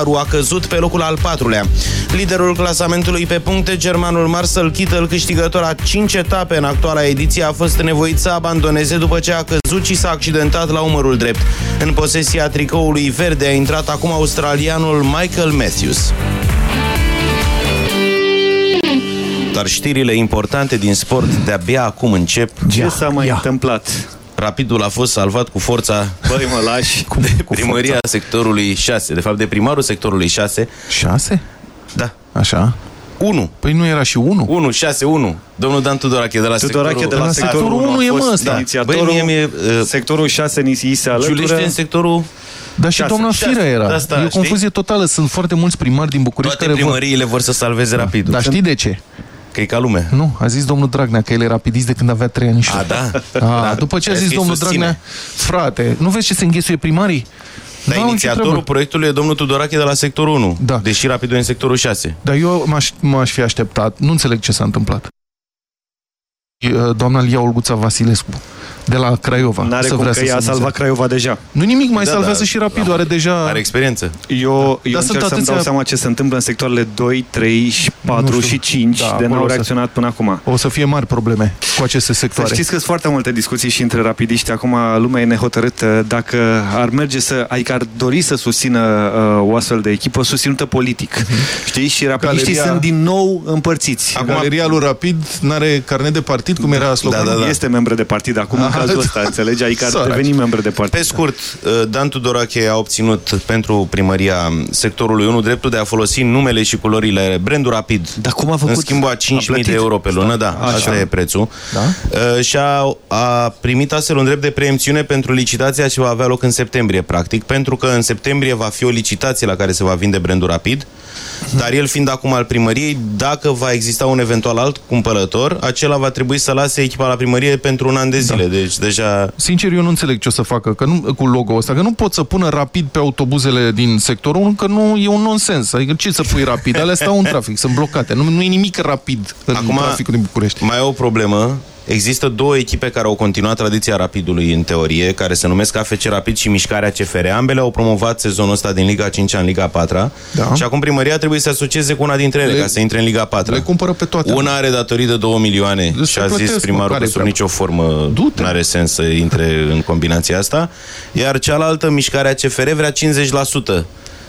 Aru a căzut pe locul al patrulea. Liderul clasamentului pe puncte, germanul Marcel Kittel, câștigător a 5 etape în actuala ediție, a fost nevoit să abandoneze după ce a căzut și s-a accidentat la umărul drept. În posesia tricoului verde a intrat acum australianul Michael Matthews. Dar știrile importante din sport de-abia acum încep. Ce s-a mai Ia. întâmplat? Rapidul a fost salvat cu forța Băi, mă lași cu, de cu primăria forța. sectorului 6. De fapt, de primarul sectorului 6. 6? Da. Așa. 1. Păi nu era și 1? 1, 6, 1. Domnul Dan Tudorache de la Tudorache sectorul... de la sectorul 1 e mă ăsta. Inițiatorul, Băi, mie, uh, sectorul 6 ni se alătură. Giulește în sectorul... Dar și doamna Firea era. Da, asta, e o confuzie știi? totală. Sunt foarte mulți primari din București Toate care primăriile vor... vor să salveze da. rapidul. Dar știi de ce? Că e ca lume. Nu, a zis domnul Dragnea că el e rapidist de când avea 3 ani și A, da? A, după ce a zis domnul susține. Dragnea, frate, nu vezi ce se înghesuie primarii? Dar inițiatorul proiectului e domnul Tudorache de la sectorul 1, da. deși rapidul e în sectorul 6. Dar eu m-aș fi așteptat, nu înțeleg ce s-a întâmplat. Doamna Lia Olguța Vasilescu de la Craiova. N-are cum că ea a salvat Craiova deja. Nu nimic, mai da, salvează da, și rapid, da. are deja... Are experiență. Eu, eu încerc să-mi atâția... dau seama ce se întâmplă în sectoarele 2, 3, 4 și 5 da, de n-au reacționat până acum. O să fie mari probleme cu aceste sectoare. Să știți că sunt foarte multe discuții și între rapidiști. Acum lumea e nehotărâtă dacă ar merge să... Adică ar dori să susțină uh, o astfel de echipă susținută politic. Uh mhm. -huh. Știi? Și rapidiștii Galeria... sunt din nou împărțiți. Acum, Galeria lui Rapid n-are carnet de partid, cum era sloganul? Da, da, da. Este membru de partid acum, în cazul ăsta, înțelegi? Adică ar deveni membru de partid. Pe scurt, uh, Dan Tudorache a obținut pentru primăria sectorului 1 dreptul de a folosi numele și culorile brandul Rapid. Dar cum a făcut? În schimbul a 5.000 de euro pe lună, da, Așa. asta e prețul. Da? Uh, și a, a primit astfel un drept de preemțiune pentru licitația ce va avea loc în septembrie, practic, pentru că în septembrie va fi o licitație la care se va vinde brandul Rapid dar el fiind acum al primăriei, dacă va exista un eventual alt cumpărător, acela va trebui să lase echipa la primărie pentru un an de zile. Da. Deci deja... Sincer, eu nu înțeleg ce o să facă că nu, cu logo-ul ăsta, că nu pot să pună rapid pe autobuzele din sectorul 1, că nu e un nonsens. Adică ce să pui rapid? Alea stau în trafic, sunt blocate. Nu, nu e nimic rapid în acum, traficul din București. Mai e o problemă Există două echipe care au continuat tradiția Rapidului în teorie, care se numesc AFC Rapid și Mișcarea CFR. Ambele au promovat sezonul ăsta din Liga 5 în Liga 4 da. și acum primăria trebuie să asocieze cu una dintre ele le, ca să intre în Liga 4. Le cumpără pe toate. Una are datorii de 2 milioane le și a zis primarul că sub nicio formă nu are sens să intre în combinația asta, iar cealaltă, Mișcarea CFR, vrea 50%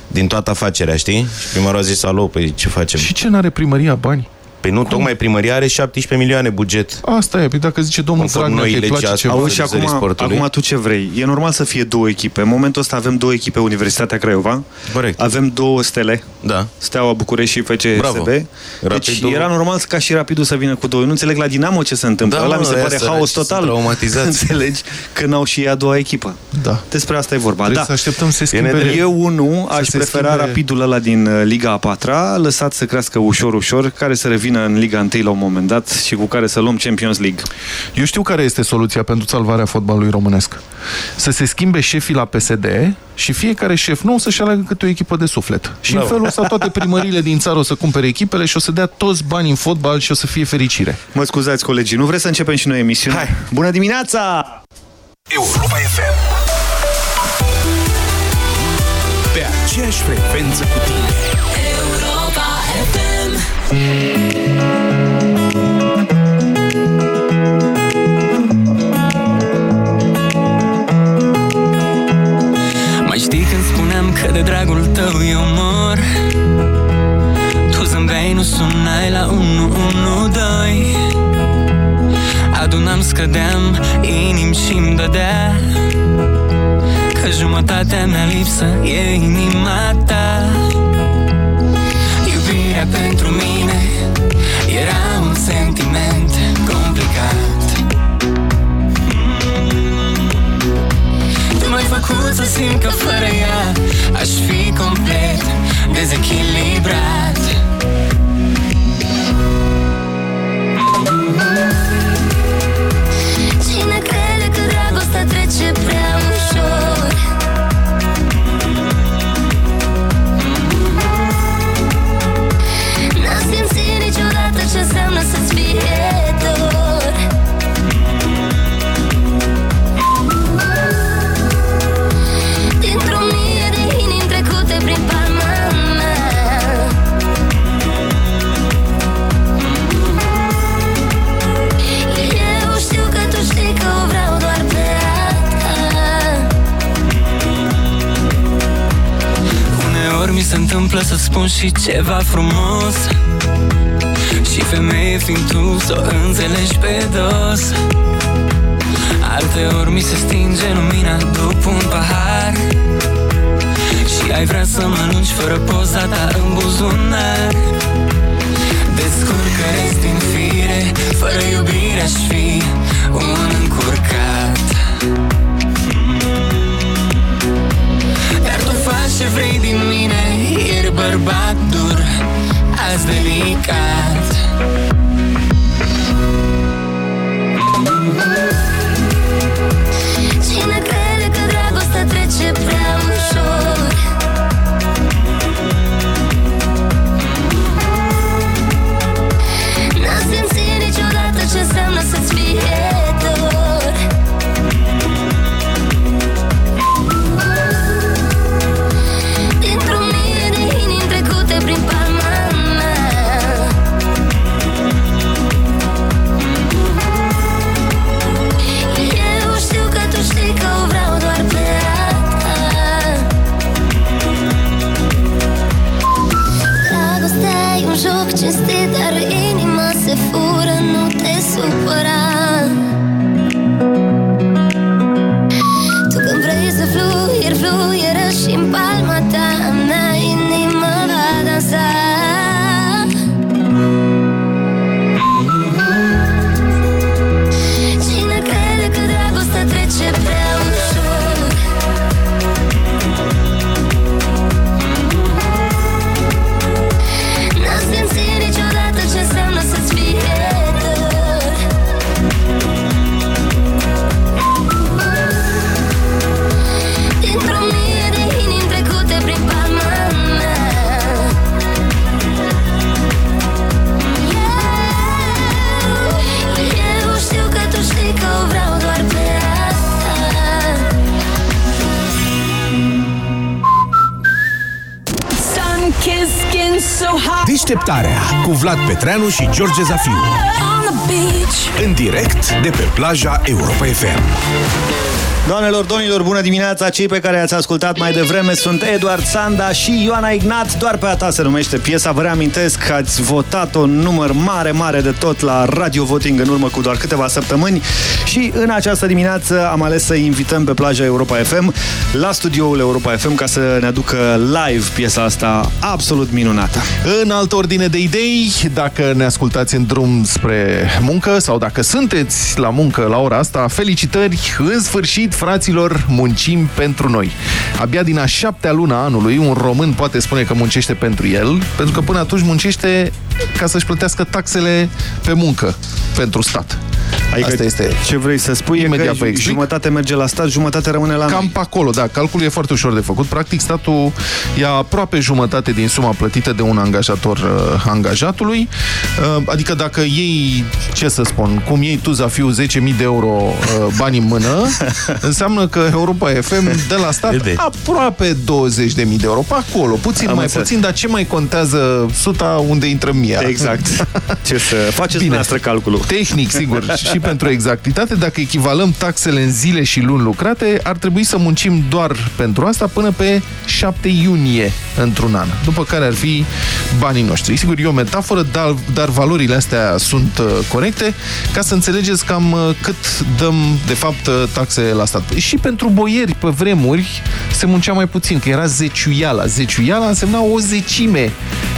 din toată afacerea, știi? Și primarul a zis, alo, păi ce facem? Și ce n-are primăria bani? Păi nu, Cum? tocmai primăria are 17 milioane buget. Asta e, păi dacă zice domnul Dragnea că îi place ceva. Auzi, și acum, acum tu ce vrei? E normal să fie două echipe. În momentul ăsta avem două echipe Universitatea Craiova. Corect. Avem două stele. Da. Steaua București și FCSB. Bravo. Deci Rapidul... era normal ca și Rapidul să vină cu două. Nu înțeleg la Dinamo ce se întâmplă. Da, Ăla mi se pare haos total. Traumatizați. Înțelegi? Că n-au și ei a doua echipă. Da. Despre asta e vorba. Trebuie da. să așteptăm să se schimbe. Eu, unul, aș prefera schimbe... Rapidul ăla din uh, Liga a patra, lăsat să crească ușor, ușor, care să revină în Liga 1 la un moment dat și cu care să luăm Champions League. Eu știu care este soluția pentru salvarea fotbalului românesc. Să se schimbe șefii la PSD și fiecare șef nou să-și aleagă câte o echipă de suflet. Și no. în felul ăsta toate primările din țară o să cumpere echipele și o să dea toți bani în fotbal și o să fie fericire. Mă scuzați, colegii, nu vreți să începem și noi emisiunea? Hai! Bună dimineața! Europa FM Pe aceeași frecvență cu tine Europa FM Că de dragul tău eu mor? Tu zâmbeai, nu sunai la 112 Adunam, scădeam, inim și-mi dădea Că jumătatea mea lipsă e inima ta făcut să simt că fără ea Aș fi complet dezechilibrat. Cine crede că dragostea trece prea ușor? N-a simțit niciodată ce înseamnă să-ți fie se întâmplă să spun și ceva frumos? Și femeie fiind tu să o înțelegi pe dos. Alte ori mi se stinge lumina după un pahar. Și ai vrea să mănânci fără poza ta în buzunar. Descurcă din fire, fără iubire aș fi un încurcat. Dar tu faci ce vrei din mine, ești bărbat dur, azi delicat Deșteptarea cu Vlad Petreanu și George Zafiu. În direct de pe plaja Europa FM. Doamnelor, domnilor, bună dimineața! Cei pe care ați ascultat mai devreme sunt Eduard Sanda și Ioana Ignat. Doar pe a ta se numește piesa. Vă reamintesc că ați votat un număr mare, mare de tot la Radio Voting în urmă cu doar câteva săptămâni și în această dimineață am ales să invităm pe plaja Europa FM la studioul Europa FM ca să ne aducă live piesa asta absolut minunată. În altă ordine de idei, dacă ne ascultați în drum spre muncă sau dacă sunteți la muncă la ora asta, felicitări! În sfârșit, fraților, muncim pentru noi. Abia din a șaptea lună a anului, un român poate spune că muncește pentru el, pentru că până atunci muncește ca să-și plătească taxele pe muncă pentru stat. Adică Asta este ce vrei să spui Imediat e vă că explic. jumătate merge la stat, jumătate rămâne la Cam noi. pe acolo, da. Calculul e foarte ușor de făcut. Practic, statul ia aproape jumătate din suma plătită de un angajator uh, angajatului. Uh, adică dacă iei, ce să spun, cum iei tu, Zafiu, 10.000 de euro uh, bani în mână, înseamnă că Europa FM de la stat Vede. aproape 20.000 de euro. Pe acolo, puțin Am mai înțeles. puțin, dar ce mai contează suta unde intră mia? Exact. Ce să faceți Bine. dumneavoastră calculul. Tehnic, sigur, și pentru exactitate, dacă echivalăm taxele în zile și luni lucrate, ar trebui să muncim doar pentru asta până pe 7 iunie într-un an, după care ar fi banii noștri. Sigur, e o metaforă, dar, dar valorile astea sunt uh, corecte, ca să înțelegeți cam uh, cât dăm, de fapt, uh, taxe la stat. Și pentru boieri, pe vremuri, se muncea mai puțin, că era zeciuiala. Zeciuiala însemna o zecime.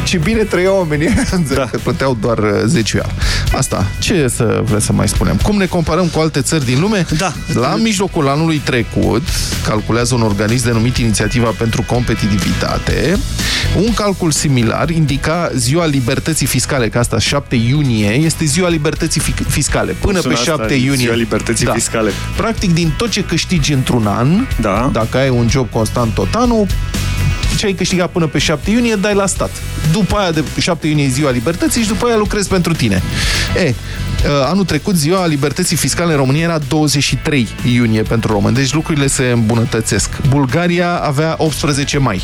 Ce bine trăiau oamenii da. că plăteau doar uh, zeciuiala. Asta, ce să vreți să mai spunem? Cum ne comparăm cu alte țări din lume? Da. La mijlocul anului trecut, calculează un organism denumit Inițiativa pentru Competitivitate, un calcul similar indica ziua libertății fiscale, că asta 7 iunie este ziua libertății fi- fiscale. Până Sună pe asta, 7 iunie. ziua libertății fiscale. Practic, din tot ce câștigi într-un an, Da. dacă ai un job constant tot anul, ce ai câștigat până pe 7 iunie, dai la stat. După aia, de 7 iunie e ziua libertății și după aia lucrezi pentru tine. E, anul trecut ziua libertății fiscale în România era 23 iunie pentru români, deci lucrurile se îmbunătățesc. Bulgaria avea 18 mai.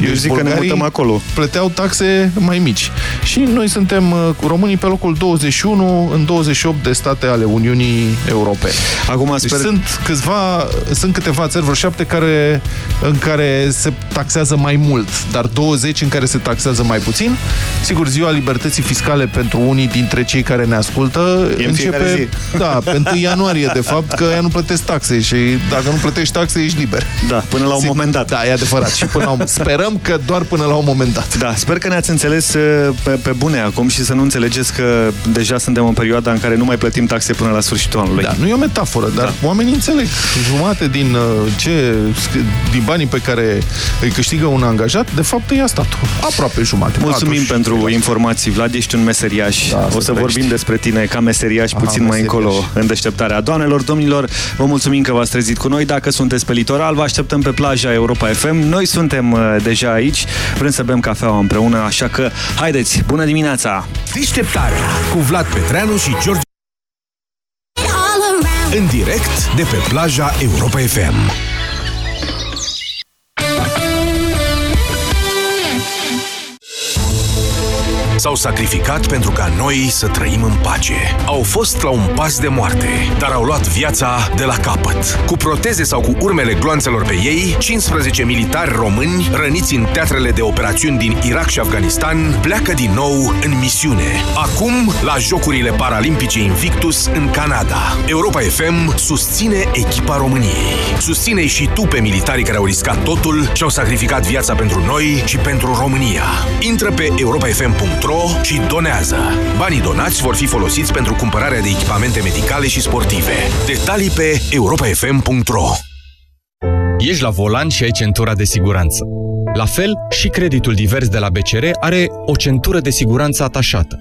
Eu deci zic că ne mutăm acolo. plăteau taxe mai mici. Și noi suntem uh, cu românii pe locul 21 în 28 de state ale Uniunii Europene. Acum deci sper... sunt, câțiva, sunt câteva țări, vreo șapte, care, în care se taxează mai mult, dar 20 în care se taxează mai puțin. Sigur, ziua libertății fiscale pentru unii dintre cei care ne ascultă e începe da, pe 1 ianuarie, de fapt, că ea nu plătesc taxe și dacă nu plătești taxe, ești liber. Da, până la un moment dat. Da, e adevărat. Și până la un... Sperăm că doar până la un moment dat. Da, sper că ne-ați înțeles uh, pe, pe bune acum și să nu înțelegeți că deja suntem în perioada în care nu mai plătim taxe până la sfârșitul anului. Da, nu e o metaforă, dar da. oamenii înțeleg. Jumate din, uh, ce, din banii pe care îi câștigă un angajat, de fapt îi ia statul. Aproape jumate. Mulțumim 4, pentru informații, Vlad, ești un meseriaș. Da, o să vorbim despre tine ca meseriaș Aha, puțin meseriaș. mai încolo în deșteptarea. Doamnelor, domnilor, vă mulțumim că v-ați trezit cu noi. Dacă sunteți pe litoral, vă așteptăm pe plaja Europa FM. Noi suntem uh, deja aici, vrem să bem cafeaua împreună, așa că haideți, bună dimineața! Deșteptarea cu Vlad Petreanu și George în direct de pe plaja Europa FM. S-au sacrificat pentru ca noi să trăim în pace. Au fost la un pas de moarte, dar au luat viața de la capăt. Cu proteze sau cu urmele gloanțelor pe ei, 15 militari români răniți în teatrele de operațiuni din Irak și Afganistan pleacă din nou în misiune. Acum, la Jocurile Paralimpice Invictus în Canada. Europa FM susține echipa României. Susține și tu pe militarii care au riscat totul și au sacrificat viața pentru noi și pentru România. Intră pe europafm.ro euro și donează. Banii donați vor fi folosiți pentru cumpărarea de echipamente medicale și sportive. Detalii pe europafm.ro Ești la volan și ai centura de siguranță. La fel, și creditul divers de la BCR are o centură de siguranță atașată.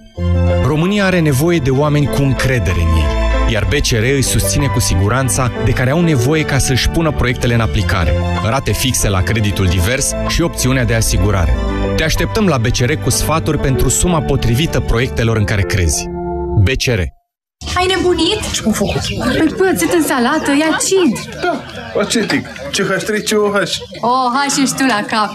România are nevoie de oameni cu încredere în ei iar BCR îi susține cu siguranța de care au nevoie ca să-și pună proiectele în aplicare, rate fixe la creditul divers și opțiunea de asigurare. Te așteptăm la BCR cu sfaturi pentru suma potrivită proiectelor în care crezi. BCR ai nebunit? Ce-am făcut? Păi pățit în salată, e acid. Da, acetic. CH3, COH. OH ești tu la cap.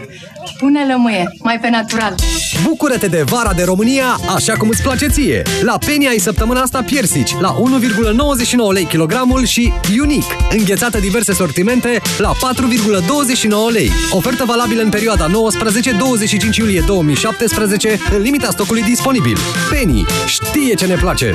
Pune lămâie, mai pe natural. Bucură-te de vara de România așa cum îți place ție. La Penny ai săptămâna asta piersici la 1,99 lei kilogramul și Unique, înghețată diverse sortimente la 4,29 lei. Ofertă valabilă în perioada 19-25 iulie 2017 în limita stocului disponibil. Penny știe ce ne place!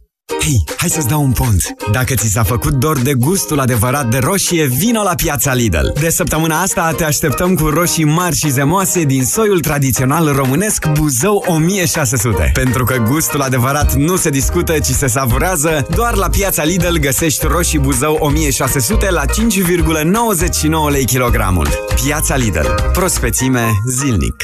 Hei, hai să-ți dau un pont. Dacă ți s-a făcut dor de gustul adevărat de roșie, vino la piața Lidl. De săptămâna asta te așteptăm cu roșii mari și zemoase din soiul tradițional românesc Buzău 1600. Pentru că gustul adevărat nu se discută, ci se savurează, doar la piața Lidl găsești roșii Buzău 1600 la 5,99 lei kilogramul. Piața Lidl. Prospețime zilnic.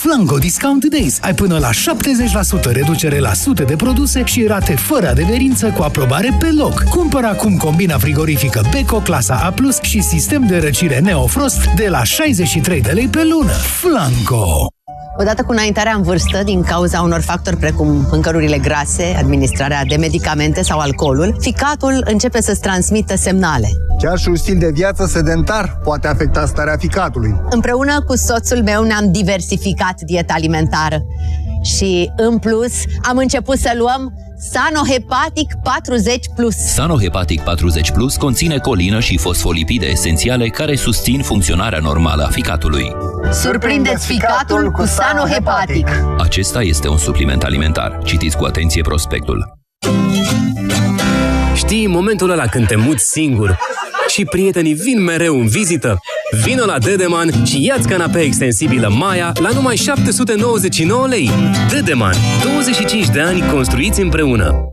Flango Discount Days. Ai până la 70% reducere la sute de produse și rate fără adeverință cu aprobare pe loc. Cumpără acum combina frigorifică Beko clasa A+, și sistem de răcire Neofrost de la 63 de lei pe lună. Flango! Odată cu înaintarea în vârstă, din cauza unor factori precum mâncărurile grase, administrarea de medicamente sau alcoolul, ficatul începe să-ți transmită semnale. Chiar și un stil de viață sedentar poate afecta starea ficatului. Împreună cu soțul meu ne-am diversificat dieta alimentară și, în plus, am început să luăm Sanohepatic 40 Plus. Sanohepatic 40 Plus conține colină și fosfolipide esențiale care susțin funcționarea normală a ficatului. Surprindeți ficatul cu Sanohepatic. Acesta este un supliment alimentar. Citiți cu atenție prospectul. Știi momentul ăla când te muți singur și prietenii vin mereu în vizită? Vino la Dedeman și ia-ți canapea extensibilă Maya la numai 799 lei. Dedeman. 25 de ani construiți împreună.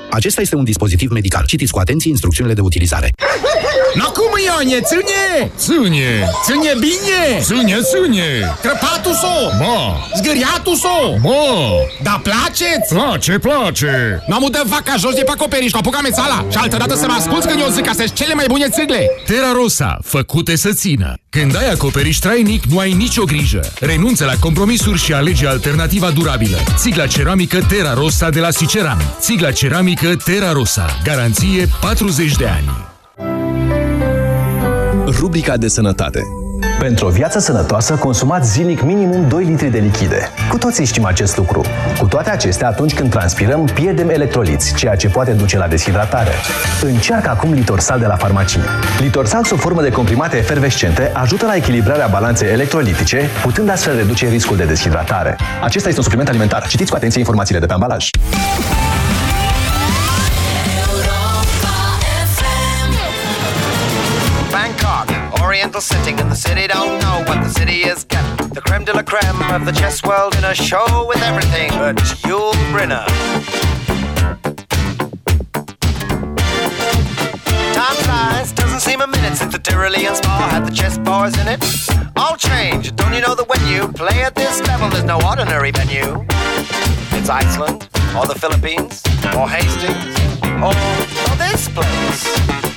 Acesta este un dispozitiv medical. Citiți cu atenție instrucțiunile de utilizare. No cum, Ione, ține! Ține! Ține bine! Ține, ține! Crăpatul so! Ma! Zgâriatul so! Ma! Da placeți? Place, place! Nu am dă vaca jos de pe acoperiș, apuca mețala și altă dată să mă asculți când eu zic că sunt cele mai bune țigle! Terra Rosa, făcute să țină. Când ai acoperiș trainic, nu ai nicio grijă. Renunță la compromisuri și alege alternativa durabilă. Țigla ceramică Terra Rosa de la Siceram. Țigla ceramică Terra Rosa. Garanție 40 de ani. Rubrica de sănătate. Pentru o viață sănătoasă, consumați zilnic minimum 2 litri de lichide. Cu toții știm acest lucru. Cu toate acestea, atunci când transpirăm, pierdem electroliți, ceea ce poate duce la deshidratare. Încearcă acum Litorsal de la farmacie. Litorsal sub formă de comprimate efervescente ajută la echilibrarea balanței electrolitice, putând astfel reduce riscul de deshidratare. Acesta este un supliment alimentar. Citiți cu atenție informațiile de pe ambalaj. Setting, and the city don't know what the city is getting. The creme de la creme of the chess world in a show with everything but Yul Brynner. Time flies, doesn't seem a minute since the Tyrolean spa had the chess bars in it. All change, don't you know that when you play at this level, there's no ordinary venue? It's Iceland, or the Philippines, or Hastings, or, or this place.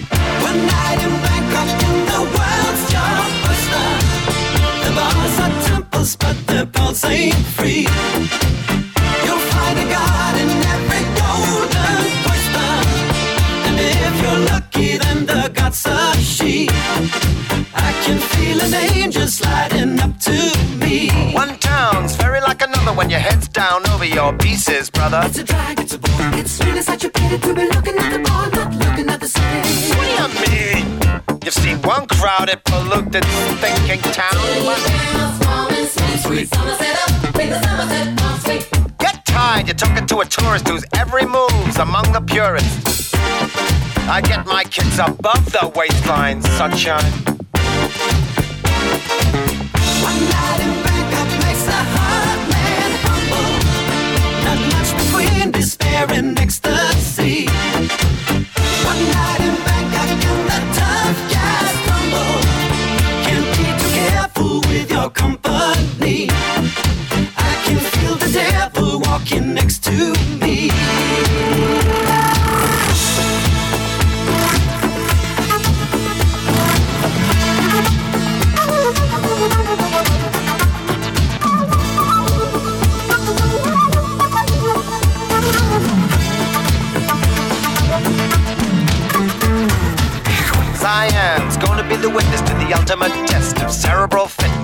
It's a drag, it's a bore. It's really such a pity to be looking at the bar, not looking at the city. Do you seen one crowded, polluted, thinking town. Get tired, you're talking to a tourist whose every move's among the purists. I get my kids above the waistline, sunshine. One night in Bangkok makes a hard man humble. Not much between despair and ecstasy. Walking next to me. Going to be the witness to the ultimate test of cerebral fitness.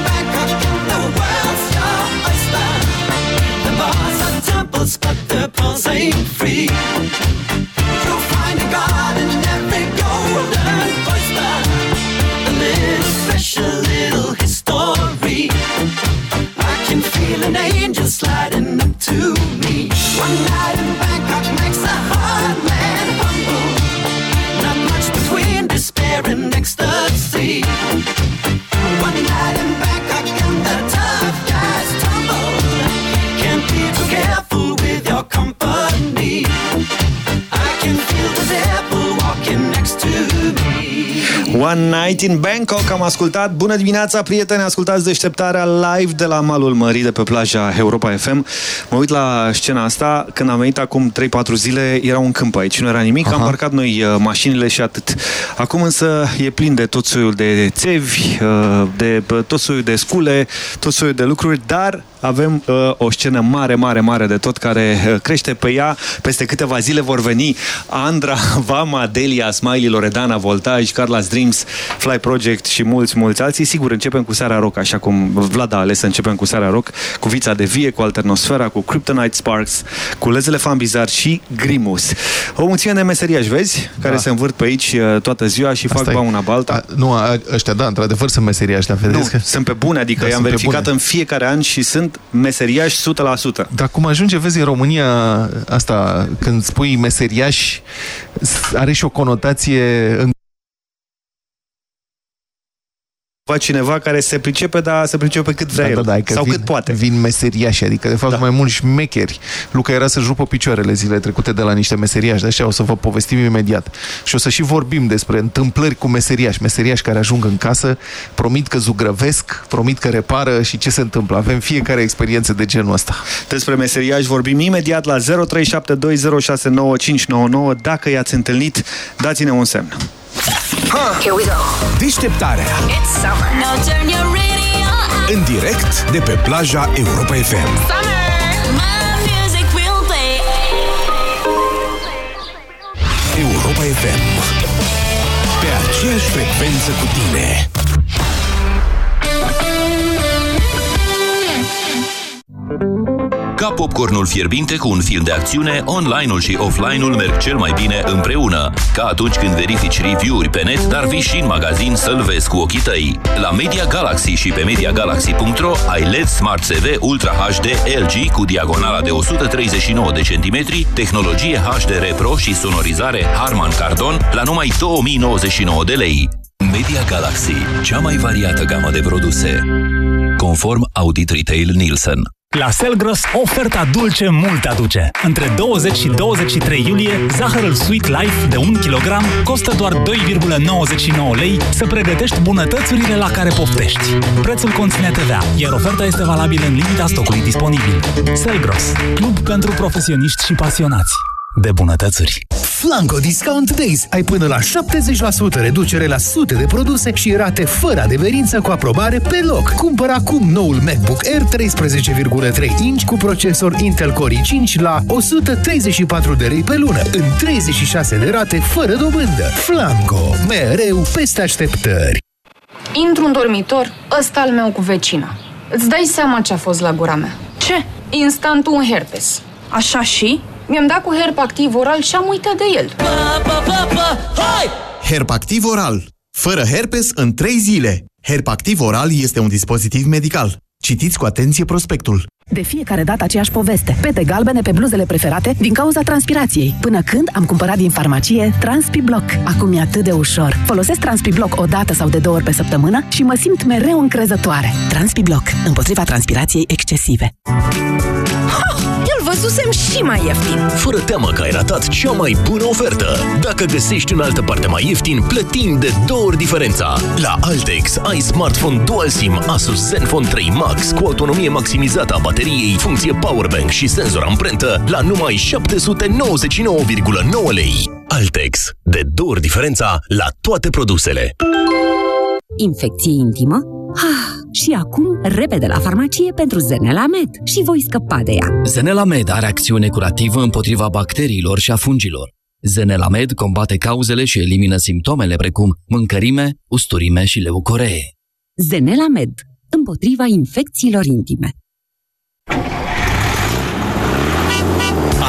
temples, but the pulse ain't free. You'll find a god in every golden oyster. A little special little history. I can feel an angel sliding up to me. your company. One Night in Bangkok am ascultat. Bună dimineața, prieteni! Ascultați deșteptarea live de la malul mării de pe plaja Europa FM. Mă uit la scena asta. Când am venit acum 3-4 zile, era un câmp aici, nu era nimic. Aha. Am parcat noi uh, mașinile și atât. Acum însă e plin de tot soiul de țevi, uh, de uh, tot soiul de scule, tot soiul de lucruri, dar avem uh, o scenă mare, mare, mare de tot care uh, crește pe ea. Peste câteva zile vor veni Andra, Vama, Delia, Smiley, Loredana, Voltage, Carla's Dreams, Fly Project și mulți, mulți alții. Sigur, începem cu Seara Rock, așa cum Vlad a ales să începem cu Seara Rock, cu Vița de Vie, cu Alternosfera, cu Kryptonite Sparks, cu Lezele Fan Bizar și Grimus. O mulțime de meseriași, vezi, care Da. se învârt pe aici uh, toată ziua și fac Asta e. ba una balta. A, nu, a, ăștia, da, într-adevăr sunt meseriași, dar vedeți Nu, că... sunt pe bune, adică Da, i-am sunt pe verificat bune. în fiecare an și sunt meseriași 100%. Dar cum ajunge, vezi, în România asta, când spui meseriaș, are și o conotație în Va cineva care se pricepe, dar se pricepe cât vrea da, el. da, da, hai că sau vin, cât poate. Vin meseriași, adică de fapt da. mai mulți șmecheri. Luca era să-și rupă picioarele zile trecute de la niște meseriași, de așa o să vă povestim imediat. Și o să și vorbim despre întâmplări cu meseriași, meseriași care ajung în casă, promit că zugrăvesc, promit că repară și ce se întâmplă. Avem fiecare experiență de genul ăsta. Despre meseriași vorbim imediat la 0372069599. Dacă i-ați întâlnit, dați-ne un semn. Here we go. Deșteptarea. It's summer. Now turn your radio up. În direct de pe plaja Europa FM. Summer. My music will play. Europa FM. Pe aceeași frecvență cu tine. Ca popcornul fierbinte cu un film de acțiune, online-ul și offline-ul merg cel mai bine împreună. Ca atunci când verifici review-uri pe net, dar vii și în magazin să-l vezi cu ochii tăi. La Media Galaxy și pe MediaGalaxy.ro ai LED Smart TV Ultra HD LG cu diagonala de 139 de centimetri, tehnologie HDR Pro și sonorizare Harman Kardon la numai 2099 de lei. Media Galaxy, cea mai variată gamă de produse. Conform Audit Retail Nielsen. La Selgros, oferta dulce mult aduce. Între 20 și 23 iulie, zahărul Sweet Life de 1 kg costă doar 2,99 lei să pregătești bunătățurile la care poftești. Prețul conține TVA, iar oferta este valabilă în limita stocului disponibil. Selgros, club pentru profesioniști și pasionați de bunătățuri. Flanco Discount Days. Ai până la 70% reducere la sute de produse și rate fără adeverință cu aprobare pe loc. Cumpără acum noul MacBook Air 13,3 inch cu procesor Intel Core i5 la 134 de lei pe lună, în 36 de rate fără dobândă. Flanco. Mereu peste așteptări. Intru în dormitor, ăsta al meu cu vecina. Îți dai seama ce a fost la gura mea. Ce? Instant un herpes. Așa și? Mi-am dat cu herp activ oral și am uitat de el. Herpactiv oral. Fără herpes în 3 zile. Herpactiv oral este un dispozitiv medical. Citiți cu atenție prospectul. De fiecare dată aceeași poveste. Pete galbene pe bluzele preferate din cauza transpirației. Până când am cumpărat din farmacie TranspiBlock. Acum e atât de ușor. Folosesc TranspiBlock o dată sau de două ori pe săptămână și mă simt mereu încrezătoare. TranspiBlock. Împotriva transpirației excesive. Îl văzusem și mai ieftin. Fără teamă că ai ratat cea mai bună ofertă. Dacă găsești în altă parte mai ieftin, plătim de două ori diferența. La Altex ai smartphone Dual SIM Asus Zenfone 3 Max cu autonomie maximizată a bateriei, funcție powerbank și senzor amprentă la numai 799,9 lei. Altex. De două ori diferența la toate produsele. Infecție intimă? Ah, și acum, repede la farmacie pentru Zenelamed și voi scăpa de ea. Zenelamed are acțiune curativă împotriva bacteriilor și a fungilor. Zenelamed combate cauzele și elimină simptomele precum mâncărime, usturime și leucoree. Zenelamed, împotriva infecțiilor intime.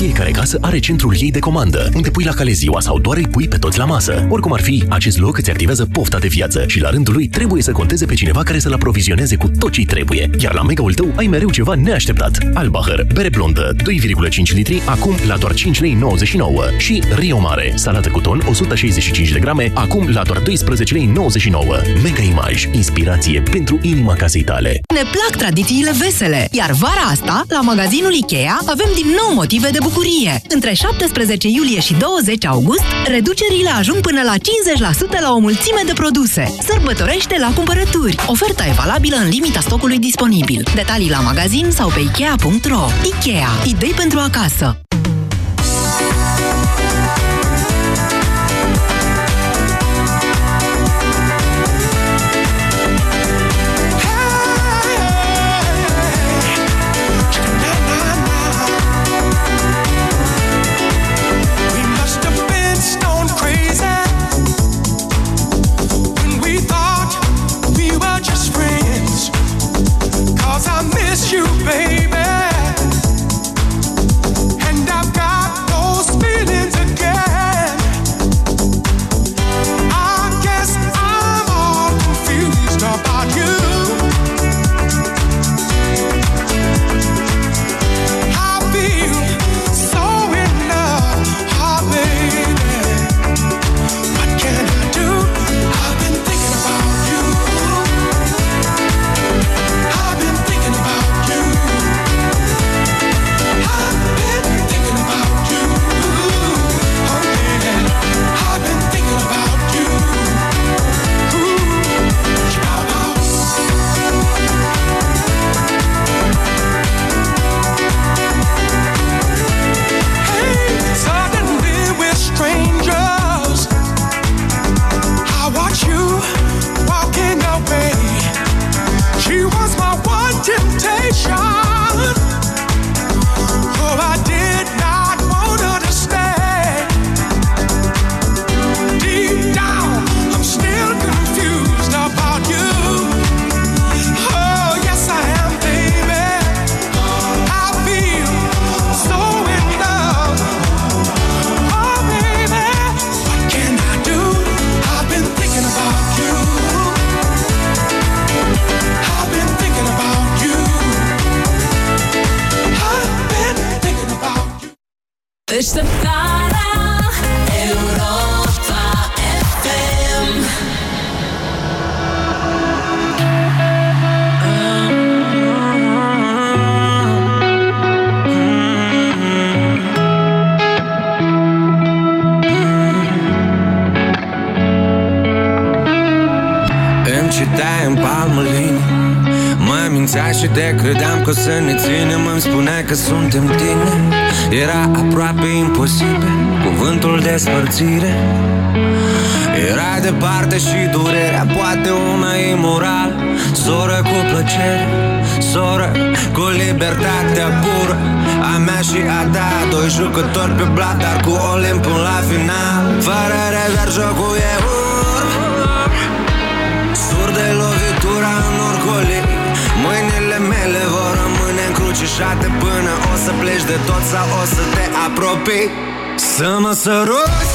Fiecare casă are centrul ei de comandă, unde pui la cale ziua sau doar îi pui pe toți la masă. Oricum ar fi, acest loc îți activează pofta de viață și la rândul lui trebuie să conteze pe cineva care să-l aprovizioneze cu tot ce trebuie. Iar la mega-ul tău ai mereu ceva neașteptat. Albacher, bere blondă, 2,5 litri, acum la doar 5 lei 99 și Rio Mare, salată cu ton 165 de grame, acum la doar 12 lei 99. Mega Image, inspirație pentru inima casei tale. Ne plac tradițiile vesele, iar vara asta, la magazinul Ikea, avem din nou motive de bucurie. Între 17 iulie și 20 august, reducerile ajung până la 50% la o mulțime de produse. Sărbătorește la cumpărături. Oferta e valabilă în limita stocului disponibil. Detalii la magazin sau pe Ikea.ro. Ikea. Idei pentru acasă. Apropii Să mă săruți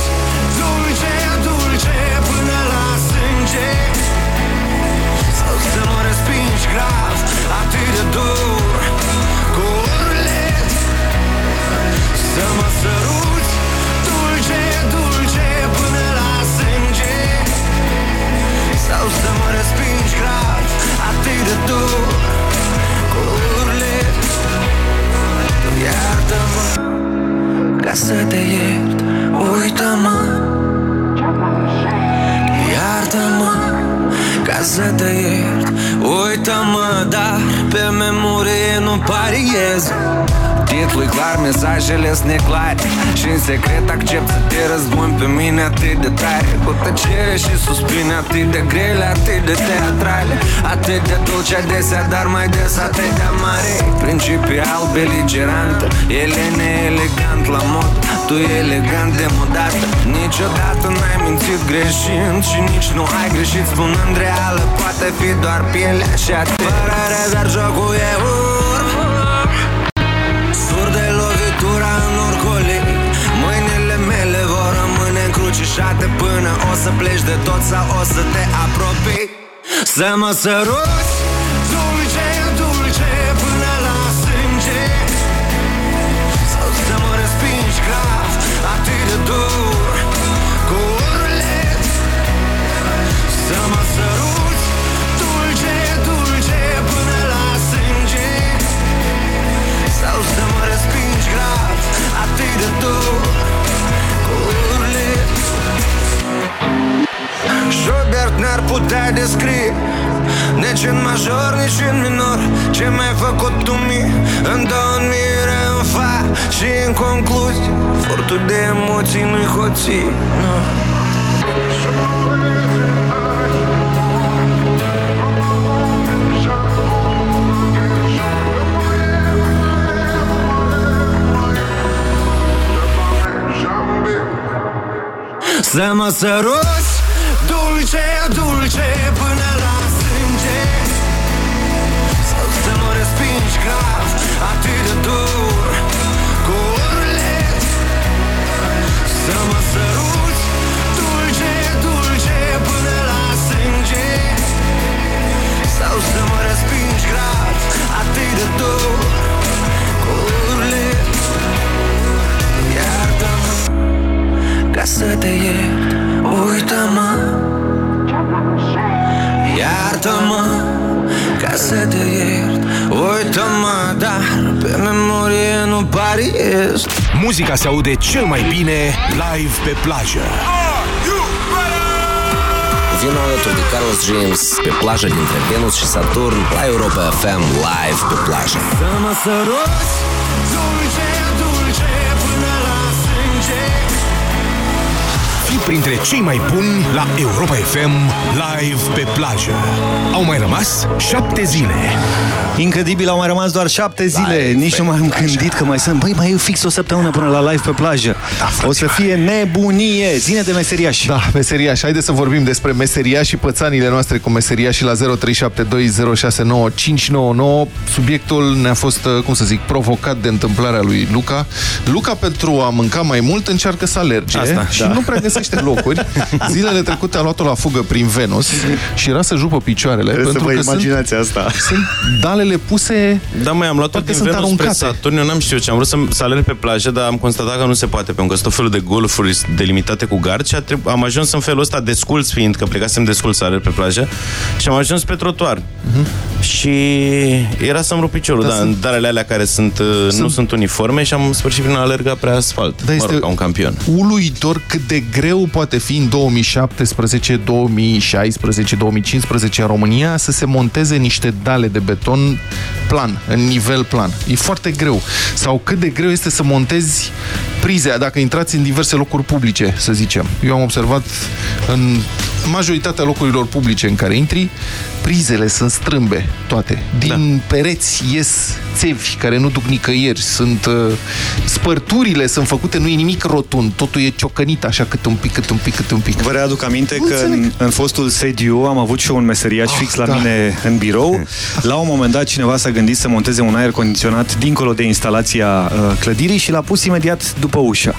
să te iert. Uită-mă. Iartă-mă. Ca să te iert. Uită-mă Dar pe memorie nu pariez Titlul clar, mesajele sunt neclare. Și în secret accept să te răzbun pe mine atât de tare. Cu tăcere și suspine atât de grele, atât de teatrale. Atât de dulce adesea, dar mai des atât de mare Principial beligerantă, ele neelegant la mod. Tu elegant demodată Niciodată n-ai mințit greșind Și nici nu ai greșit spunând reală Poate fi doar pielea și atât Fără rezerv jocul e urm încrucișate Până o să pleci de tot sau o să te apropii. Să mă săruți Schubert n-ar putea descrie Nici în major, nici în minor Ce mi-ai făcut tu mie În dormire, în fa Și în concluzie Furtul Dulce, dulce Până la sânge. Sau să mă respingi grav Atât de dur Cu urlet Să mă săruți Dulce, dulce Până la sânge. Sau să mă respingi grav Atât de dur Cu urlet Iartă-mă ca să te iert Uită-mă Iartă-mă Ca să te iert Uită-mă Dar pe memorie nu pariez Muzica se aude cel mai bine live pe plajă. Vino alături de Carlos James pe plaja dintre Venus și Saturn la Europa FM live pe plajă. Să mă săruți printre cei mai buni la Europa FM live pe plajă. Au mai rămas șapte zile. Incredibil, au mai rămas doar șapte zile. Nici nu m-am gândit că mai sunt. Băi, mai e fix o săptămână până la live pe plajă. Da, o să fie nebunie. Zine de meseriași. Da, meseriași. Haideți să vorbim despre meseriași și pățanile noastre cu meseriași la 0372069599. Subiectul ne-a fost, cum să zic, provocat de întâmplarea lui Luca. Luca, pentru a mânca mai mult, încearcă să alerge Asta, și da. nu prea găsește locuri. Zilele trecute a luat-o la fugă prin Venus și era să jupă picioarele. Trebuie să pentru vă că imaginați sunt, asta. Sunt dalele puse... Da, mai am luat-o Parcă din sunt Venus spre aruncate. Saturn, eu n-am știut ce am vrut să, să alerg pe plajă, dar am constatat că nu se poate, pentru că sunt tot felul de golfuri delimitate cu gard și a treb- am ajuns în felul ăsta desculț fiind, că plecasem desculț să alerg pe plajă și am ajuns pe trotuar. Și era să-mi rup piciorul, Da, da, sunt- în darele alea care sunt, sunt... nu sunt uniforme și am sfârșit prin a alerga pe asfalt. Da, mă este rog, ca un campion. uluitor cât de greu poate fi în 2017, 2016, 2015 în România să se monteze niște dale de beton plan, în nivel plan. E foarte greu. Sau cât de greu este să montezi prize, dacă intrați în diverse locuri publice, să zicem. Eu am observat în majoritatea locurilor publice în care intri, prizele sunt strâmbe, toate. Din da. pereți ies țevi care nu duc nicăieri, sunt uh, spărturile sunt făcute, nu e nimic rotund, totul e ciocănit așa cât un pic, cât un pic, cât un pic. Vă readuc aminte Nu că în, în fostul sediu am avut și eu un meseriaș Ah, fix la da. mine în birou. La un moment dat cineva s-a gândit să monteze un aer condiționat dincolo de instalația uh, clădirii și l-a pus imediat după ușă.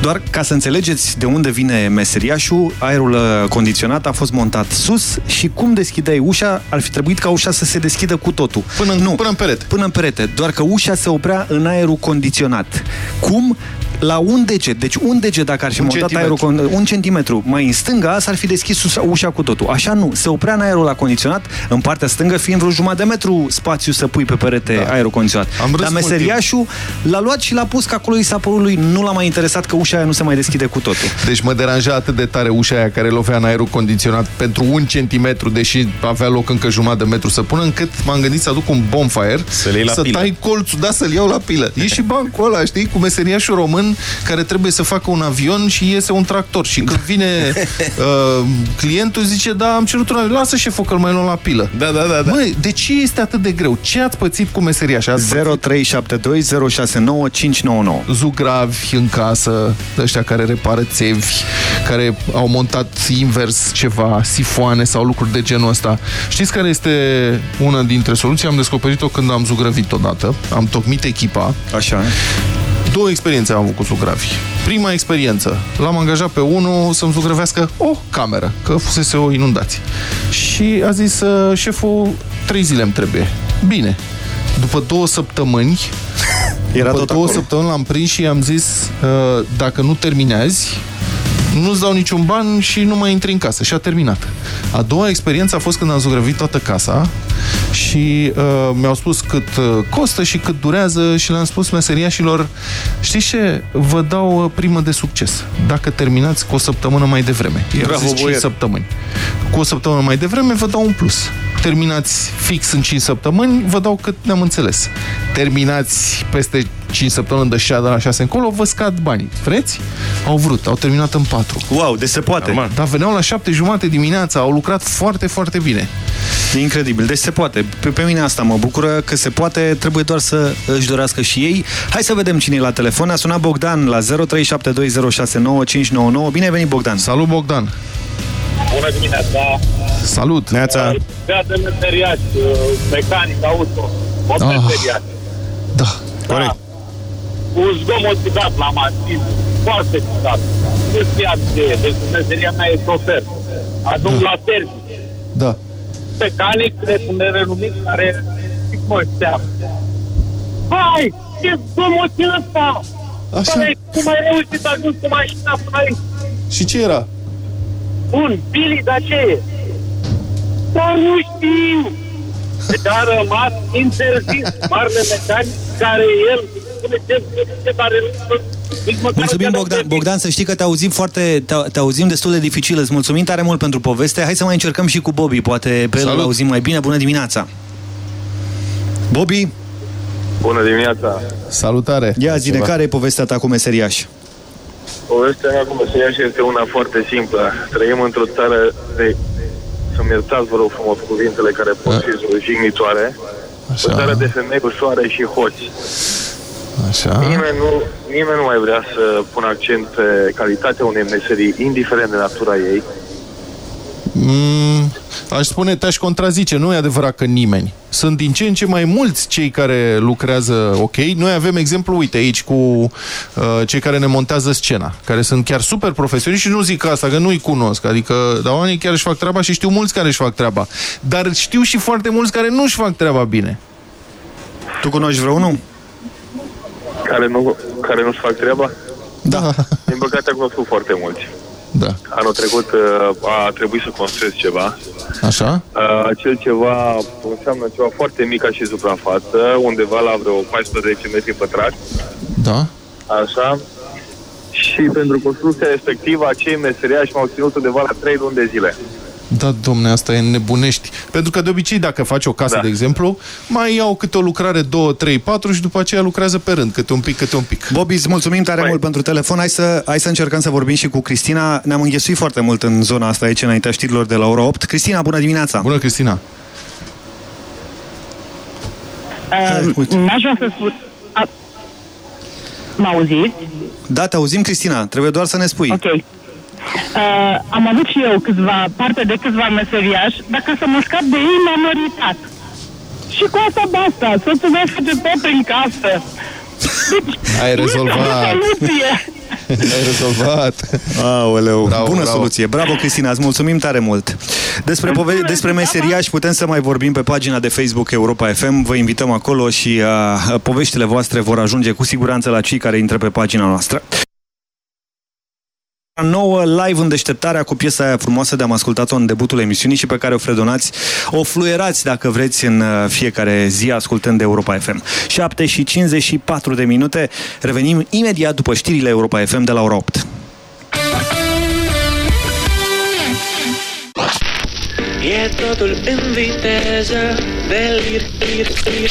Doar ca să înțelegeți de unde vine meseriașul, aerul uh, condiționat a fost montat sus și cum deschideai ușa, ar fi trebuit ca ușa să se deschidă cu totul. Până în, nu, până în perete. Până în perete, doar că ușa se oprea în aerul condiționat. Cum? La un deget, deci un deget dacă ar fi Un montat centimetru. aerocon... un centimetru mai în stânga, s-ar fi deschis ușa, ușa cu totul. Așa nu, se oprea în aerul acondiționat, în partea stângă fiind vreo jumătate de metru spațiu să pui pe perete da. aerocondiționat. Am râs Dar mult meseriașul l-a luat și l-a pus că acolo i s-a părut lui, nu l-a mai interesat că ușa aia nu se mai deschide cu totul. Deci mă deranja atât de tare ușa aia care lovea în aerul condiționat pentru un centimetru, deși avea loc încă jumătate de metru să pună, încât m-am gândit să aduc un bonfire, Să-l iei la să pilă. tai colțul, da, să-l iau la pilă. E și bancul ăla, știi, cu meseriașul român care trebuie să facă un avion și iese un tractor. Și când vine uh, clientul zice, da, am cerut un avion, lasă șeful că-l mai luăm la pilă. Da, da, da. da. Măi, de ce este atât de greu? Ce ați pățit cu meseriașa? Ați pățit 0372 069 599. zugravi în casă, ăștia care repară țevi, care au montat invers ceva, sifoane sau lucruri de genul ăsta. Știți care este una dintre soluții? Am descoperit-o când am zugrăvit odată. Am tocmit echipa. Așa. Două experiențe am avut cu zugravi. Prima experiență, l-am angajat pe unul să-mi zugrăvească o cameră, că fusese o inundație. Și a zis, "Uh, șeful, trei zile îmi trebuie. Bine. După două săptămâni, Era după tot două acolo. săptămâni l-am prins și i-am zis, "Uh, dacă nu termini azi, nu-ți dau niciun ban și nu mai intri în casă. Și a terminat. A doua experiență a fost când am zugrăvit toată casa și uh, mi-au spus cât uh, costă și cât durează și le-am spus meseriașilor, știți ce? Vă dau uh, primă de succes. Dacă terminați cu o săptămână mai devreme. Era Bravo, zis 5 boier. săptămâni. Cu o săptămână mai devreme vă dau un plus. Terminați fix în 5 săptămâni, vă dau cât ne-am înțeles. Terminați peste 5 săptămâni de 6 de la 6 încolo, vă scad banii. Vreți? Au vrut, au terminat în 4. Wow, deci se poate. Normal. Dar veneau la 7 jumate dimineața, au lucrat foarte, foarte bine. E incredibil, deci se poate. Pe, pe mine asta mă bucură că se poate, trebuie doar să își dorească și ei. Hai să vedem cine e la telefon. A sunat Bogdan la 0372069599. Bine ai venit, Bogdan. Salut, Bogdan. Bună dimineața! Salut. Neața. Bea de meseriaș, mecanic auto, mod Ah. meseriaș. Da. Corect. Cu zgomot ciudat la mașină, foarte ciudat. Nu știam ce e, deci meseria mea e șofer. Ajung la serviciu. Da. Mecanic nerenumit care mă știam. Hai, ce zgomot e ăsta? Așa. Băi, cum ai reușit să ajungi cu mașina până aici? Și ce era? Bun, Billy, dar ce e? Dar nu știu! Deci a rămas interzis marele mecanic care el spune ce ce are nici măcar Mulțumim, nu Bogdan. Bogdan, să știi că te auzim foarte, te, te auzim destul de dificil. Îți mulțumim tare mult pentru poveste. Hai să mai încercăm și cu Bobby. Poate pe el Salut. îl auzim mai bine. Bună dimineața! Bobby, Bună dimineața! Salutare. ia zine, care e povestea ta cu meseriaș? Povestea mea cu meseriaș este una foarte simplă. Trăim într-o țară de, să-mi iertați, vă rog frumos, cuvintele care pot fi jignitoare. Așa. O țară de femei cu soare și hoți. Așa. Nimeni nu, nimeni nu mai vrea să pună accent pe calitatea unei meserii, indiferent de natura ei. Mm, aș spune, te-aș contrazice, nu e adevărat că nimeni. Sunt din ce în ce mai mulți cei care lucrează ok. Noi avem exemplu, uite, aici cu uh, cei care ne montează scena, care sunt chiar super profesioniști și nu zic asta, că nu-i cunosc. Adică, dar oamenii chiar își fac treaba și știu mulți care își fac treaba. Dar știu și foarte mulți care nu își fac treaba bine. Tu cunoști vreunul? Care, nu, care nu-și fac treaba? Da. Din păcate am cunoscut foarte mulți. Da. Anul trecut uh, a trebuit să construiesc ceva. Așa? Uh, Acel ceva înseamnă ceva foarte mic ca și suprafață, undeva la vreo 14 metri pătrați, Da. așa. Și pentru construcția respectivă, acei meseriași m-au ținut undeva la 3 luni de zile. Da, domne, asta e nebunești. Pentru că de obicei, dacă faci o casă, da. de exemplu, mai iau câte o lucrare, 2, 3, 4 și după aceea lucrează pe rând, câte un pic, câte un pic. Bobby, îți mulțumim tare mult pentru telefon. Hai să, hai să încercăm să vorbim și cu Cristina. Ne-am înghesuit foarte mult în zona asta aici, înaintea știrilor de la ora 8. Cristina, bună dimineața! Bună, Cristina! Uh, N-aș vrea să spun... A... Mă auziți? Da, te auzim, Cristina. Trebuie doar să ne spui. Ok. Uh, am avut și eu câțiva, parte de câțiva meseriași, dacă să mă scap de ei, m-am măritat. Și cu asta basta, soțul meu face tot în casă. Deci, Ai nu este o rezolvat. soluție. Ai rezolvat. Aoleu, Bravo, bună bravo. soluție. Bravo, Cristina, îți mulțumim tare mult. Despre, pove- despre meseriași putem să mai vorbim pe pagina de Facebook Europa FM. Vă invităm acolo și uh, poveștile voastre vor ajunge cu siguranță la cei care intră pe pagina noastră. Nouă live în deșteptarea cu piesa aia frumoasă de am ascultat-o în debutul emisiunii și pe care o fredonați, o fluierați dacă vreți în uh, fiecare zi ascultând de Europa FM. 7 și 54 de minute, revenim imediat după știrile Europa FM de la ora 8. E totul în viteză Delir, lir, lir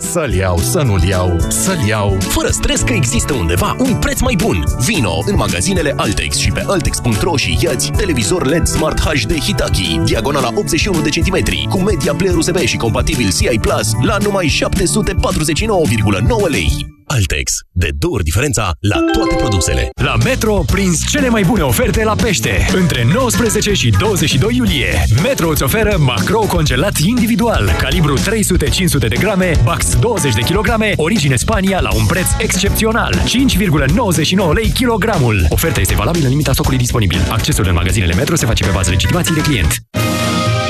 Să-l iau, să nu-l iau, să-l iau. Fără stres că există undeva un preț mai bun. Vino în magazinele Altex și pe Altex.ro și iați televizor LED Smart HD Hitachi Diagonala 81 de centimetri Cu media player USB și compatibil CI Plus La numai 749,9 lei Altex. De două ori diferența la toate produsele. La Metro prinzi cele mai bune oferte la pește. Între 19 și 22 iulie, Metro îți oferă macro congelat individual, calibru 300-500 de grame, bax 20 de kilograme, origine Spania la un preț excepțional, 5,99 lei kilogramul. Oferta este valabilă în limita stocului disponibil. Accesul în magazinele Metro se face pe bază legitimației de client.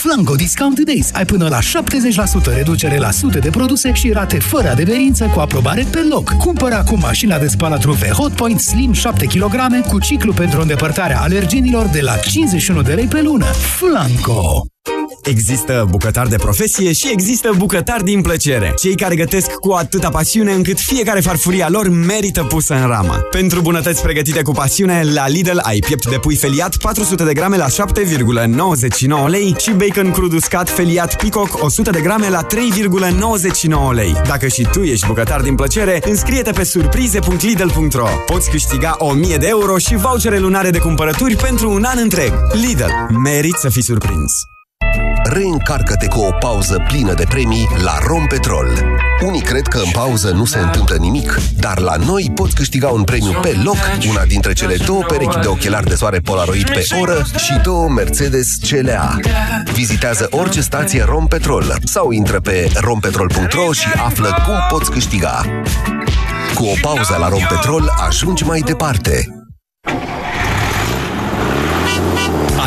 Flanco Discount Days. Ai până la 70% reducere la sute de produse și rate fără adeverință cu aprobare pe loc. Cumpără acum mașina de spălat rufe Hotpoint Slim 7 kg cu ciclu pentru îndepărtarea alergenilor de la 51 de lei pe lună. Flanco! Există bucătar de profesie și există bucătar din plăcere. Cei care gătesc cu atâta pasiune încât fiecare farfuria lor merită pusă în ramă. Pentru bunătăți pregătite cu pasiune, la Lidl ai piept de pui feliat 400 de grame la 7,99 lei și bacon crud uscat feliat Peacock 100 de grame la 3,99 lei. Dacă și tu ești bucătar din plăcere, înscrie-te pe surprize.lidl.ro. Poți câștiga 1000 de euro și vouchere lunare de cumpărături pentru un an întreg. Lidl. Merit să fii surprins. Reîncarcă-te cu o pauză plină de premii la Rompetrol. Unii cred că în pauză nu se întâmplă nimic, dar la noi poți câștiga un premiu pe loc, una dintre cele două perechi de ochelari de soare Polaroid pe oră și două Mercedes CLA. Vizitează orice stație Rompetrol sau intră pe rompetrol.ro și află cum poți câștiga. Cu o pauză la Rompetrol ajungi mai departe.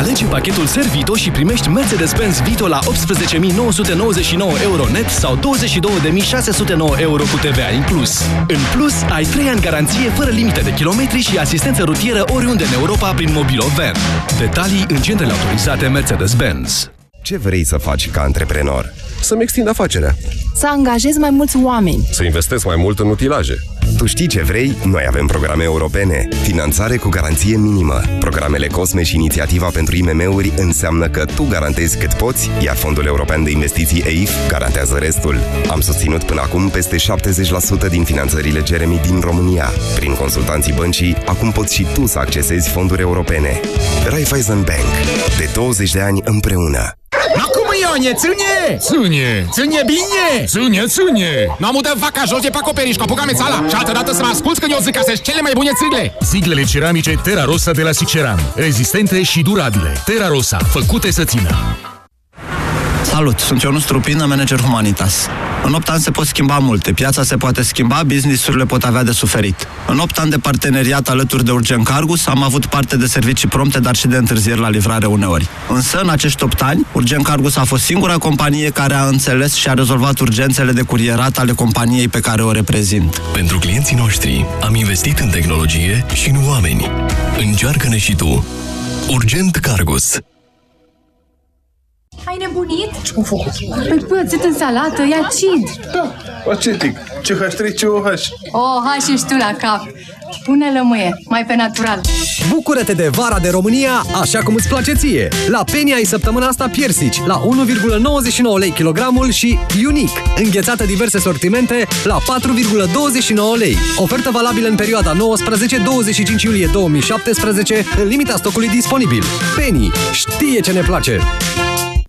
Alege pachetul Servito și primești Mercedes-Benz Vito la 18.999 euro net sau 22.609 euro cu TVA inclus. În plus, ai 3 ani garanție fără limite de kilometri și asistență rutieră oriunde în Europa prin Mobilo Van. Detalii în centrele autorizate Mercedes-Benz. Ce vrei să faci ca antreprenor? Să-mi extind afacerea. Să angajez mai mulți oameni. Să investesc mai mult în utilaje. Tu știi ce vrei? Noi avem programe europene. Finanțare cu garanție minimă. Programele COSME și inițiativa pentru IMM-uri înseamnă că tu garantezi cât poți, iar Fondul European de Investiții EIF garantează restul. Am susținut până acum peste 70% din finanțările Jeremy din România. Prin consultanții băncii, acum poți și tu să accesezi fonduri europene. Raiffeisen Bank. De 20 de ani împreună. No cum Ione, ține! Ține! Ține bine! Ține, ține! Nu am udat vaca jos de pe acoperiș, copuca mețala și altă dată să mă asculți când eu zic că sunt cele mai bune țigle! Siglele ceramice Terra Rosa de la Siceran. Rezistente și durabile. Terra Rosa, făcute să țină. Salut, sunt Ionus Trupin, manager Humanitas. În 8 ani se pot schimba multe, piața se poate schimba, business-urile pot avea de suferit. În 8 ani de parteneriat alături de Urgent Cargus am avut parte de servicii prompte, dar și de întârzieri la livrare uneori. Însă, în acești 8 ani, Urgent Cargus a fost singura companie care a înțeles și a rezolvat urgențele de curierat ale companiei pe care o reprezint. Pentru clienții noștri am investit în tehnologie și în oameni. Încearcă-ne și tu. Urgent Cargus. Ai nebunit? Ce-am făcut? Păi pățit în salată, e acid. Da, acetic. CH3, COH. Oh, hași și tu la cap. Pune lămâie, mai pe natural. Bucură-te de vara de România așa cum îți place ție. La Penny ai săptămâna asta piersici la 1,99 lei kilogramul și Unique, înghețată diverse sortimente la 4,29 lei. Ofertă valabilă în perioada 19-25 iulie 2017 în limita stocului disponibil. Penny știe ce ne place!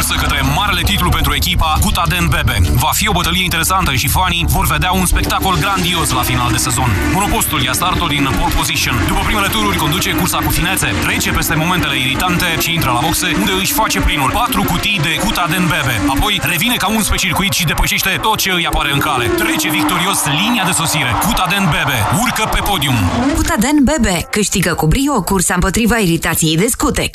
O nouă cursă către marele titlu pentru echipa Gutaden Bebe. Va fi o bătălie interesantă și fanii vor vedea un spectacol grandios la final de sezon. Monopostul ia startul din pole position. După primele tururi conduce cursa cu finețe, trece peste momentele iritante și intră la boxe, unde își face primul patru cutii de Gutaden Bebe. Apoi revine ca un pe circuit și depășește tot ce îi apare în cale. Trece victorios linia de sosire. Gutaden Bebe urcă pe podium. Putaden Bebe câștigă cu brio cursa împotriva iritației de scutec.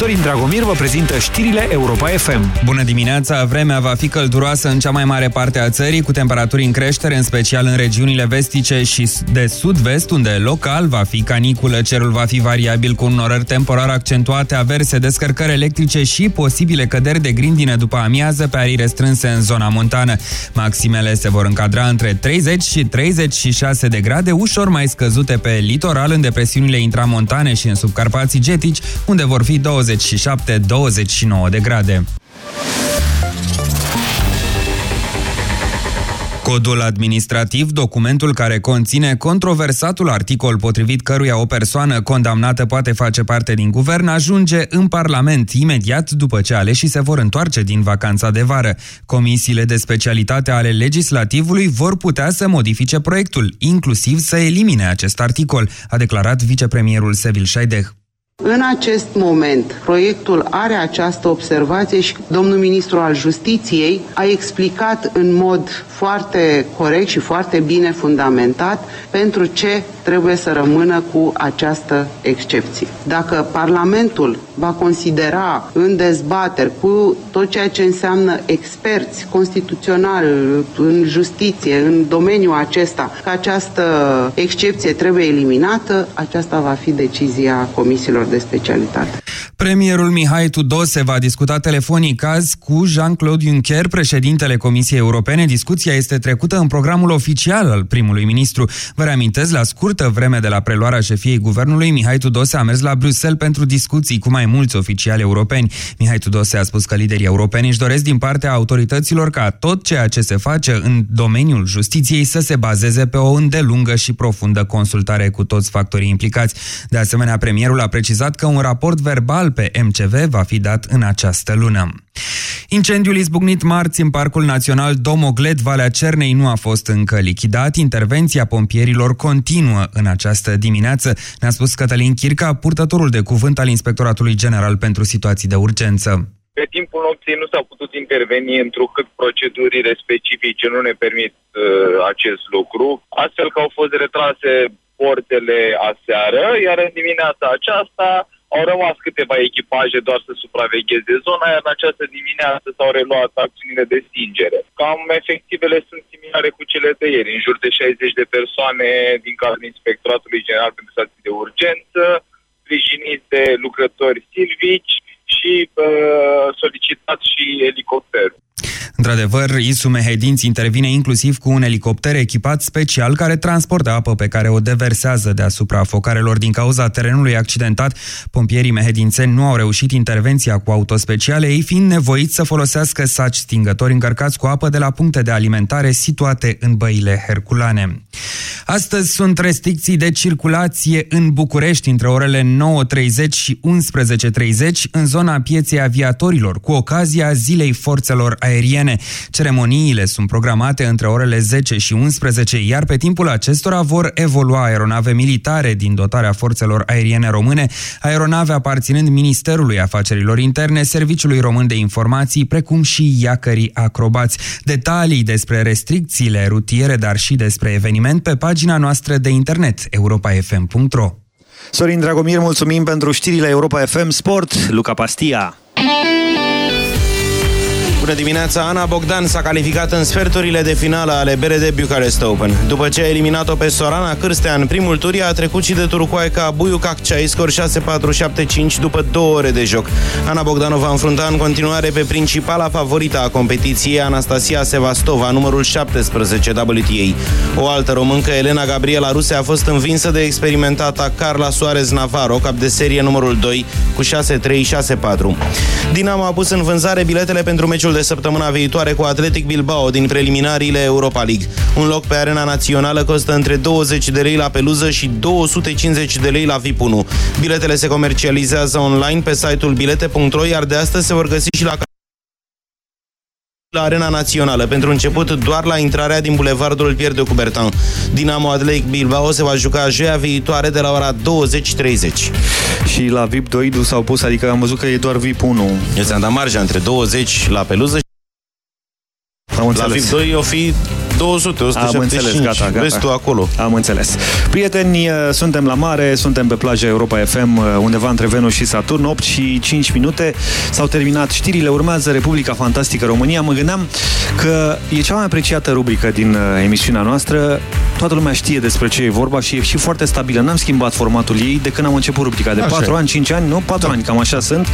Sorin Dragomir vă prezintă știrile Europa FM. Bună dimineața! Vremea va fi călduroasă în cea mai mare parte a țării, cu temperaturi în creștere, în special în regiunile vestice și de sud-vest, unde local va fi caniculă, cerul va fi variabil cu norări temporar accentuate, averse, descărcări electrice și posibile căderi de grindine după amiază pe arii restrânse în zona montană. Maximele se vor încadra între 30 și 36 de grade, ușor mai scăzute pe litoral, în depresiunile intramontane și în subcarpații getici, unde vor fi 27-29 de grade. Codul administrativ, documentul care conține controversatul articol potrivit căruia o persoană condamnată poate face parte din guvern, ajunge în Parlament imediat după ce aleșii se vor întoarce din vacanța de vară. Comisiile de specialitate ale legislativului vor putea să modifice proiectul, inclusiv să elimine acest articol, a declarat vicepremierul Sevil Șaideh. În acest moment, proiectul are această observație și domnul ministru al Justiției a explicat în mod foarte corect și foarte bine fundamentat pentru ce trebuie să rămână cu această excepție. Dacă Parlamentul va considera în dezbateri cu tot ceea ce înseamnă experți constituțional în justiție, în domeniul acesta, că această excepție trebuie eliminată, aceasta va fi decizia comisiilor de specialitate. Premierul Mihai Tudose va discuta telefonic azi cu Jean-Claude Juncker, președintele Comisiei Europene. Discuția este trecută în programul oficial al primului ministru. Vă reamintesc, la scurtă vreme de la preluarea șefiei guvernului, Mihai Tudose a mers la Bruxelles pentru discuții cu mai mulți oficiali europeni. Mihai Tudose a spus că liderii europeni își doresc din partea autorităților ca tot ceea ce se face în domeniul justiției să se bazeze pe o îndelungă și profundă consultare cu toți factorii implicați. De asemenea, premierul a precizat că un raport verbal pe MCV va fi dat în această lună. Incendiul izbucnit marți în Parcul Național Domogled, Valea Cernei, nu a fost încă lichidat. Intervenția pompierilor continuă în această dimineață, ne-a spus Cătălin Chirca, purtătorul de cuvânt al Inspectoratului General pentru Situații de Urgență. Pe timpul nopții nu s-a putut interveni întrucât procedurile specifice nu ne permit uh, acest lucru, astfel că au fost retrase portele aseară, iar în dimineața aceasta au rămas câteva echipaje doar să supravegheze zona, iar în această dimineață s-au reluat acțiunile de stingere. Cam efectivele sunt similare cu cele de ieri, în jur de 60 de persoane din cadrul Inspectoratului General pentru Stații de Urgență, sprijiniți de lucrători silvici și uh, solicitat și elicopterul. Într-adevăr, Isu Mehedinți intervine inclusiv cu un elicopter echipat special care transportă apă pe care o deversează deasupra focarelor din cauza terenului accidentat. Pompierii mehedințeni nu au reușit intervenția cu autospeciale, ei fiind nevoiți să folosească saci stingători încărcați cu apă de la puncte de alimentare situate în băile herculane. Astăzi sunt restricții de circulație în București între orele 9.30 și 11.30 în zona pieței aviatorilor, cu ocazia Zilei Forțelor Aeriene. Ceremoniile sunt programate între orele 10 și 11, iar pe timpul acestora vor evolua aeronave militare din dotarea Forțelor Aeriene Române, aeronave aparținând Ministerului Afacerilor Interne, Serviciului Român de Informații, precum și iacării acrobați. Detalii despre restricțiile rutiere, dar și despre eveniment pe pagina noastră de internet europafm.ro Sorin Dragomir, mulțumim pentru știrile Europa FM Sport. Luca Pastia. Bună dimineața! Ana Bogdan s-a calificat în sferturile de finală ale BRD Bucharest Open. După ce a eliminat-o pe Sorana Cârstea în primul tur, a trecut și de turcoaica Buiu Caccai, scor 6-4-7-5 după două ore de joc. Ana Bogdan va înfrunta în continuare pe principala favorită a competiției, Anastasia Sevastova, numărul 17 WTA. O altă româncă, Elena Gabriela Ruse, a fost învinsă de experimentata Carla Suarez Navarro, cap de serie numărul 2, cu 6-3-6-4. Dinamo a pus în vânzare biletele pentru meciul de săptămâna viitoare cu Atletic Bilbao din preliminariile Europa League. Un loc pe arena națională costă între 20 de lei la peluză și 250 de lei la VIP 1. Biletele se comercializează online pe site-ul bilete.ro, iar de astăzi se vor găsi și la la Arena Națională, pentru început doar la intrarea din bulevardul Pierre de Coubertin. Dinamo Atletic Bilbao se va juca joia viitoare de la ora 20.30. Și la VIP 2 s-au pus, adică am văzut că e doar VIP 1. Eu ți-am dat marja între 20 la peluză și am la VIP 2 o fi 200, 175. Am înțeles, gata, gata. Restul acolo. Am înțeles. Prieteni, uh, suntem la mare, suntem pe plaja Europa FM, uh, undeva între Venus și Saturn, 8 și 5 minute. S-au terminat știrile, urmează Republica Fantastică România. Mă gândeam că e cea mai apreciată rubrică din uh, emisiunea noastră. Toată lumea știe despre ce e vorba și e și foarte stabilă. N-am schimbat formatul ei de când am început rubrica. De Așa 4 e. ani, 5 ani, nu? 4 ani, cam așa sunt.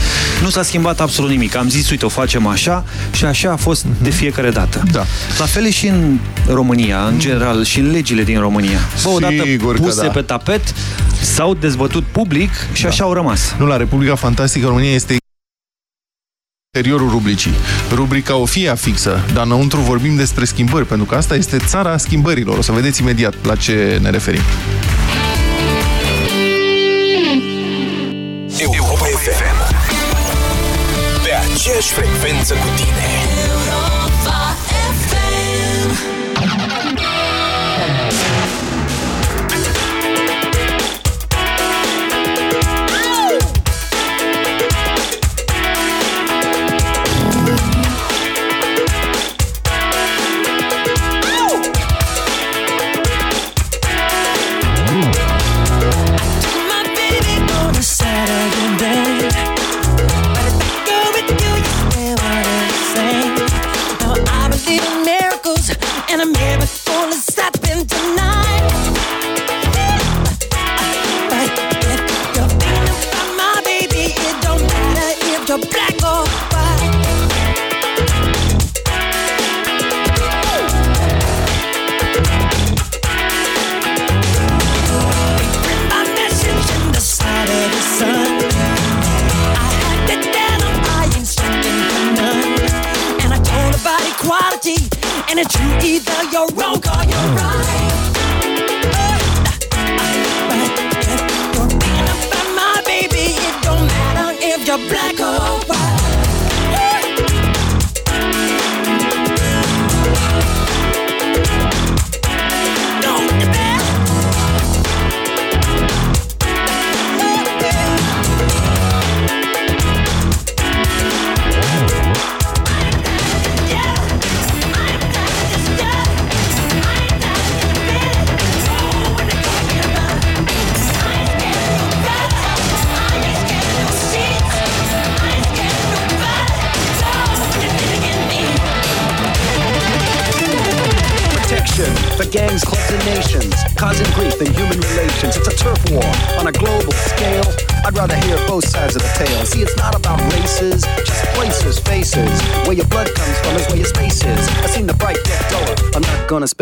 Nu s-a schimbat absolut nimic. Am zis, uite, o facem așa și așa a fost de fiecare dată. Da. La fel e și în România, în general, și în legile din România. Bă, odată Sigur că puse da. pe tapet, s-au dezbătut public și așa au rămas. Nu, la Republica Fantastică România este interiorul rubricii. Rubrica o fie fixă, dar înăuntru vorbim despre schimbări, pentru că asta este țara schimbărilor. O să vedeți imediat la ce ne referim. Europa FM Pe aceeași frecvență cu tine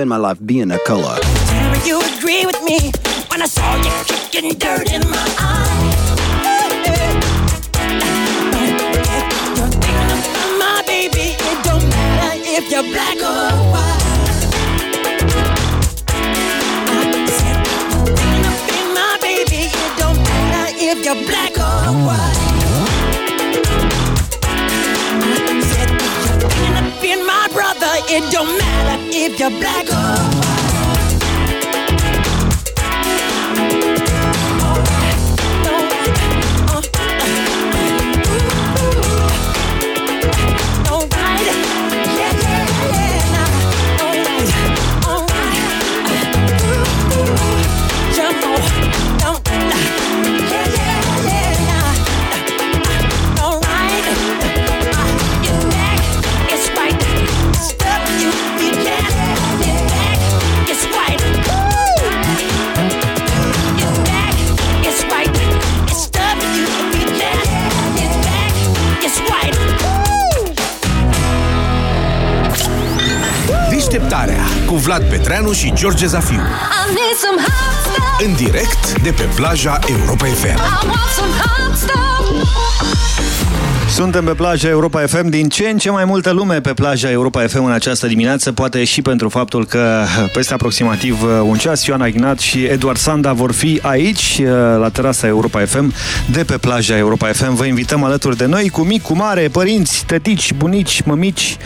spend my life being a color. Și George Zafiu. I need some hot stuff. În direct de pe plaja Europa FM. I want some hot stuff. Suntem pe plaja Europa FM, din ce în ce mai multă lume pe plaja Europa FM în această dimineață, poate și pentru faptul că peste aproximativ un ceas Ioana Ignat și Eduard Sanda vor fi aici, la terasa Europa FM, de pe plaja Europa FM. Vă invităm alături de noi, cu mic, cu mare, părinți, tătici, bunici, mămici,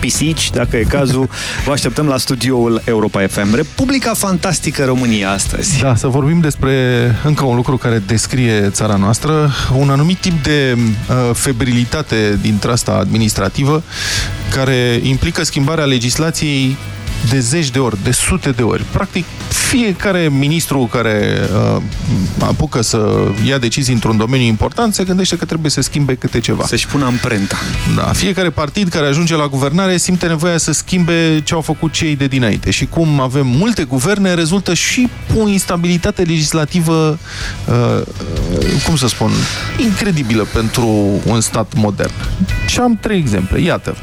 pisici, dacă e cazul. Vă așteptăm la studioul Europa FM. Republica Fantastică România astăzi. Da, să vorbim despre încă un lucru care descrie țara noastră, un anumit tip de uh, febrilitate dintre asta administrativă care implică schimbarea legislației de zeci de ori, de sute de ori. Practic, fiecare ministru care uh, apucă să ia decizii într-un domeniu important se gândește că trebuie să schimbe câte ceva. Să-și pună amprenta. Da, fiecare partid care ajunge la guvernare simte nevoia să schimbe ce au făcut cei de dinainte. Și cum avem multe guverne, rezultă și o instabilitate legislativă, uh, cum să spun, incredibilă pentru un stat modern. Și am trei exemple. Iată,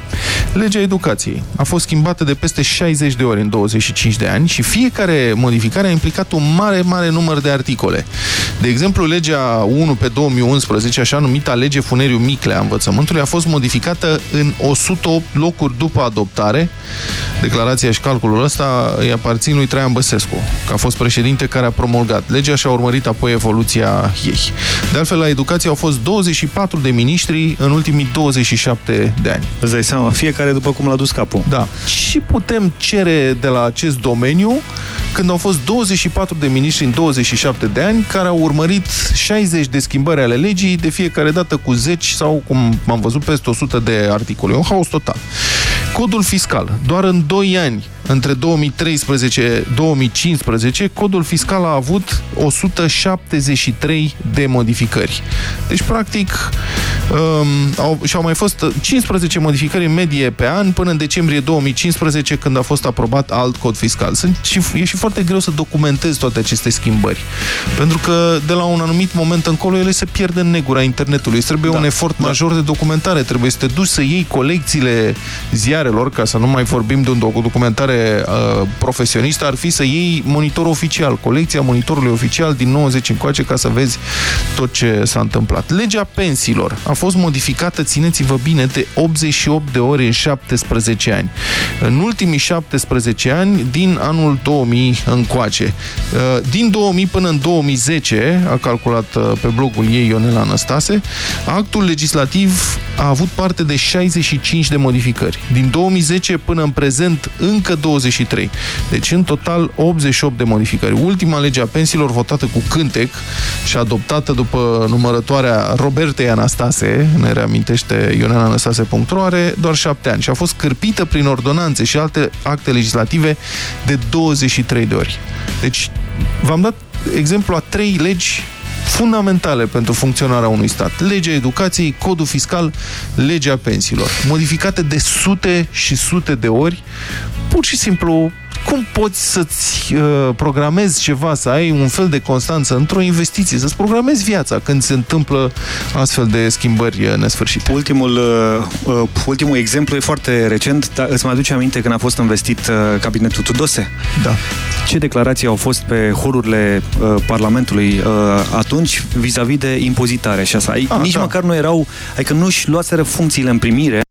legea educației a fost schimbată de peste 60 de ori în 25 de ani și fiecare modificare a implicat un mare, mare număr de articole. De exemplu, legea 1 pe 2011, așa numita lege Funeriu Micle a învățământului, a fost modificată în 108 locuri după adoptare. Declarația și calculul ăsta îi aparțin lui Traian Băsescu, că a fost președinte care a promulgat legea și a urmărit apoi evoluția ei. De altfel, la educație au fost 24 de miniștri în ultimii 27 de ani. Îți dai seama, fiecare după cum l-a dus capul. Da. Și putem cere de la acest domeniu când au fost 24 de miniștri în 27 de ani care au urmărit 60 de schimbări ale legii, de fiecare dată cu 10 sau, cum am văzut, peste 100 de articole. Un haos total. Codul fiscal. Doar în 2 ani, între 2013-2015, codul fiscal a avut 173 de modificări. Deci, practic, um, au, și au mai fost 15 modificări în medie pe an până în decembrie 2015, când a fost aprobat alt cod fiscal. Sunt și, e și foarte greu să documentezi toate aceste schimbări. Pentru că de la un anumit moment încolo ele se pierd în negura internetului. Îți trebuie da, un efort da. major de documentare. Trebuie să te duci să iei colecțiile ziarelor, ca să nu mai vorbim de un documentare uh, profesionistă, ar fi să iei monitorul oficial, colecția monitorului oficial din 90 încoace ca să vezi tot ce s-a întâmplat. Legea pensiilor a fost modificată, țineți-vă bine, de 88 de ori în 17 ani. În ultimii 17 ani, din anul 2000 încoace. Uh, din 2000 până în 2010, a calculat uh, pe blogul ei Ionela Anastase, actul legislativ a avut parte de 65 de modificări. Din 2010 până în prezent, încă 23. Deci, în total, 88 de modificări. Ultima lege a pensiilor votată cu cântec și adoptată după numărătoarea Robertei Anastase, ne reamintește ionelanastase.ro, are doar 7 ani și a fost cârpită prin ordonanțe și alte acte legislative de 23 de ori. Deci, v-am dat exemplu a trei legi fundamentale pentru funcționarea unui stat. Legea educației, codul fiscal, legea pensiilor. Modificate de sute și sute de ori, pur și simplu cum poți să-ți uh, programezi ceva, să ai un fel de constanță într-o investiție, să-ți programezi viața când se întâmplă astfel de schimbări uh, nesfârșite? Ultimul, uh, uh, ultimul exemplu e foarte recent, dar îți mai aduce aminte când a fost investit uh, cabinetul Tudose? Da. Ce declarații au fost pe horurile uh, Parlamentului uh, atunci vis-a-vis -vis de impozitare și așa? Ah, Nici da. măcar nu erau, adică nu-și luaseră funcțiile în primire,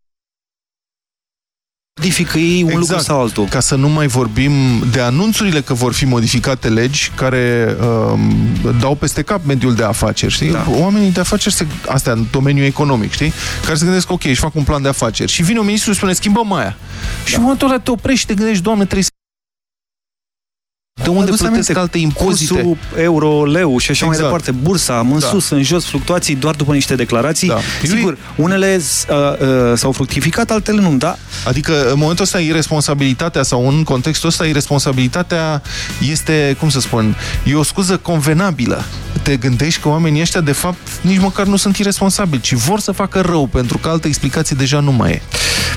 modifică ei un lucru sau altul. Exact. Ca să nu mai vorbim de anunțurile că vor fi modificate legi care um, dau peste cap mediul de afaceri, știi? Da. Oamenii de afaceri, se, astea în domeniul economic, știi? Care se gândesc, ok, își fac un plan de afaceri. Și vine un ministru și spune, schimbăm aia. Da. Și în momentul ăla te oprești și te gândești, doamne, trebuie să de unde Adus plătesc aminte, alte impozite? Cursul euro, leu și așa Exact. mai departe. Bursa, în Da. sus, în jos, fluctuații doar după niște declarații. Da. Sigur, unele uh, uh, s-au fructificat, altele nu, da? Adică în momentul ăsta irresponsabilitatea sau în contextul ăsta irresponsabilitatea este, cum să spun, e o scuză convenabilă. Te gândești că oamenii ăștia de fapt nici măcar nu sunt irresponsabili, ci vor să facă rău, pentru că altă explicație deja nu mai e.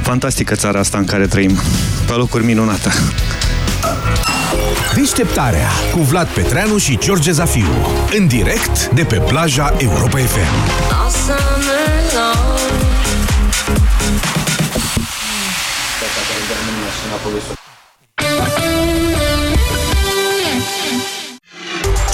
Fantastică țara asta în care trăim. Pe locuri minunată. Deșteptarea cu Vlad Petreanu și George Zafiu. În direct de pe plaja Europa FM.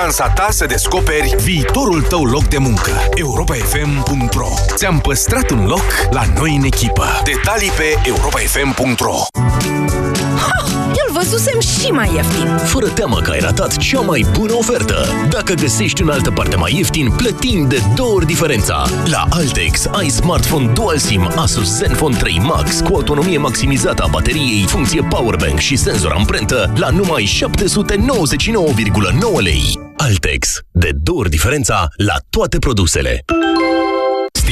șansa ta să descoperi viitorul tău loc de muncă. europafm.ro Ți-am păstrat un loc la noi în echipă. Detalii pe europafm.ro Eu-l văzusem și mai ieftin. Fără teamă că ai ratat cea mai bună ofertă. Dacă găsești în altă parte mai ieftin, plătim de două ori diferența. La Altex ai smartphone Dual SIM Asus Zenfone 3 Max cu autonomie maximizată a bateriei, funcție powerbank și senzor amprentă la numai 799,9 lei. Altex. De două ori diferența la toate produsele.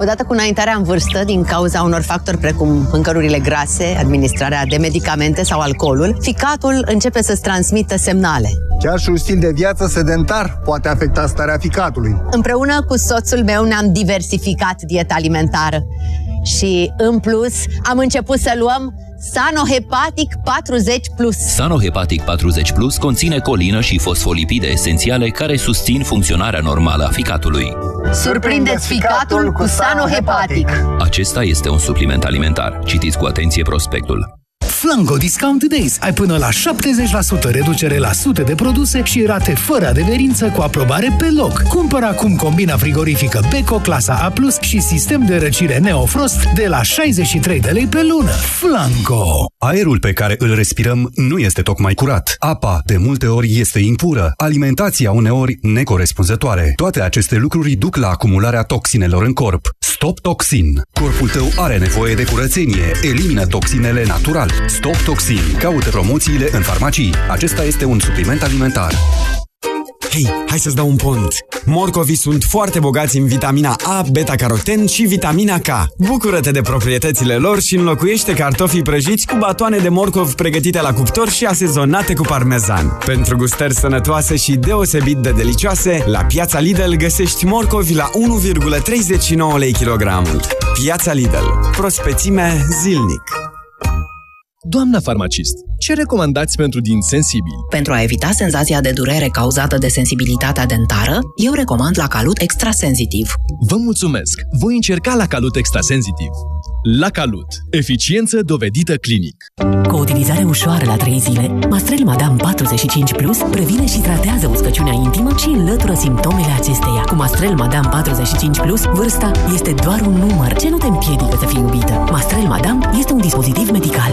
Odată cu înaintarea în vârstă, din cauza unor factori precum mâncărurile grase, administrarea de medicamente sau alcoolul, ficatul începe să-ți transmită semnale. Chiar și un stil de viață sedentar poate afecta starea ficatului. Împreună cu soțul meu ne-am diversificat dieta alimentară și, în plus, am început să luăm Sanohepatic 40+. Plus. Sanohepatic 40 Plus conține colină și fosfolipide esențiale care susțin funcționarea normală a ficatului. Surprindeți ficatul cu Sanohepatic. Acesta este un supliment alimentar. Citiți cu atenție prospectul. Flango Discount Days. Ai până la 70% reducere la sute de produse și rate fără adeverință cu aprobare pe loc. Cumpără acum combina frigorifică Beko clasa A+, și sistem de răcire Neofrost de la 63 de lei pe lună. Flango! Aerul pe care îl respirăm nu este tocmai curat. Apa, de multe ori, este impură. Alimentația, uneori, necorespunzătoare. Toate aceste lucruri duc la acumularea toxinelor în corp. Stop Toxin. Corpul tău are nevoie de curățenie. Elimină toxinele natural. Stop Toxin. Caută promoțiile în farmacii. Acesta este un supliment alimentar. Hei, hai să-ți dau un pont! Morcovii sunt foarte bogați în vitamina A, beta-caroten și vitamina K. Bucură-te de proprietățile lor și înlocuiește cartofii prăjiți cu batoane de morcov pregătite la cuptor și asezonate cu parmezan. Pentru gustări sănătoase și deosebit de delicioase, la Piața Lidl găsești morcovi la 1,39 lei kilogramul. Piața Lidl. Prospețime zilnic. Doamna farmacist, ce recomandați pentru din sensibili? Pentru a evita senzația de durere cauzată de sensibilitatea dentară, eu recomand la Calut Extrasensitiv. Vă mulțumesc! Voi încerca la Calut Extrasensitiv. La Calut. Eficiență dovedită clinic. Cu o utilizare ușoară la 3 zile, Mastrel Madame 45 Plus previne și tratează uscăciunea intimă și înlătură simptomele acesteia. Cu Mastrel Madame 45 Plus, vârsta este doar un număr ce nu te împiedică să fii iubită. Mastrel Madame este un dispozitiv medical.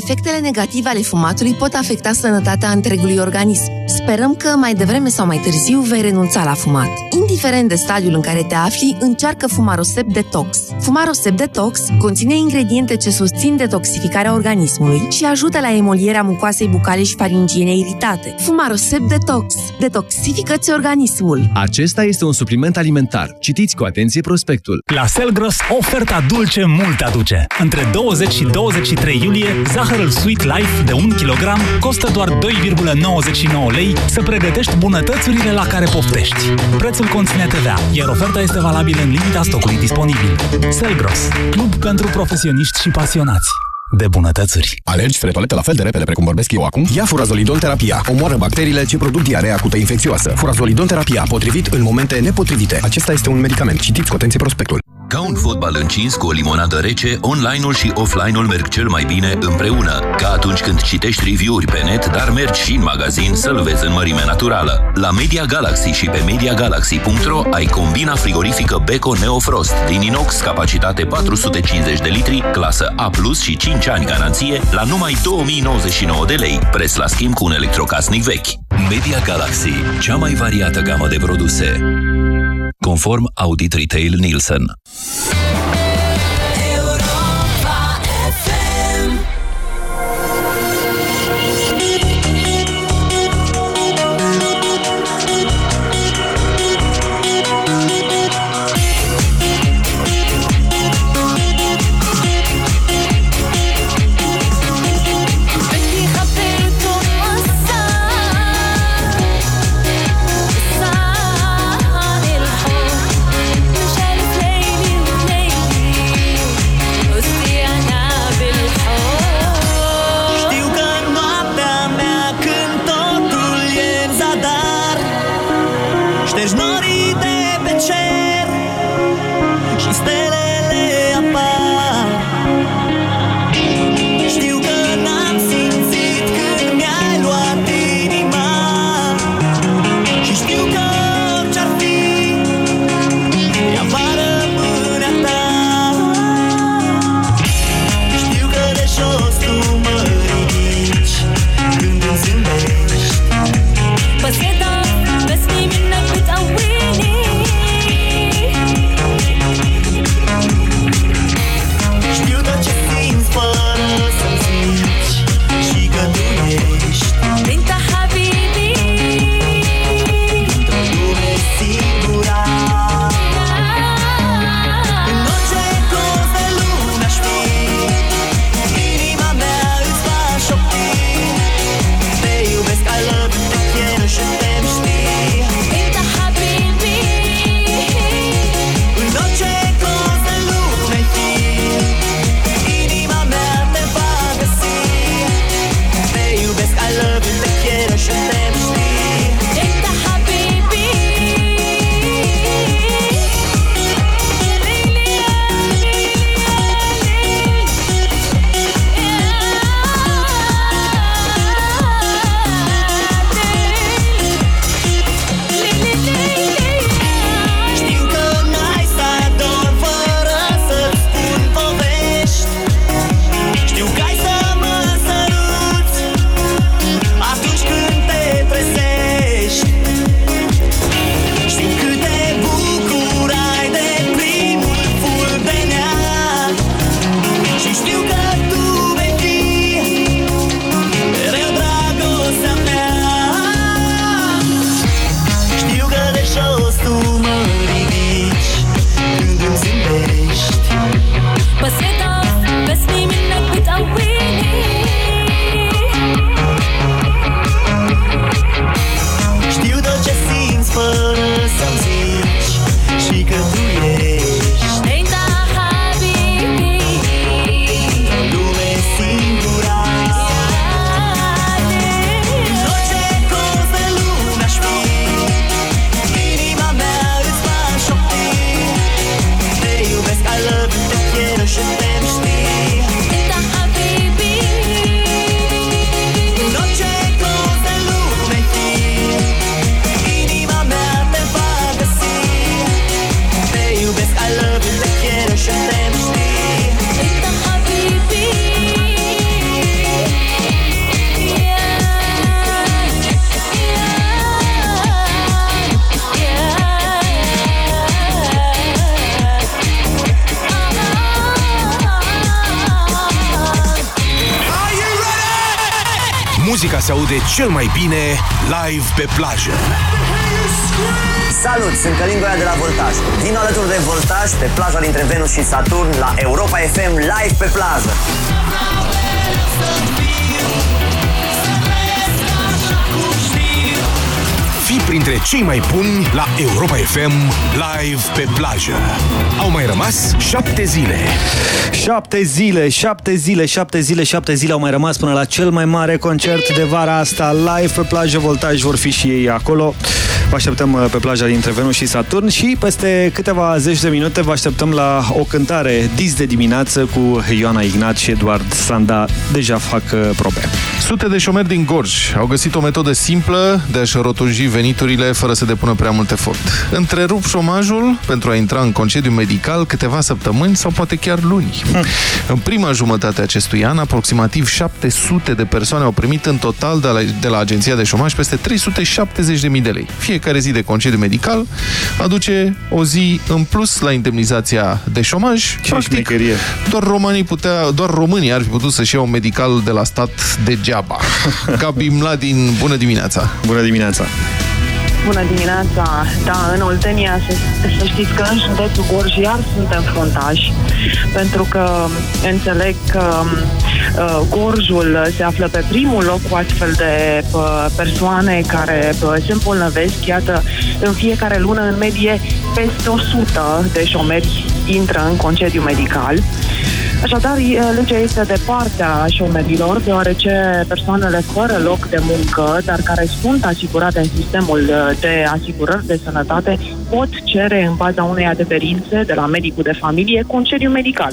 Efectele negative ale fumatului pot afecta sănătatea întregului organism. Sperăm că mai devreme sau mai târziu vei renunța la fumat. Indiferent de stadiul în care te afli, încearcă Fumarosep Detox. Fumarosep Detox conține ingrediente ce susțin detoxificarea organismului și ajută la emolierea mucoasei bucale și faringiene iritate. Fumarosep Detox. Detoxifică-ți organismul. Acesta este un supliment alimentar. Citiți cu atenție prospectul. La Selgros, oferta dulce mult aduce. Între 20 și 23 iulie, zahărul Sweet Life de 1 kg costă doar 2,99 lei să pregătești bunătățurile la care poftești. Prețul conține TVA, iar oferta este valabilă în limita stocului disponibil. Selgros, club pentru profesioniști și pasionați de bunătățuri. Alergi spre toaletă la fel de repede precum vorbesc eu acum? Ia furazolidon terapia. Omoară bacteriile ce produc diarea acută infecțioasă. Furazolidon terapia, potrivit în momente nepotrivite. Acesta este un medicament. Citiți cu atenție prospectul. Ca un fotbal încins cu o limonadă rece, online-ul și offline-ul merg cel mai bine împreună. Ca atunci când citești review-uri pe net, dar mergi și în magazin să-l vezi în mărime naturală. La Media Galaxy și pe MediaGalaxy.ro ai combina frigorifică Beko Neofrost din inox, capacitate 450 de litri, clasă A+, și 5 ani garanție, la numai 2099 de lei, preț la schimb cu un electrocasnic vechi. Media Galaxy, cea mai variată gamă de produse. Conform Audit Retail Nielsen. Cel mai bine live pe plajă. Salut, sunt Călin Goia de la Voltaj. Vin alături de Voltaj pe plaja dintre Venus și Saturn cei mai buni la Europa FM live pe plajă. Au mai rămas șapte zile. Șapte zile, șapte zile, șapte zile, șapte zile au mai rămas până la cel mai mare concert de vara asta live pe plajă Voltaj. Vor fi și ei acolo. Vă așteptăm uh, pe plaja dintre Venus și Saturn și peste câteva zeci de minute vă așteptăm la o cântare dis de dimineață cu Ioana Ignat și Eduard Sanda. Deja fac uh, probe. Sute de șomeri din Gorj au găsit o metodă simplă de a-și rotunji veniturile fără să depună prea mult efort. Întrerup șomajul pentru a intra în concediu medical câteva săptămâni sau poate chiar luni. În prima jumătate a acestui an, aproximativ 700 de persoane au primit în total de la, de la Agenția de Șomaj peste 370.000 de lei. Fiecare zi de concediu medical aduce o zi în plus la indemnizația de șomaj. Ce Practic, șmecherie. doar românii, putea, doar românii ar fi putut să-și iau un medical de la stat degeaba. Gabi Mladin, bună dimineața! Bună dimineața! Bună dimineața! Da, în Oltenia să, să știți că în județul Gorj iar suntem fruntași, pentru că înțeleg că uh, Gorjul se află pe primul loc cu astfel de uh, persoane care uh, se îmbolnăvesc. Iată, în fiecare lună, în medie, peste 100 de șomeri intră în concediu medical. Așadar, e- legea este de partea șomerilor, deoarece persoanele fără loc de muncă, dar care sunt asigurate în sistemul uh, de asigurări de sănătate, pot cere în baza unei adeverințe de la medicul de familie concediu medical.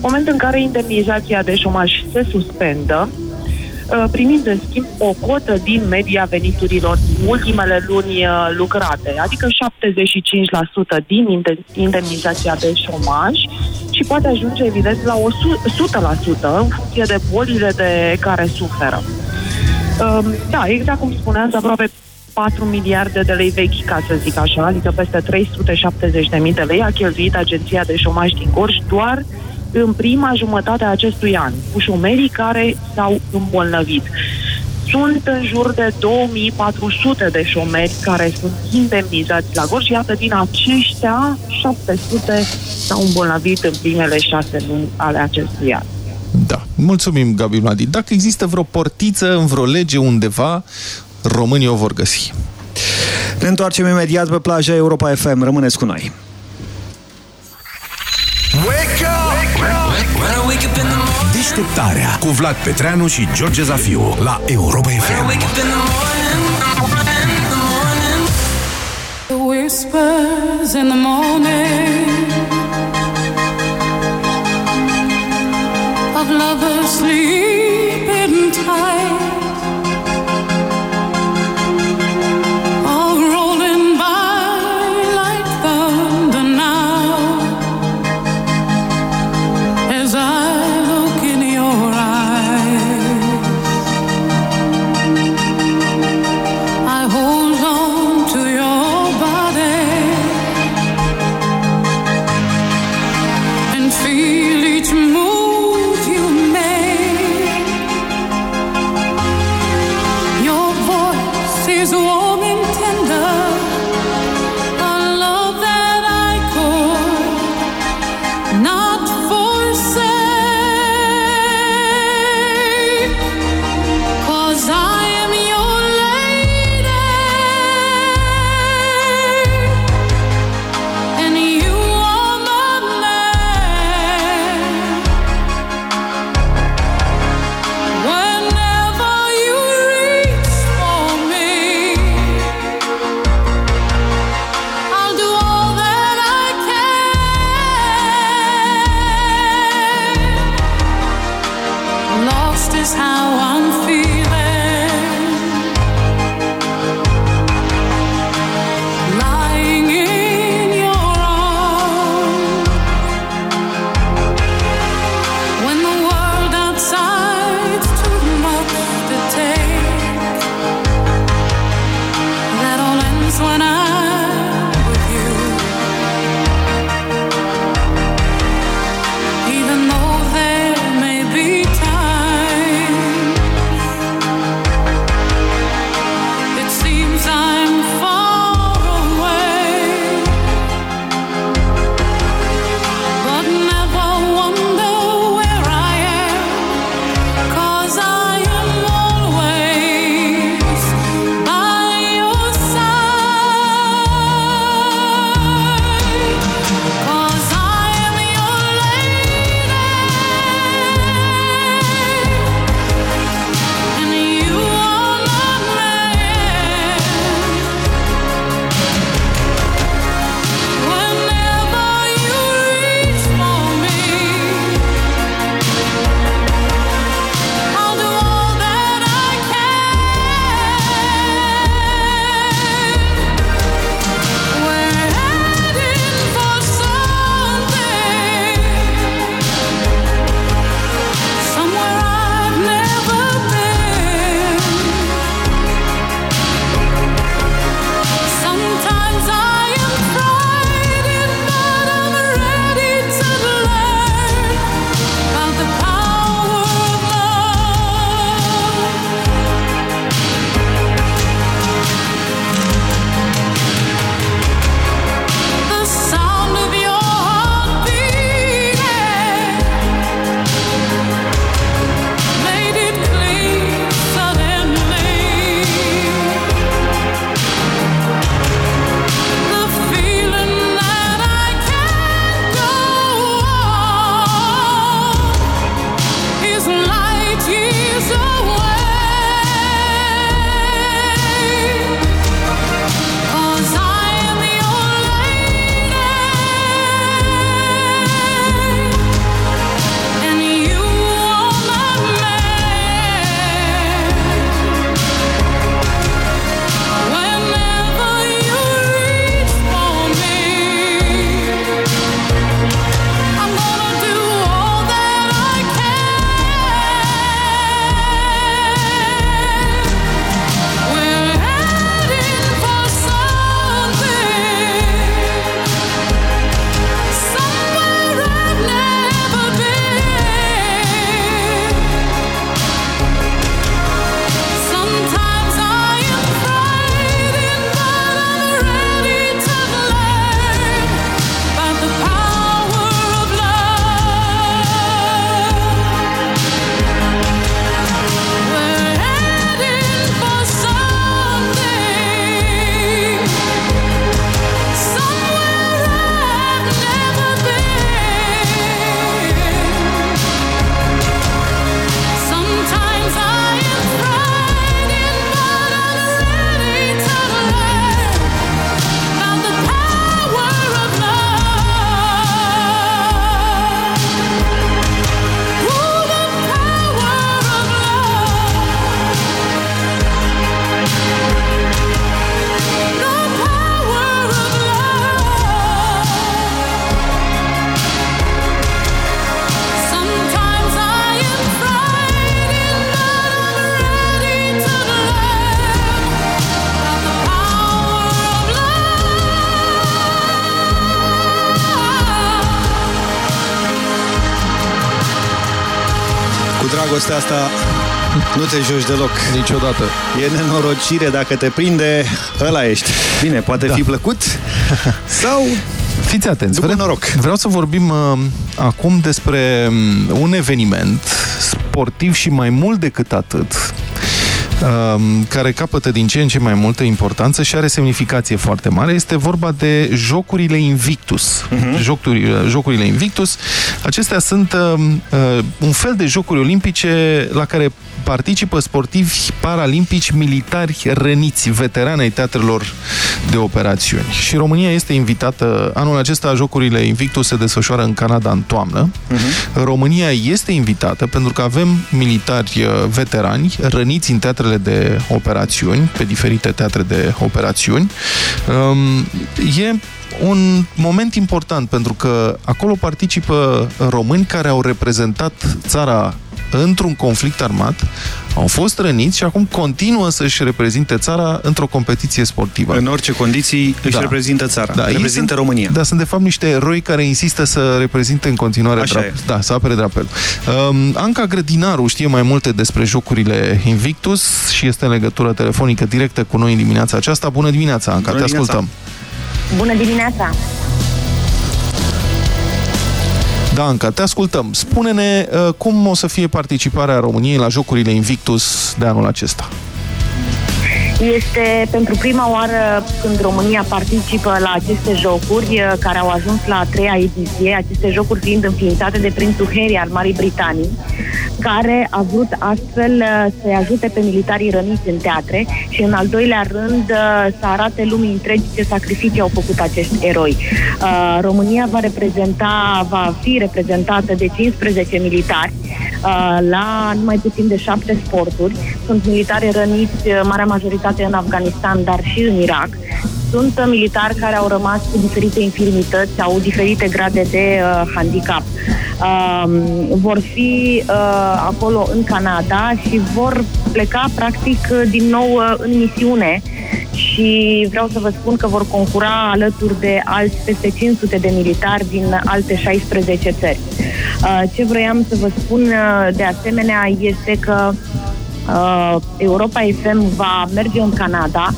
Moment în care indemnizația de șomaj se suspendă, uh, primind în schimb o cotă din media veniturilor din ultimele luni uh, lucrate, adică 75% din inde- indemnizația de șomaj și poate ajunge evident la 100% în funcție de bolile de care suferă. Um, Da, exact cum spuneați, aproape 4 miliarde de lei vechi, ca să zic așa, adică peste 370.000 de lei a cheltuit Agenția de Șomaj din Gorj doar în prima jumătate a acestui an, cu șomerii care s-au îmbolnăvit. Sunt în jur de 2400 de șomeri care sunt indemnizați la Gorj și iată din aceștia 700 s-au îmbolnăvit în primele șase luni ale acestui an. Da, mulțumim, Gabi Mladin. Dacă există vreo portiță în vreo lege undeva, românii o vor găsi. Ne întoarcem imediat pe plaja Europa FM. Rămâneți cu noi. Wake up! Deșteptarea cu Vlad Petreanu și George Zafiu la Europa FM. The whispers in the morning of lovers sleeping tight dragostea asta nu te joci deloc. Niciodată. E nenorocire dacă te prinde, ăla ești. Bine, poate Da. fi plăcut sau Fiți atenți, După vreau, noroc. vreau să vorbim uh, acum despre um, un eveniment sportiv și mai mult decât atât, um, care capătă din ce în ce mai multă importanță și are semnificație foarte mare. Este vorba de Jocurile Invictus. Jocuri, uh, jocurile Invictus, acestea sunt um, uh, un fel de jocuri olimpice la care participă sportivi paralimpici militari răniți, veterani ai teatrelor de operațiuni. Și România este invitată, anul acesta Jocurile Invictus se desfășoară în Canada în toamnă. România este invitată pentru că avem militari uh, veterani răniți în teatrele de operațiuni, pe diferite teatre de operațiuni. Um, E un moment important pentru că acolo participă români care au reprezentat țara într-un conflict armat, au fost răniți și acum continuă să-și reprezinte țara într-o competiție sportivă. în orice condiții își Da. reprezintă țara, Da, ei reprezintă sunt, România. Da, sunt de fapt niște eroi care insistă să reprezinte în continuare Așa drap- e. Da, să apere drapelul. Um, Anca Grădinaru știe mai multe despre jocurile Invictus și este în legătură telefonică directă cu noi în dimineața aceasta. Bună dimineața, Anca, Bună te dimineața. ascultăm. Bună dimineața! Da, Anca, te ascultăm. Spune-ne uh, cum o să fie participarea României la jocurile Invictus de anul acesta. Este pentru prima oară când România participă la aceste jocuri uh, care au ajuns la a treia ediție, aceste jocuri fiind înființate de prințul Harry al Marii Britanii, care a vrut astfel uh, să-i ajute pe militarii răniți în teatre și în al doilea rând uh, să arate lumii întregi ce sacrificii au făcut acești eroi. Uh, România va reprezenta, va fi reprezentată de 15 militari uh, la numai puțin de șapte sporturi. Sunt militari răniți, uh, marea majoritate în Afganistan, dar și în Irak. Sunt uh, militari care au rămas cu diferite infirmități, au diferite grade de uh, handicap. Um, vor fi uh, acolo în Canada și vor pleca practic uh, din nou uh, în misiune și vreau să vă spun că vor concura alături de alți peste 500 de militari din alte 16 țări. Uh, Ce vroiam să vă spun uh, de asemenea este că uh, Europa FM va merge în Canada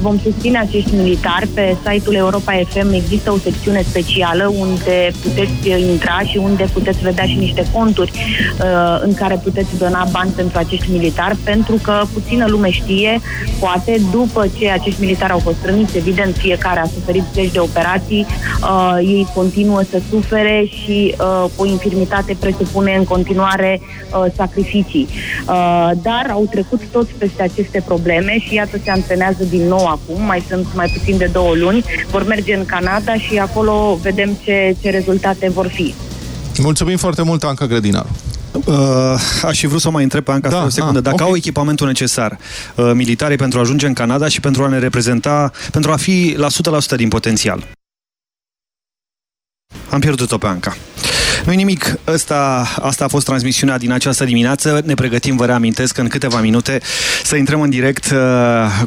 Vom susține acești militari. Pe site-ul Europa FM există o secțiune specială unde puteți intra și unde puteți vedea și niște conturi uh, în care puteți dona bani pentru acești militari, pentru că puțină lume știe, poate, după ce acești militari au fost răniți, evident, fiecare a suferit zeci de operații, uh, ei continuă să sufere și uh, o infirmitate presupune în continuare uh, sacrificii. Uh, dar au trecut toți peste aceste probleme și iată se antrenează din nou acum, mai sunt mai puțin de două luni, vor merge în Canada și acolo vedem ce, ce rezultate vor fi. Mulțumim foarte mult, Anca Grădinaru. Uh, aș fi vrut să o mai întreb pe Anca da, o secundă. ah, Dacă ok. au echipamentul necesar, uh, militarii pentru a ajunge în Canada și pentru a ne reprezenta, pentru a fi la 100% din potențial. Am pierdut-o pe Anca. Nu nimic, Asta, asta a fost transmisiunea din această dimineață. Ne pregătim, vă reamintesc, în câteva minute să intrăm în direct uh,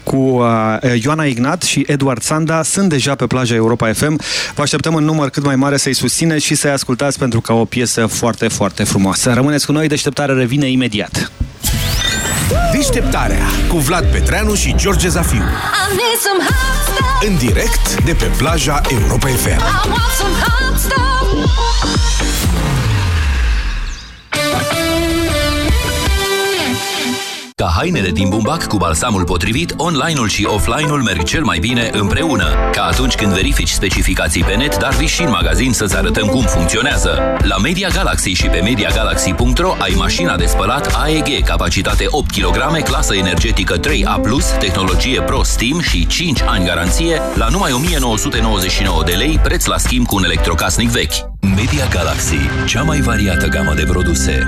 cu uh, Ioana Ignat și Eduard Sanda. Sunt deja pe plaja Europa FM. Vă așteptăm în număr cât mai mare să-i susțineți și să-i ascultați pentru că o piesă foarte, foarte frumoasă. Rămâneți cu noi, deșteptarea revine imediat. Deșteptarea cu Vlad Petreanu și George Zafiu. I need some hot stuff. În direct de pe plaja Europa FM. Ca hainele din bumbac cu balsamul potrivit, online-ul și offline-ul merg cel mai bine împreună. Ca atunci când verifici specificații pe net, dar vii și în magazin să-ți arătăm cum funcționează. La Media Galaxy și pe MediaGalaxy.ro ai mașina de spălat AEG, capacitate 8 kg, clasă energetică 3A+, tehnologie Pro Steam și 5 ani garanție la numai 1999 de lei, preț la schimb cu un electrocasnic vechi. Media Galaxy, cea mai variată gamă de produse.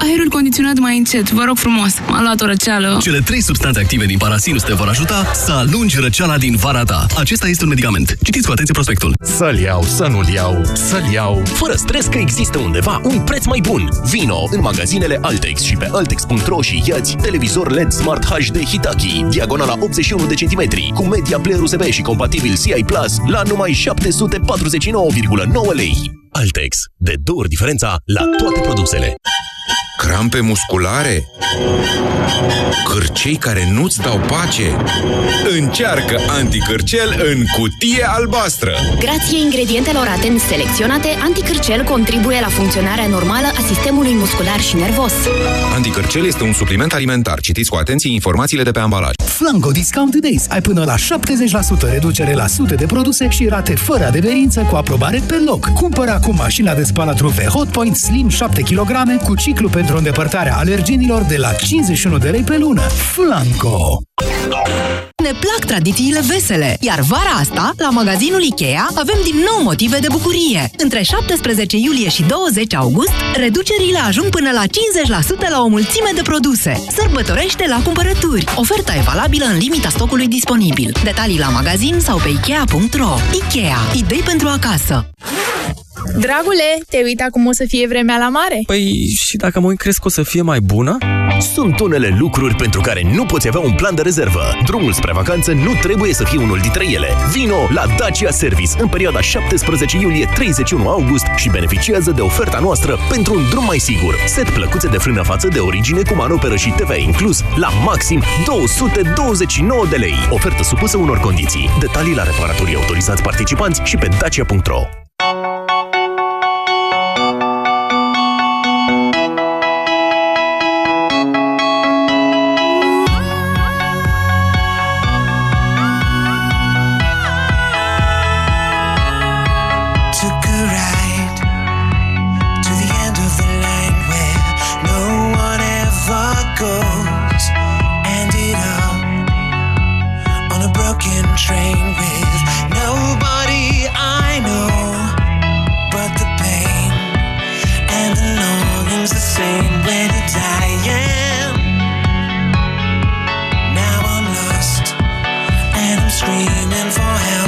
Aerul condiționat mai încet, vă rog frumos. M-a luat o răceală. Cele trei substanțe active din parasinus te vor ajuta să alungi răceala din vara ta. Acesta este un medicament. Citiți cu atenție prospectul. Să-l iau, să nu-l iau, să-l iau. Fără stres că există undeva un preț mai bun. Vino în magazinele Altex și pe altex.ro și iați televizor LED Smart HD Hitachi, diagonala 81 de centimetri, cu media player USB și compatibil CI Plus la numai 749,9 lei. Altex. De două ori diferența la toate produsele. Crampe musculare? Cârcei care nu-ți dau pace? Încearcă anticârcel în cutie albastră! Grație ingredientelor atent selecționate, anticârcel contribuie la funcționarea normală a sistemului muscular și nervos. Anticârcel este un supliment alimentar. Citiți cu atenție informațiile de pe ambalaj. Flanco Discount Days. Ai până la 70% reducere la sute de produse și rate fără adeverință cu aprobare pe loc. Cumpără acum mașina de spălat rufe Hotpoint Slim 7 kg cu ciclu pentru îndepărtarea alergenilor de la 51 de lei pe lună. Flanco! Ne plac tradițiile vesele, iar vara asta, la magazinul Ikea, avem din nou motive de bucurie. Între 17 iulie și 20 august, reducerile ajung până la 50% la o mulțime de produse. Sărbătorește la cumpărături. Oferta e valabilă în limita stocului disponibil. Detalii la magazin sau pe Ikea.ro. Ikea. Idei pentru acasă. Dragule, te uita cum o să fie vremea la mare? Păi, și dacă mă uit, crezi că o să fie mai bună? Sunt unele lucruri pentru care nu poți avea un plan de rezervă. Drumul spre vacanță nu trebuie să fie unul dintre ele. Vino la Dacia Service în perioada 17 iulie-31 august și beneficiază de oferta noastră pentru un drum mai sigur. Set plăcuțe de frână față de origine cu manoperă și TVA inclus la maxim 229 de lei. Ofertă supusă unor condiții. Detalii la reparatorii autorizați participanți și pe dacia.ro. with nobody I know, but the pain and the longing's the same. Now I'm lost and I'm screaming for help.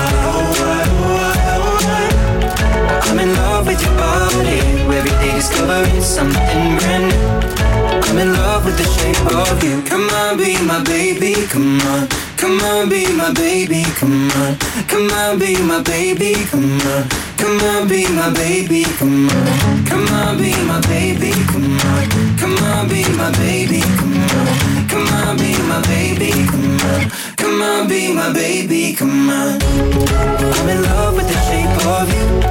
Discovering something brand new. I'm in love with the shape of you. Come on, be my baby, come on. Come on, be my baby, come on. Come on, be my baby, come on. Come on, be my baby, come on. Come on, be my baby, come on. Come on, be my baby, come on. Come on, be my baby, come on. Come on, be my baby, come on. I'm in love with the shape of you.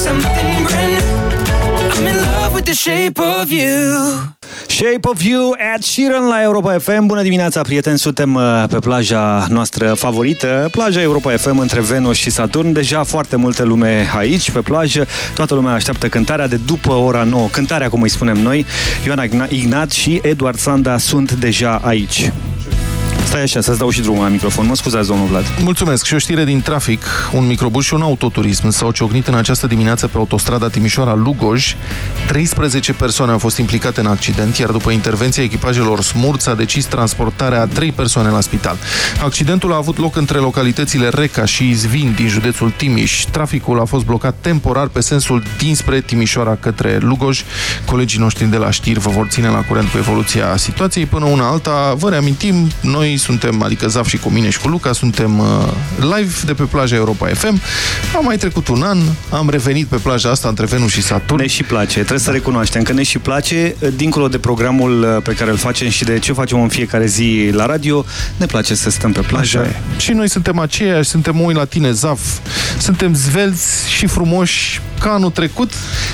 Something brand new. I'm in love with the shape of you. Shape of You, Ed Sheeran la Europa FM. Bună dimineața, prieteni! Suntem uh, pe plaja noastră favorită, plaja Europa FM între Venus și Saturn. Deja foarte multe lume aici, pe plajă. Toată lumea așteaptă cântarea de după ora 9. Cântarea, cum îi spunem noi. Ioana Ignat și Eduard Sanda sunt deja aici. Stai așa, să-ți dau și drumul la microfon. Mă scuzați, domnul Vlad. Mulțumesc. Și o știre din trafic. Un microbus și un autoturism s-au ciocnit în această dimineață pe autostrada Timișoara-Lugoj. 13 persoane au fost implicate în accident, iar după intervenția echipajelor SMURT s-a decis transportarea a 3 persoane la spital. Accidentul a avut loc între localitățile Reca și Izvin din județul Timiș. Traficul a fost blocat temporar pe sensul dinspre Timișoara către Lugoj. Colegii noștri de la știri vă vor ține la curent cu evoluția situației. Până una alta, vă reamintim, noi noi suntem, adică Zaf și cu mine și cu Luca, suntem uh, live de pe plaja Europa FM. Am mai trecut un an, am revenit pe plaja asta între Venus și Saturn. Ne și place, trebuie să recunoaștem că ne și place, dincolo de programul uh, pe care îl facem și de ce facem în fiecare zi la radio, ne place să stăm pe plajă. Așa e. Și noi suntem aceiași, suntem oi la tine, Zaf, suntem zvelți și frumoși ca anul trecut,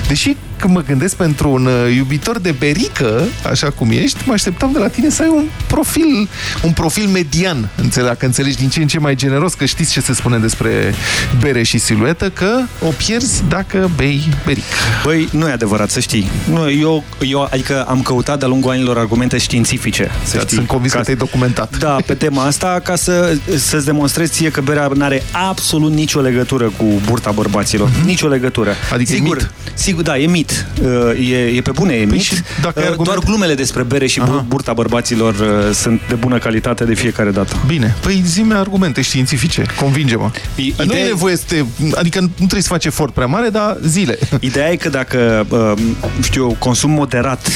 deși când mă gândesc pentru un uh, iubitor de berică, așa cum ești, mă așteptam de la tine să ai un profil, un profil median, înțeleg, dacă înțelegi din ce în ce mai generos, că știți ce se spune despre bere și siluetă, că o pierzi dacă bei berică. Băi, nu e adevărat, să știi. Nu, eu, eu adică am căutat de-a lungul anilor argumente științifice. Să Da, știi. sunt convins Ca- că te-ai documentat. Da, pe tema asta, ca să, să-ți demonstrezi ție că berea nu are absolut nicio legătură cu burta bărbaților. Nicio legătură. Mhm. Adică e sigur, mit. Sigur, da, e mit. Uh, E, e pe bune, e mit. și dacă ai Uh, argumente- Doar glumele despre bere și Aha. burta bărbaților uh, sunt de bună calitate de fiecare dată. Bine, păi zi argumente științifice, convinge-mă. I- Nu ideea- e nevoie să te... Adică nu trebuie să faci efort prea mare, dar zile. Ideea e că dacă, uh, știu eu, consum moderat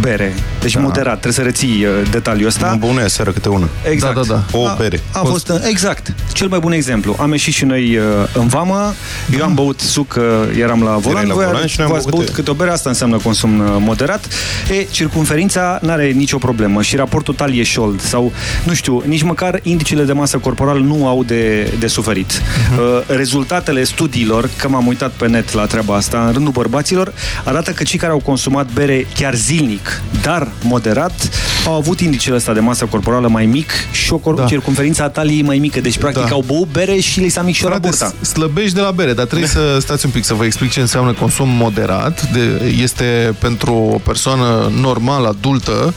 bere, deci Da. moderat, trebuie să reții uh, detaliul ăsta. Bună seara câte una. Exact. Da, da, da. O A- bere. A fost, uh, exact. Cel mai bun exemplu. Am ieșit și noi uh, în vamă, eu am băut suc, uh, eram la volan, la voi volan și noi am v-ați băut băut eu. câte o bere, asta înseamnă consum uh, moderat. E, circumferința n-are nicio problemă și raportul talie-șold sau, nu știu, nici măcar indicele de masă corporală nu au de, de suferit. Mhm. Uh, rezultatele studiilor, că m-am uitat pe net la treaba asta, în rândul bărbaților, arată că cei care au consumat bere chiar zilnic, dar moderat, au avut indicele ăsta de masă corporală mai mic și o cor- Da. circumferința taliei mai mică. Deci, practic, Da. au băut bere și li s-a micșorat Frate, burta. s- slăbești de la bere, dar trebuie să stați un pic să vă explic ce înseamnă consum moderat. De, este pentru o persoană normală, adultă,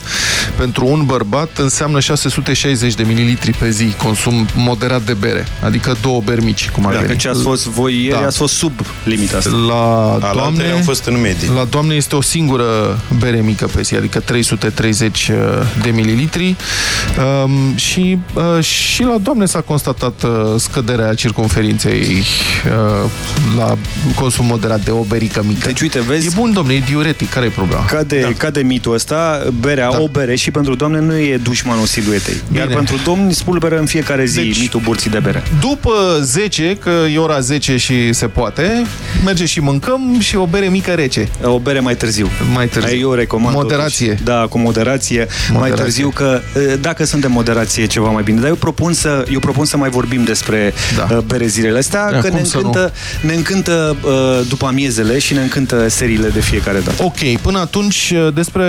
pentru un bărbat înseamnă 660 de mililitri pe zi consum moderat de bere, adică două beri mici, cum ar Dacă veni. ce ați fost voi ieri, Da. ați fost sub limita asta. La La doamne, doamne, am fost în medie. la doamne este o singură bere mică pe zi, adică 330 de mililitri um, și, uh, și la doamne s-a constatat uh, scăderea circumferinței uh, la consum moderat de o berică mică. Deci, uite, vezi... E bun, domne, e diuretic, care e problema? Cade, da. cade mitul ăsta, berea, da. o bere și pentru doamne nu e dușmanul siluetei. Iar Bine. pentru domni spulberă în fiecare zi Deci- mitul burții de bere. După 10, că e ora 10 și se poate, merge și mâncăm și o bere mică rece. O bere mai târziu. Mai târziu. Eu recomand Moderație. Totuși. Da, cu moderație, moderație, mai târziu, că e, dacă suntem moderație e ceva mai bine. Dar eu propun să, eu propun să mai vorbim despre Da. da. bere zilele astea, Da, că cum ne să încântă, ne încântă uh, după amiezele și ne încântă seriile de fiecare dată. Ok, până atunci despre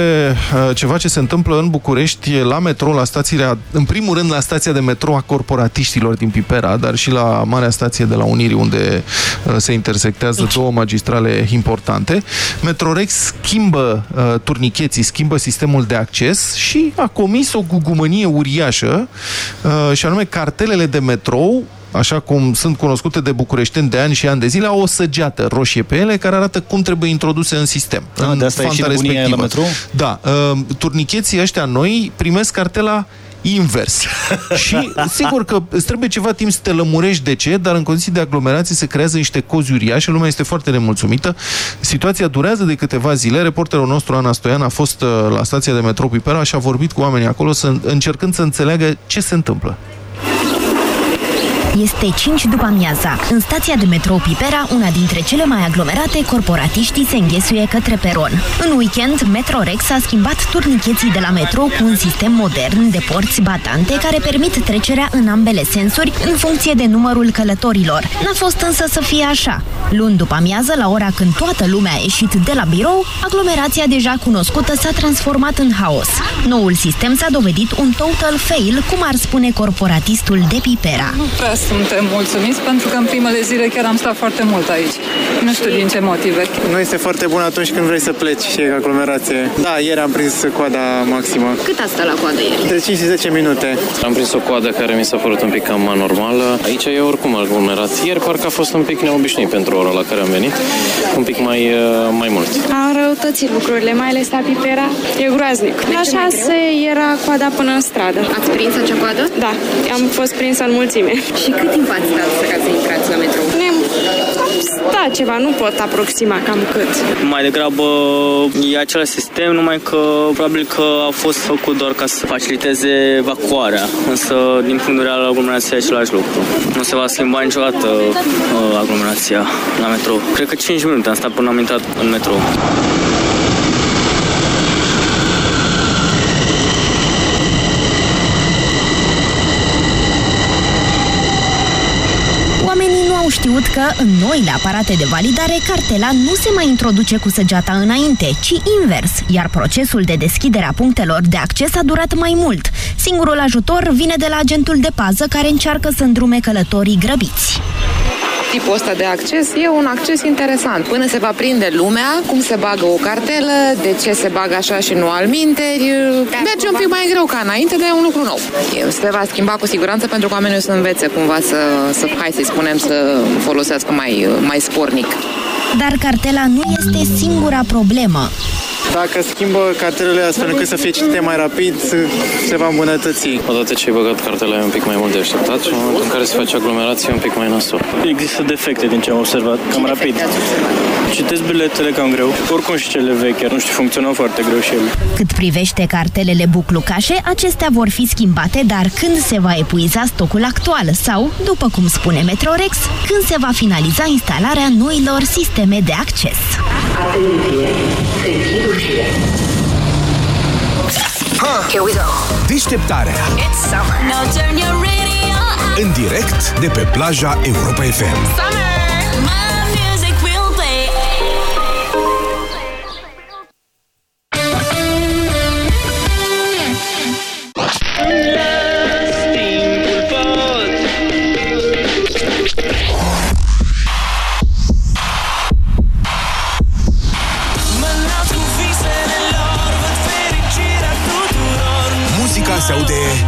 uh, ceva ce se întâmplă în București, la metro, la stațiile, în primul rând la stația de metro a corporatiștilor din Pipera, dar și la marea stație de la Unirii, unde uh, se intersectează două magistrale importante. Metrorex schimbă uh, turnicheții, schimbă sistemul de acces și a comis o gugumănie uriașă, uh, și anume cartelele de metrou așa cum sunt cunoscute de bucureșteni de ani și ani de zile, au o săgeată roșie pe ele care arată cum trebuie introduse în sistem. Ah, în de asta e și fanta nebunia aia la respectivă. metrou? Da. Uh, turnicheții ăștia noi primesc cartela invers. și sigur că îți trebuie ceva timp să te lămurești de ce, dar în condiții de aglomerație se creează niște cozi uriașe, lumea este foarte nemulțumită. Situația durează de câteva zile. Reporterul nostru, Ana Stoian, a fost uh, la stația de metro Pipera și a vorbit cu oamenii acolo să, încercând să înțeleagă ce se întâmplă. Este 5 după amiaza. În stația de metrou Pipera, una dintre cele mai aglomerate, corporatiștii se înghesuie către peron. În weekend, Metrorex a schimbat turnicheții de la metrou cu un sistem modern de porți batante care permit trecerea în ambele sensuri în funcție de numărul călătorilor. N-a fost însă să fie așa. Luni după amiază, la ora când toată lumea a ieșit de la birou, aglomerația deja cunoscută s-a transformat în haos. Noul sistem s-a dovedit un total fail, cum ar spune corporatistul de Pipera. Nu prea suntem mulțumiți pentru că în primele zile chiar am stat foarte mult aici. Nu știu din ce motive. Nu este foarte bun atunci când vrei să pleci și e aglomerație. Da, ieri am prins coada maximă. Cât a stat la coadă ieri? Între 5 și 10 minute. Am prins o coadă care mi s-a părut un pic cam anormală. Aici e oricum aglomerat. Ieri parcă a fost un pic neobișnuit pentru ora la care am venit. Un pic mai, uh, mai mult. Am răutățit lucrurile, mai ales la Pipera. E groaznic. La șase era coada până în stradă. Ați prins acea coadă? Da, am fost prinsă în mulțime. Și cât timp ați stat ca să intrați la metrou? Ne Da, ceva, nu pot aproxima cam cât. Mai degrabă e același sistem, numai că probabil că a fost făcut doar ca să faciliteze evacuarea, însă din punct de vedere al aglomerației e același lucru. Nu se va schimba niciodată uh, aglomerația la metrou. Cred că 5 minute am stat până am intrat în metrou. Oamenii nu au știut că în noile aparate de validare cartela nu se mai introduce cu săgeata înainte, ci invers, iar procesul de deschidere a punctelor de acces a durat mai mult. Singurul ajutor vine de la agentul de pază care încearcă să îndrume călătorii grăbiți. Tipul ăsta de acces e un acces interesant. Până se va prinde lumea, cum se bagă o cartelă, de ce se bagă așa și nu al minteri, merge un pic mai greu ca înainte, dar e un lucru nou. Se va schimba cu siguranță pentru că oamenii o să învețe cumva să, să hai să-i spunem, să folosească mai, mai spornic. Dar cartela nu este singura problemă. Dacă schimbă cartelele astfel încât să fie citite mai rapid, se va îmbunătăți. Odată ce ai băgat cartela e un pic mai mult de așteptat și în momentul în care se face aglomerație e un pic mai nasol. Există defecte din ce am observat, cam rapid. Citesc biletele cam greu. Oricum și cele vechi, chiar nu știu, funcționau foarte greu și ele. Cât privește cartelele buclucașe, acestea vor fi schimbate, dar când se va epuiza stocul actual sau, după cum spune Metrorex, când se va finaliza instalarea noilor sisteme de acces. Here we go. Deșteptarea. It's summer. Now turn your radio up. În direct de pe plaja Europa FM. Summer. My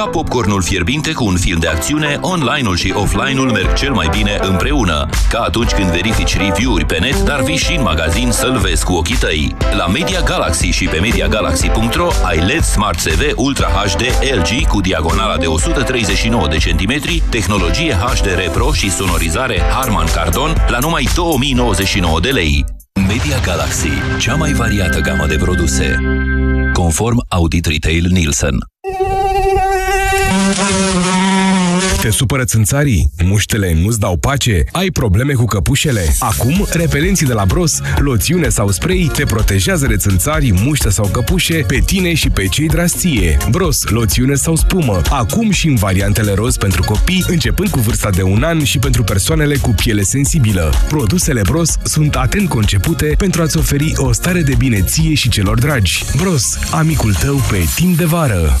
Ca popcornul fierbinte cu un film de acțiune, online-ul și offline-ul merg cel mai bine împreună. Ca atunci când verifici review-uri pe net, dar vii și în magazin să-l vezi cu ochii tăi. La Media Galaxy și pe MediaGalaxy.ro ai LED Smart TV Ultra HD LG cu diagonala de 139 de centimetri, tehnologie HDR Pro și sonorizare Harman Kardon la numai 2099 de lei. Media Galaxy, cea mai variată gamă de produse. Conform Audit Retail Nielsen. Te supără țânțarii? Muștele nu-ți dau pace? Ai probleme cu căpușele? Acum, repelenții de la Bros, loțiune sau spray te protejează de țânțari, muște sau căpușe pe tine și pe cei drastie. Bros, loțiune sau spumă. Acum și în variantele roz pentru copii, începând cu vârsta de un an și pentru persoanele cu piele sensibilă. Produsele Bros sunt atent concepute pentru a-ți oferi o stare de bine ție și celor dragi. Bros, amicul tău pe timp de vară.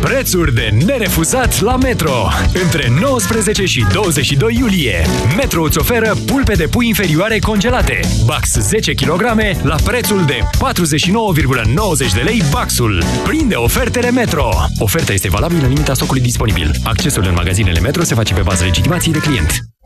Prețuri de nerefuzat la Metro. Între 19 și 22 iulie, Metro îți oferă pulpe de pui inferioare congelate. Bax 10 kg la prețul de 49,90 de lei baxul. Prinde ofertele Metro. Oferta este valabilă în limita stocului disponibil. Accesul în magazinele Metro se face pe bază legitimației de client.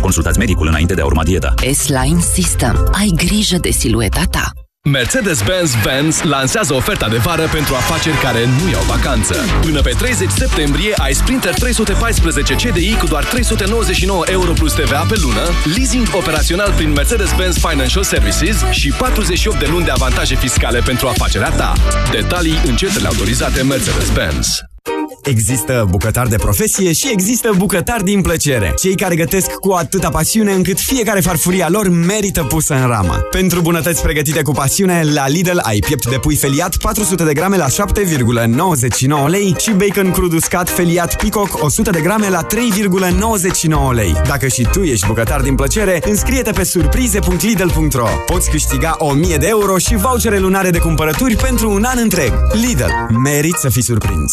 Consultați medicul înainte de a urma dieta. S-Line System. Ai grijă de silueta ta. Mercedes-Benz Benz lansează oferta de vară pentru afaceri care nu iau vacanță. Până pe 30 septembrie ai Sprinter 314 CDI cu doar 399 euro plus TVA pe lună, leasing operațional prin Mercedes-Benz Financial Services și 48 de luni de avantaje fiscale pentru afacerea ta. Detalii în centrele autorizate Mercedes-Benz. Există bucătari de profesie și există bucătari din plăcere. Cei care gătesc cu atâta pasiune încât fiecare farfuria lor merită pusă în ramă. Pentru bunătăți pregătite cu pasiune, la Lidl ai piept de pui feliat 400 de grame la 7,99 lei și bacon crud uscat feliat Peacock 100 de grame la 3,99 lei. Dacă și tu ești bucătar din plăcere, înscrie-te pe surprize.lidl.ro. Poți câștiga 1000 de euro și vouchere lunare de cumpărături pentru un an întreg. Lidl. Merit să fii surprins.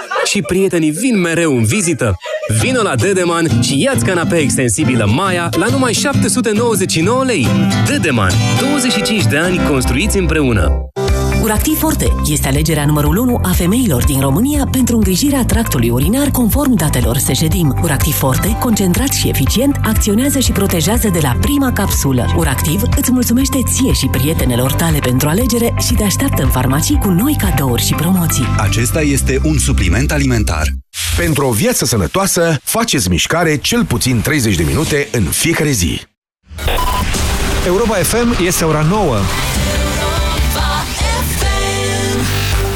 și prietenii vin mereu în vizită? Vino la Dedeman și ia-ți canapea extensibilă Maya la numai 799 lei. Dedeman. 25 de ani construiți împreună. Uractiv Forte este alegerea numărul 1 a femeilor din România pentru îngrijirea tractului urinar conform datelor Sejedim. Uractiv Forte, concentrat și eficient, acționează și protejează de la prima capsulă. Uractiv îți mulțumește ție și prietenelor tale pentru alegere și te așteaptă în farmacii cu noi cadouri și promoții. Acesta este un supliment alimentar. Pentru o viață sănătoasă, faceți mișcare cel puțin 30 de minute în fiecare zi. Europa FM este ora 9.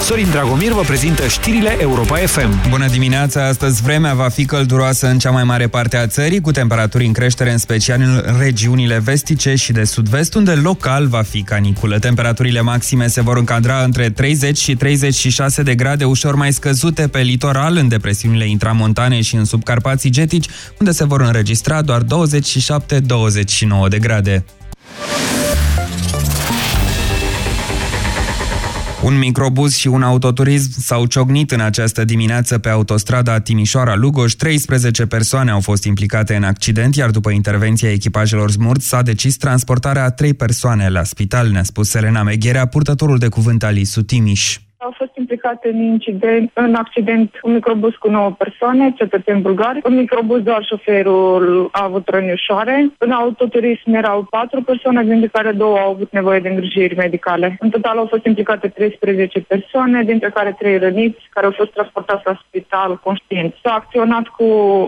Sorin Dragomir vă prezintă știrile Europa FM. Bună dimineața! Astăzi vremea va fi călduroasă în cea mai mare parte a țării, cu temperaturi în creștere în special în regiunile vestice și de sud-vest, unde local va fi caniculă. Temperaturile maxime se vor încadra între 30 și 36 de grade, ușor mai scăzute pe litoral, în depresiunile intramontane și în subcarpații getici, unde se vor înregistra doar 27-29 de grade. Un microbuz și un autoturism s-au ciocnit în această dimineață pe autostrada Timișoara-Lugoș. 13 persoane au fost implicate în accident, iar după intervenția echipajelor smurt s-a decis transportarea a trei persoane la spital, ne-a spus Selena Megherea, purtătorul de cuvânt al ISU Timiș. Au fost implicate în incident, în accident un microbus cu 9 persoane, cetățeni bulgari. În microbus doar șoferul a avut răni ușoare. În autoturism erau 4 persoane, dintre care două au avut nevoie de îngrijiri medicale. În total au fost implicate 13 persoane, dintre care 3 răniți, care au fost transportați la spital conștienți. S-a acționat cu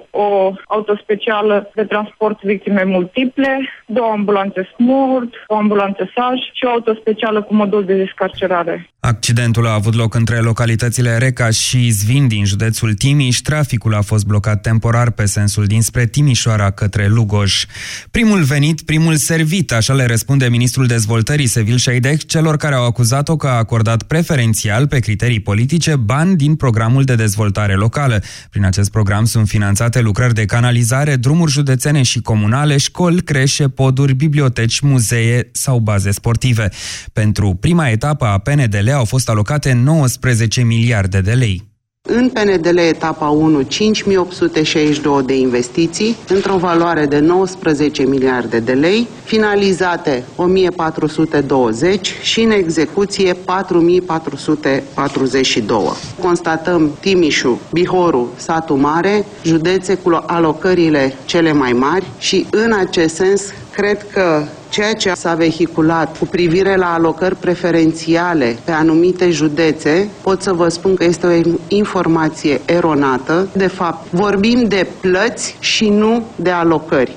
o autospecială de transport victime multiple, două ambulanțe smurt, o ambulanță saj și o autospecială cu modul de descarcerare. Accidentul a avut loc între localitățile Reca și Zvin din județul Timiș. Traficul a fost blocat temporar pe sensul dinspre Timișoara către Lugoj. Primul venit, primul servit, așa le răspunde ministrul dezvoltării Sevil Șeidec celor care au acuzat-o că a acordat preferențial pe criterii politice bani din programul de dezvoltare locală. Prin acest program sunt finanțate lucrări de canalizare, drumuri județene și comunale, școli, creșe, poduri, biblioteci, muzee sau baze sportive. Pentru prima etapă a PNDL au fost alocate 19 miliarde de lei. În PNDL etapa 1, 5862 de investiții, într-o valoare de 19 miliarde de lei, finalizate 1420 și în execuție 4442. Constatăm Timișu, Bihoru, Satu Mare, județe cu alocările cele mai mari și în acest sens cred că ceea ce s-a vehiculat cu privire la alocări preferențiale pe anumite județe, pot să vă spun că este o informație eronată. De fapt, vorbim de plăți și nu de alocări.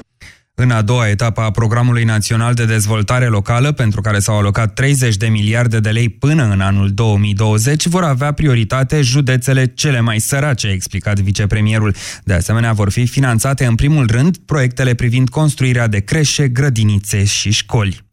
În a doua etapă a Programului Național de Dezvoltare Locală, pentru care s-au alocat 30 de miliarde de lei până în anul 2020, vor avea prioritate județele cele mai sărace, a explicat vicepremierul. De asemenea, vor fi finanțate în primul rând proiectele privind construirea de creșe, grădinițe și școli.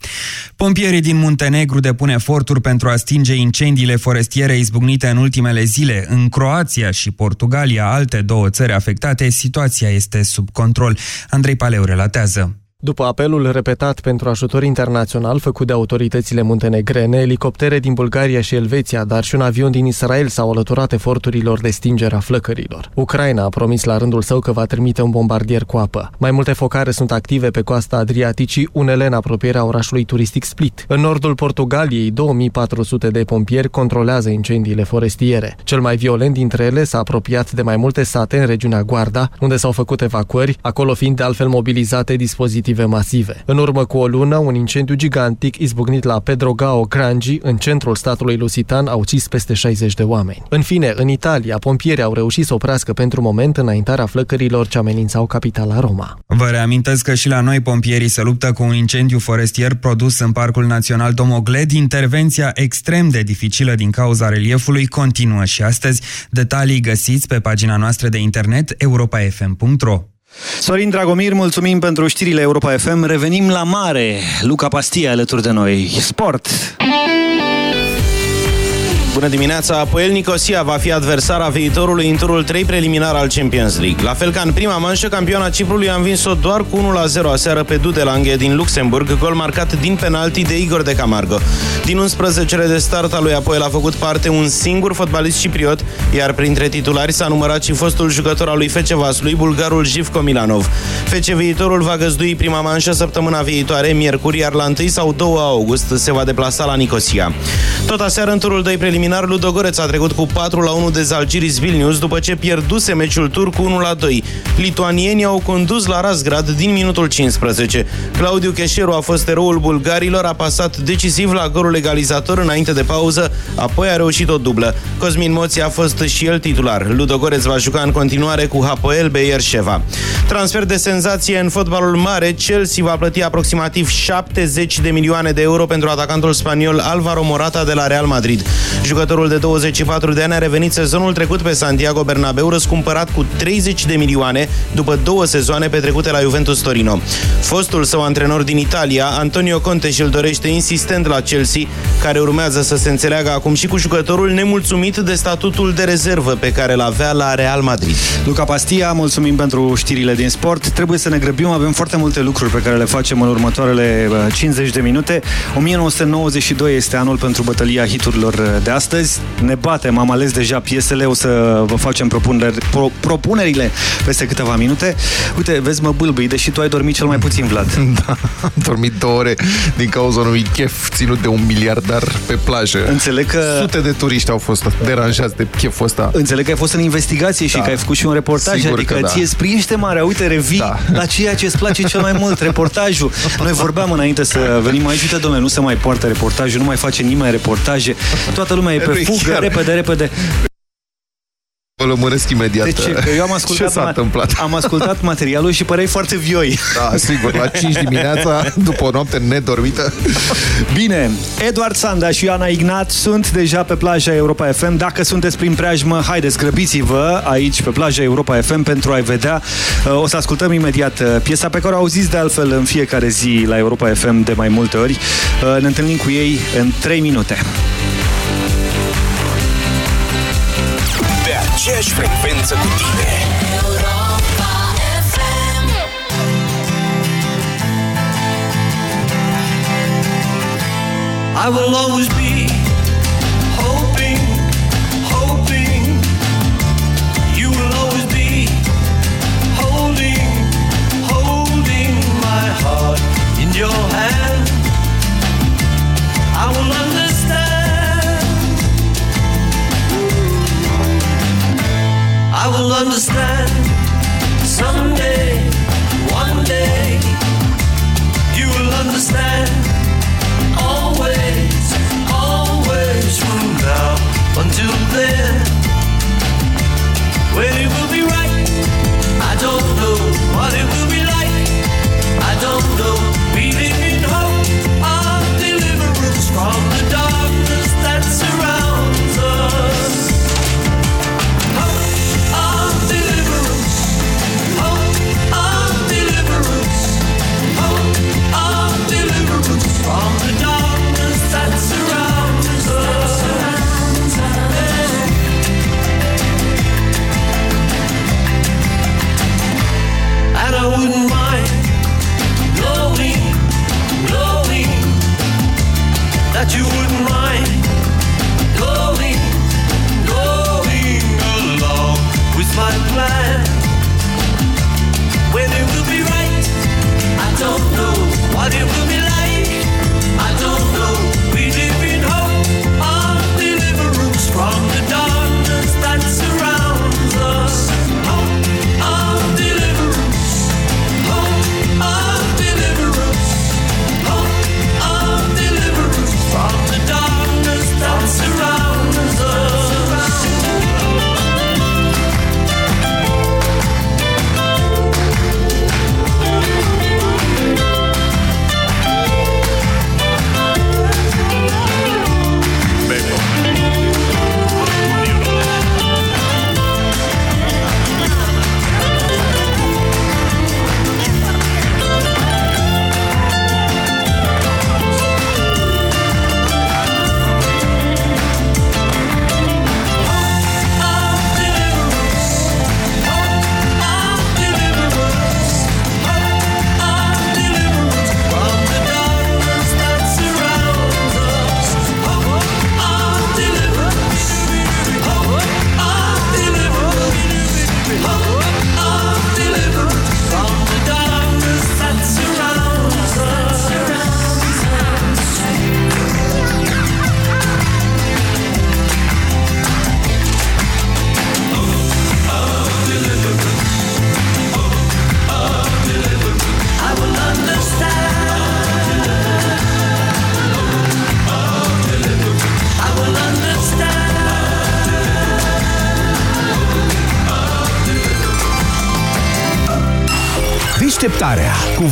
Pompierii din Muntenegru depun eforturi pentru a stinge incendiile forestiere izbucnite în ultimele zile. În Croația și Portugalia, alte două țări afectate, situația este sub control. Andrei Paleu relatează. Kızım, După apelul repetat pentru ajutor internațional făcut de autoritățile muntenegrene, elicoptere din Bulgaria și Elveția, dar și un avion din Israel s-au alăturat eforturilor de stingere a flăcărilor. Ucraina a promis la rândul său că va trimite un bombardier cu apă. Mai multe focare sunt active pe coasta Adriaticii, unele în apropierea orașului turistic Split. În nordul Portugaliei, 2400 de pompieri controlează incendiile forestiere. Cel mai violent dintre ele s-a apropiat de mai multe sate în regiunea Guarda, unde s-au făcut evacuări, acolo fiind de altfel mobilizate dispozitive masive. În urmă cu o lună, un incendiu gigantic izbucnit la Pedrogao Grangi, în centrul statului lusitan, a ucis peste 60 de oameni. În fine, în Italia, pompierii au reușit să oprească pentru moment înaintarea flăcărilor ce amenințau capitala Roma. Vă reamintesc că și la noi pompierii se luptă cu un incendiu forestier produs în Parcul Național Domogled. Intervenția extrem de dificilă din cauza reliefului continuă și astăzi. Detalii găsiți pe pagina noastră de internet europafm.ro. Sorin Dragomir, mulțumim pentru știrile Europa FM. Revenim la mare. Luca Pastia alături de noi. Sport. Bună dimineața! Apoel Nicosia va fi adversara viitorului în turul 3 preliminar al Champions League. La fel ca în prima manșă, campiona Ciprului a învins-o doar cu 1-0 aseară pe Dudelange din Luxemburg, gol marcat din penalti de Igor de Camargo. Din 11 de start al lui Apoel a făcut parte un singur fotbalist cipriot, iar printre titulari s-a numărat și fostul jucător al lui Fece Vaslui, bulgarul Jivko Milanov. Fece viitorul va găzdui prima manșă săptămâna viitoare, miercuri, iar la 1 sau 2 august se va deplasa la Nicosia. Tot aseară, în turul 2 preliminar, Ludogoreț a trecut cu 4 la 1 de Zalgiris Vilnius după ce pierduse meciul tur cu 1 la 2. Lituanienii au condus la Razgrad din minutul 15. Claudiu Cheșeru a fost eroul bulgarilor, a pasat decisiv la golul egalizator înainte de pauză, apoi a reușit o dublă. Cosmin Moții a fost și el titular. Ludogoreț va juca în continuare cu Hapoel Beierșeva. Transfer de senzație în fotbalul mare, Chelsea va plăti aproximativ 70 de milioane de euro pentru atacantul spaniol Alvaro Morata de la Real Madrid. Jucătorul de 24 de ani a revenit sezonul trecut pe Santiago Bernabeu, răscumpărat cu 30 de milioane după două sezoane petrecute la Juventus Torino. Fostul său antrenor din Italia, Antonio Conte, și-l dorește insistent la Chelsea, care urmează să se înțeleagă acum și cu jucătorul nemulțumit de statutul de rezervă pe care îl avea la Real Madrid. Luca Pastia, mulțumim pentru știrile din sport. Trebuie să ne grăbim, avem foarte multe lucruri pe care le facem în următoarele 50 de minute. 1992 este anul pentru bătălia hiturilor de astăzi. Ne batem, am ales deja piesele, o să vă facem propuneri, pro, propunerile peste câteva minute. Uite, vezi, mă bâlbâi, deși tu ai dormit cel mai puțin, Vlad. Da, am dormit două ore din cauza unui chef ținut de un miliardar pe plajă. Înțeleg că... Sute de turiști au fost deranjați de cheful ăsta. Înțeleg că ai fost în investigație și da. că ai făcut și un reportaj, Sigur adică că da. ție spriește marea, uite, revii da. la ceea ce îți place cel mai mult, reportajul. Noi vorbeam înainte să venim aici, uite, domnule, nu se mai poartă reportajul, nu mai face nimeni reportaje, toată lumea e pe fugă, Chiar. repede, repede. Vă lămuresc imediat. Deci, că eu am ascultat, Ce s-a întâmplat? am ascultat materialul și păreai foarte vioi. Da, sigur, la 5 dimineața, după o noapte nedormită. Bine, Eduard Sanda și Ioana Ignat sunt deja pe plaja Europa FM. Dacă sunteți prin preajmă, haideți, grăbiți-vă aici pe plaja Europa FM pentru a-i vedea. O să ascultăm imediat uh, piesa pe care o auziți de altfel în fiecare zi la Europa FM de mai multe ori. Uh, Ne întâlnim cu ei în 3 minute. Aceeași frecvență cu tine. I will always be I will understand someday, one day. You will understand always, always from now until then. When it will be right, I don't know. What it will be like, I don't know.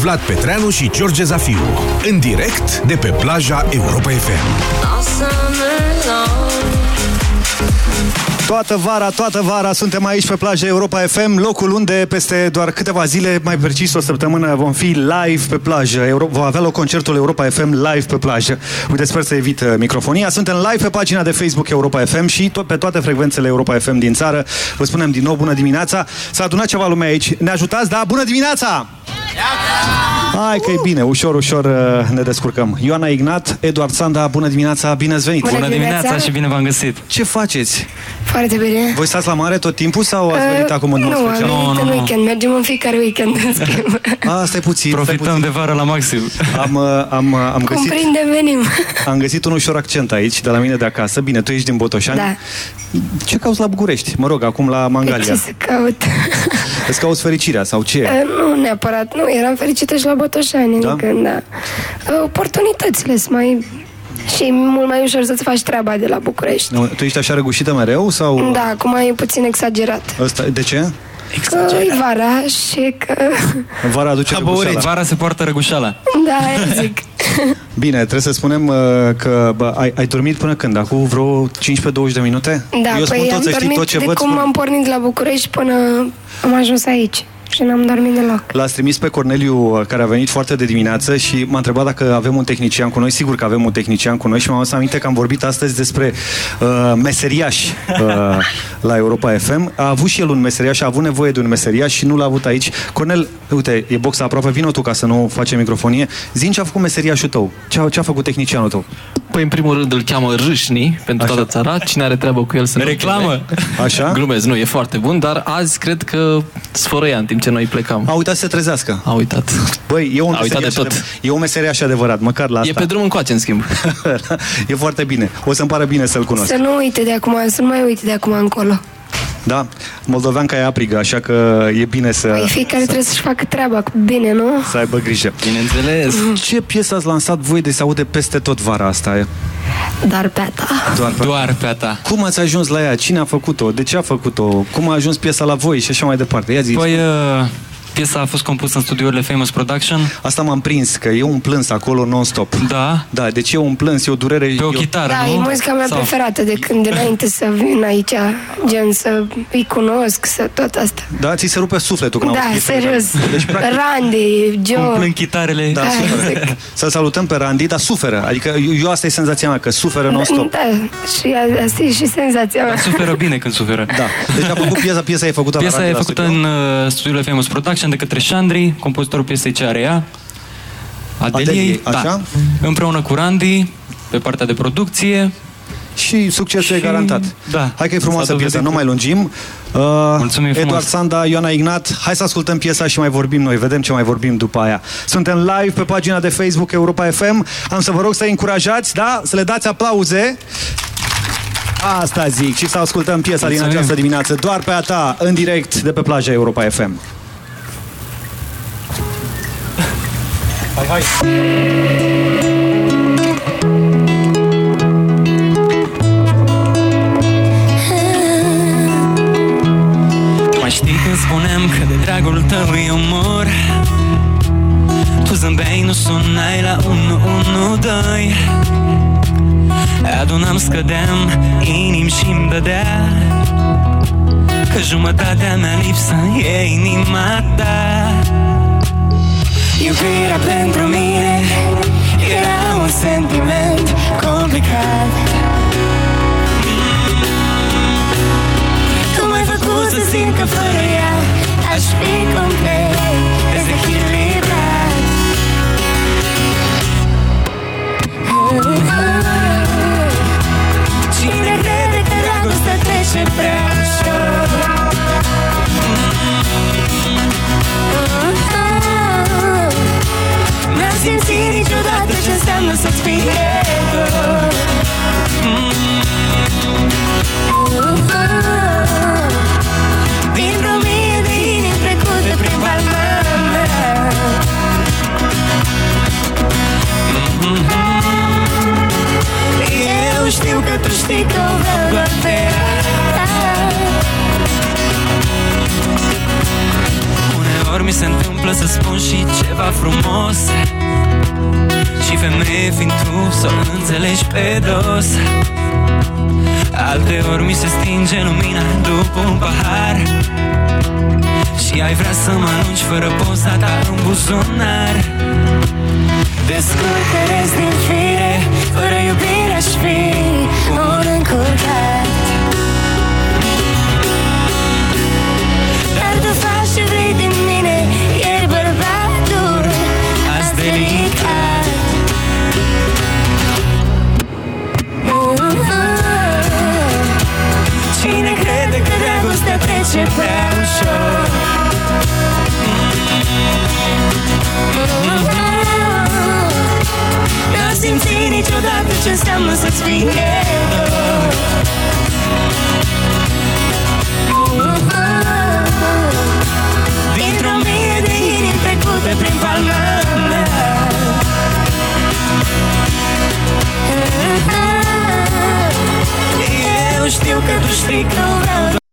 Vlad Petreanu și George Zafiu. În direct de pe plaja Europa FM. Toată vara, toată vara suntem aici pe plaja Europa FM, locul unde peste doar câteva zile, mai precis o săptămână, vom fi live pe plajă. Euro- va avea loc concertul Europa FM live pe plajă. Uite, sper să evit uh, microfonia. Suntem live pe pagina de Facebook Europa FM și tot pe toate frecvențele Europa FM din țară. Vă spunem din nou bună dimineața. S-a adunat ceva lume aici. Ne ajutați, da? Bună dimineața! Hai că e bine, ușor, ușor uh, ne descurcăm. Ioana Ignat, Eduard Sanda, bună dimineața, bine ați venit! Bună dimineața și bine v-am găsit! Ce faceți? Foarte bine. Voi stați la mare tot timpul sau ați Uh, venit acum în mod Nu, am special? venit în weekend. Mergem în fiecare weekend, în schimb. A, stai puțin. Profităm de vară la maxim. Am, uh, am, uh, am, Cum găsit, prindem, venim. am găsit un ușor accent aici, de la mine de acasă. Bine, tu ești din Botoșani. Da. Ce cauți la București? Mă rog, acum la Pe Mangalia. ce să caut? Îți cauți fericirea sau ce? Uh, Nu neapărat, nu, eram fericită și la Botoșani, Da? adică, da. Uh, Oportunitățile sunt mai... Și e mult mai ușor să-ți faci treaba de la București. Nu, tu ești așa răgușită mereu sau... Da, acum e puțin exagerat. Ăsta, de ce? Că e vara și că... Vara aduce răgușeala. Vara se poartă răgușala. Da, aia zic. Bine, trebuie să spunem uh, că bă, ai, ai dormit până când? Acum vreo 15-20 de minute? Da, Eu spun păi tot am să știi dormit tot ce de văd. cum spun. am pornit de la București până am ajuns aici. Și n-am dormit deloc. L-ați trimis pe Corneliu, uh, care a venit foarte de dimineață și m-a întrebat dacă avem un tehnician cu noi. Sigur că avem un tehnician cu noi și m-am adus aminte că am vorbit astăzi despre uh, meseriași uh, la Europa FM. A avut și el un meseriaș, a avut nevoie de un meseriaș și nu l-a avut aici. Cornel, uite, e boxa aproape, vină tu ca să nu facem microfonie. Zin ce a făcut meseriașul tău, ce a, ce a făcut tehnicianul tău. Păi, în primul rând, îl cheamă Râșni pentru toată țara. Cine are treabă cu el să Reclamă! Așa? Glumez, nu, e foarte bun, dar azi cred că sfărăia în timp ce noi plecam. A uitat să se trezească. A uitat. Băi, e un A uitat de meseriaș tot. adevărat. E un meseriaș adevărat, măcar la asta. E pe drum încoace, în schimb. e foarte bine. O să-mi pară bine să-l cunosc. Să nu uite de acum, să nu mai uite de acum încolo. Da, moldoveanca e aprigă, așa că e bine să, Păi fiecare trebuie să-și facă treaba cu bine, nu? să aibă grijă. Bineînțeles. Ce piesă ați lansat voi de se aude peste tot vara asta? Dar pe a ta. Doar pe, Doar pe a ta. Cum ați ajuns la ea? Cine a făcut-o? De ce a făcut-o? Cum a ajuns piesa la voi? Și așa mai departe. Ia zi. Păi, uh, piesa a fost compusă în studiourile Famous Production. Asta m-am prins, că e un plâns acolo non-stop. Da. Da, deci e un plâns, e o durere. Pe o e chitară, Da, nu? e muzica mea Sau- preferată de când înainte să vin aici, gen să îi cunosc, să tot asta. Da, ți se rupe sufletul când Da, auzi piesele serios. tale. Deci, practic, Randy, Cum Joe. plâng chitarele. da, Da, suferă. Să salutăm pe Randy, dar suferă. Adică eu, eu asta e senzația mea, că suferă non-stop. Da, și a- asta e și senzația mea. Dar suferă bine când suferă. Da. Deci a făcut piesa, piesa e făcută Piesa la e Randy la făcută studio. în uh, studiourile Famous Production de către Shandri, compozitorul piesei ce are ea. Ateliei, Ateliei, așa. da. Împreună cu Randy, pe partea de producție. Și succesul e garantat. Da. Hai că e frumoasă S-a dovedit piesa, nu mai lungim. Uh, Mulțumim Eduard frumos. Sanda, Ioana Ignat, hai să ascultăm piesa și mai vorbim noi, vedem ce mai vorbim după aia. Suntem live pe pagina de Facebook Europa FM, am să vă rog să-i încurajați, da? Să le dați aplauze. Asta zic și să ascultăm piesa din Mulțumim. această dimineață, doar pe a ta, în direct de pe plaja Europa FM. Hai, hai! Mai știi când spuneam că de dragul tău eu mor Tu zâmbeai, nu sunai la 112 Adunam, scădeam, inim și-mi dădea Că jumătatea mea lipsă e inima ta Iubirea pentru mine era un sentiment complicat. Tu m-ai făcut să simt că fără ea Aș fi complet dezechilibrat. Cine crede că dragostea trece prea N-am simțit niciodată ce înseamnă să-ți fie dor Dintr-o mie de inimi trecute prin palma mea. Eu știu că tu știi că o vreau doar pe ea mi se întâmplă întâmplă să spun și ceva frumos. Și femeie fiind tu să o înțelegi pe dos. Alte ori mi se stinge lumina după un pahar. Și ai vrea să mă arunci fără poza ta în buzunar. Descurcă-te din fire Fără iubire aș fi un încurcat dragostea trece prea ușor. N-am simțit niciodată ce înseamnă să-ți fie dor Dintr-o mie de inimi trecute prin palma mea. Eu știu că tu știi că vreau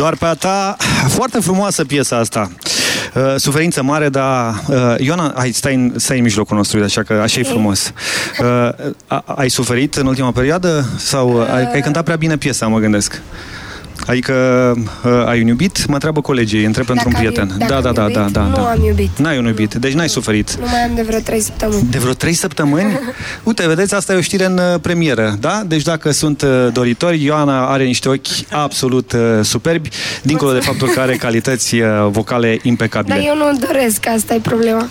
Doar pe a ta, foarte frumoasă piesa asta. Uh, suferință mare, dar... Uh, Ioana, hai, stai în, stai în mijlocul nostru, așa că așa e frumos. Uh, a, ai suferit în ultima perioadă? Sau uh, ai, ai cântat prea bine piesa, mă gândesc? Adică uh, ai un iubit? Mă întreabă colegii, întreb pentru un Dacă am prieten. iub- dacă da, da, am da, iubit, da, da, nu da. am iubit. N-ai un iubit, deci n-ai suferit. Nu mai am de vreo 3 săptămâni. De vreo trei săptămâni? Uite, vedeți, asta e o știre în uh, premieră, da? Deci dacă sunt uh, doritori, Ioana are niște ochi absolut uh, superbi, dincolo de faptul că are calități uh, vocale Dar impecabile. eu nu doresc, asta e problema.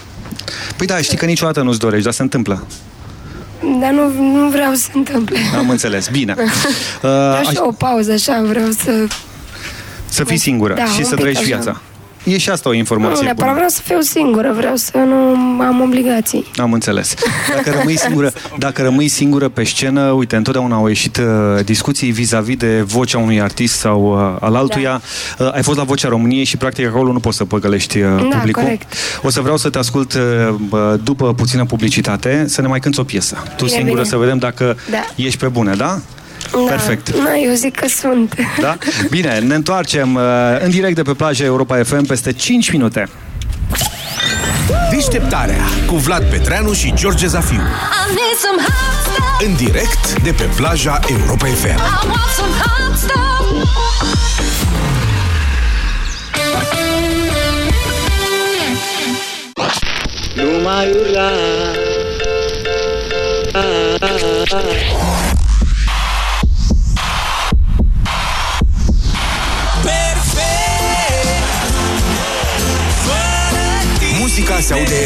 Păi da, știi că niciodată nu-ți dorești, dar se întâmplă. Dar nu, nu vreau să se întâmple. Am înțeles, bine. Uh, Vreau aș- și o pauză, așa, vreau să... să fii singură Da, și un să pic trăiești așa. Viața. E și asta o Nu, informație neapărat bună. vreau să fiu singură, vreau să nu am obligații. Am înțeles. Dacă rămâi singură, dacă rămâi singură pe scenă, uite, întotdeauna au ieșit uh, discuții vis-a-vis de vocea unui artist sau uh, al altuia. Da. Uh, ai fost la Vocea României și practic acolo nu poți să păgălești uh, Da, publicul. corect. O să vreau să te ascult uh, bă, după puțină publicitate, să ne mai cânti o piesă. Tu Bine, singură bine. să vedem dacă Da. ești pe bune, da? Da. Perfect. Da, eu zic că sunt. Da? Bine, ne întoarcem uh, în direct de pe plaja Europa FM peste 5 minute. Deșteptarea cu Vlad Petreanu și George Zafiu. I need some hot stuff. În direct de pe plaja Europa FM. I want some hot stuff. Nu mai urla Muzica se aude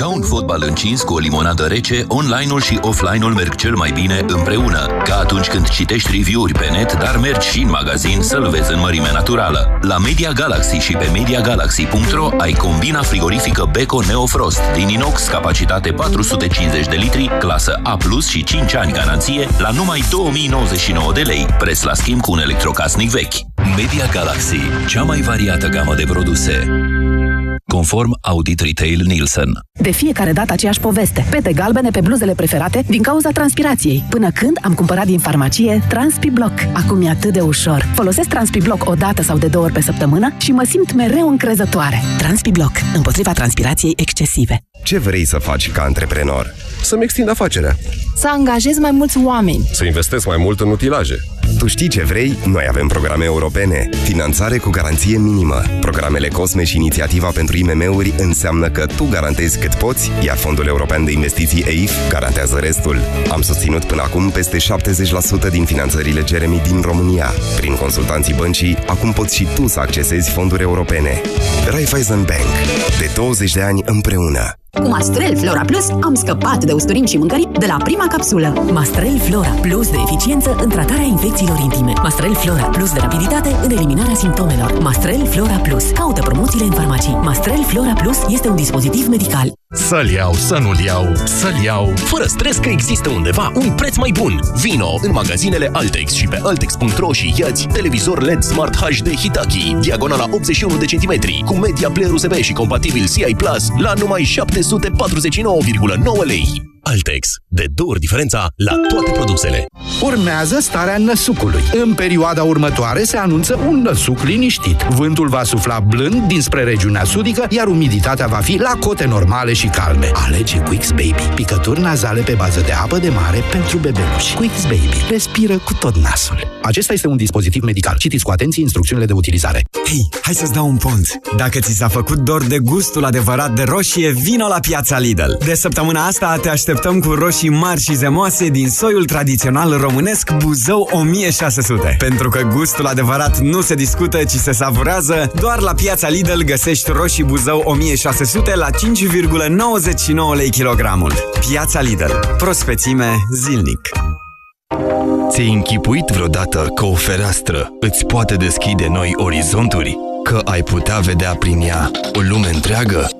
Ca un fotbal încins cu o limonadă rece, online-ul și offline-ul merg cel mai bine împreună. Ca atunci când citești review-uri pe net, dar mergi și în magazin să-l vezi în mărime naturală. La Media Galaxy și pe MediaGalaxy.ro ai combina frigorifică Beko Neofrost din inox, capacitate 450 de litri, clasă A+, și 5 ani garanție, la numai 2099 de lei, preț la schimb cu un electrocasnic vechi. Media Galaxy, cea mai variată gamă de produse. Conform Audit Retail Nielsen. De fiecare dată aceeași poveste. Pete galbene pe bluzele preferate din cauza transpirației. Până când am cumpărat din farmacie TranspiBlock. Acum e atât de ușor. Folosesc TranspiBlock o dată sau de două ori pe săptămână și mă simt mereu încrezătoare. TranspiBlock. Împotriva transpirației excesive. Ce vrei să faci ca antreprenor? Să-mi extind afacerea. Să angajez mai mulți oameni. Să investesc mai mult în utilaje. Tu știi ce vrei? Noi avem programe europene. Finanțare cu garanție minimă. Programele COSME și inițiativa pentru IMM-uri înseamnă că tu garantezi cât poți, iar Fondul European de Investiții EIF garantează restul. Am susținut până acum peste 70% din finanțările Jeremy din România. Prin consultanții băncii, acum poți și tu să accesezi fonduri europene. Raiffeisen Bank. De 20 de ani împreună. Cu Mastrel Flora Plus am scăpat de usturim și mâncări de la prima capsulă. Mastrel Flora Plus de eficiență în tratarea infecțiilor intime. Mastrel Flora Plus de rapiditate în eliminarea simptomelor. Mastrel Flora Plus. Caută promoțiile în farmacii. Mastrel Flora Plus este un dispozitiv medical. Să-l iau, să nu-l iau, să-l iau Fără stres că există undeva un preț mai bun Vino în magazinele Altex și pe Altex.ro și iați televizor LED Smart HD Hitachi Diagonala 81 de centimetri Cu media player USB și compatibil CI Plus La numai 749,9 lei Altex. De două ori diferența la toate produsele. Urmează starea năsucului. În perioada următoare se anunță un năsuc liniștit. Vântul va sufla blând dinspre regiunea sudică, iar umiditatea va fi la cote normale și calme. Alege Quix Baby. Picături nazale pe bază de apă de mare pentru bebeluși. Quix Baby. Respiră cu tot nasul. Acesta este un dispozitiv medical. Citiți cu atenție instrucțiunile de utilizare. Hei, hai să-ți dau un pont. Dacă ți s-a făcut dor de gustul adevărat de roșie, vino la piața Lidl. De săptămâna asta te așteptăm cu roșii mari și zemoase din soiul tradițional românesc Buzău 1600. Pentru că gustul adevărat nu se discută, ci se savurează, doar la piața Lidl găsești roșii Buzău 1600 la 5,99 lei kilogramul. Piața Lidl. Prospețime zilnic. Ți-ai închipuit vreodată că o fereastră îți poate deschide noi orizonturi? Că ai putea vedea prin ea o lume întreagă?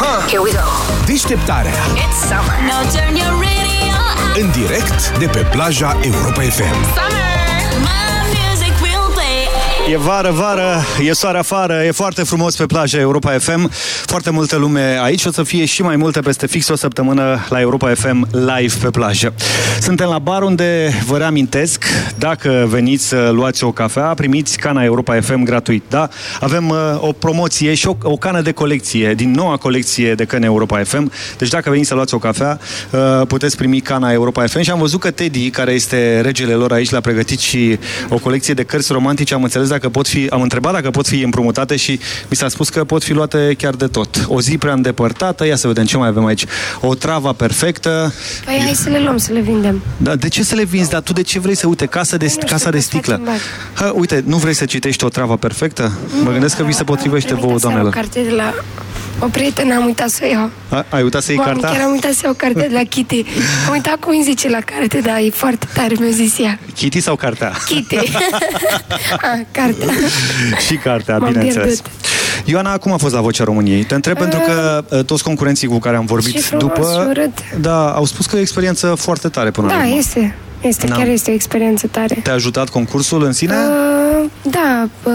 Here we go. Deșteptarea. It's summer. Now turn your radio up. În direct de pe plaja Europa FM. Summer. E vară, vară, e soare afară, e foarte frumos pe plaja Europa FM. Foarte multă lume aici, o să fie și mai multe peste fix o săptămână la Europa FM live pe plajă. Suntem la bar unde vă reamintesc, dacă veniți să luați o cafea, primiți cana Europa FM gratuit, da? Avem uh, o promoție și o, o cană de colecție, din noua colecție de căni Europa FM. Deci dacă veniți să luați o cafea, uh, puteți primi cana Europa FM și am văzut că Teddy, care este regele lor aici, le-a pregătit și o colecție de cărți romantice. Am înțeles dacă pot fi, am întrebat dacă pot fi împrumutate și mi s-a spus că pot fi luate chiar de tot. O zi prea îndepărtată, ia să vedem ce mai avem aici. O travă perfectă. Păi hai să le luăm, să le vindem. Da, de ce să le vinzi? Dar tu de ce vrei să uite casa de, casa de sticlă? Ha, uite, nu vrei să citești o travă perfectă? Mă gândesc că vi se potrivește vouă, O doamnelor. carte de la o prietenă, am uitat să o iau. A, ai uitat să iei Mamă, cartea? chiar am uitat să iau carte de la Kitty. Am uitat cum îi zice la carte, dar e foarte tare, mi-a zis ea. Kitty sau cartea? Kitty. ah, cartea. și cartea, M-am bineînțeles. pierdut. Ioana, cum a fost la Vocea României? Te întreb pentru că uh, toți concurenții cu care am vorbit Și frumos după, și urât. da, au spus că e o experiență foarte tare până la Da, urmă. este. Este, Da. chiar este o experiență tare. Te-a ajutat concursul în sine? Uh, da, uh,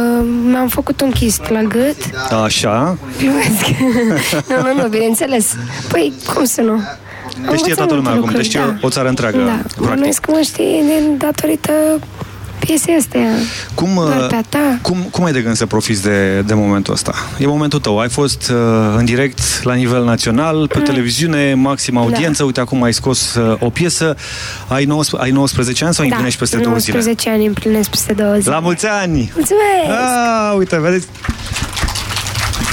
mi-am făcut un chist la gât. Așa. Glumesc. nu, nu, nu, bineînțeles. Păi, cum să nu? Am Te știe învățat toată lumea multe acum, te lucruri, știe o țară întreagă, Da, practic. bănuiesc că mă știi din datorită piesei astea. Cum, Doar uh, pe a ta. cum, cum ai de gând să profiți de, de momentul ăsta? E momentul tău. Ai fost uh, în direct la nivel național, pe televiziune, maximă audiență. Uite, acum ai scos uh, o piesă. Ai 19, ai 19 ani sau împlinești peste două zile? 19 ani împlinesc peste două zile. La mulți ani! Mulțumesc! Ah, uite, vedeți?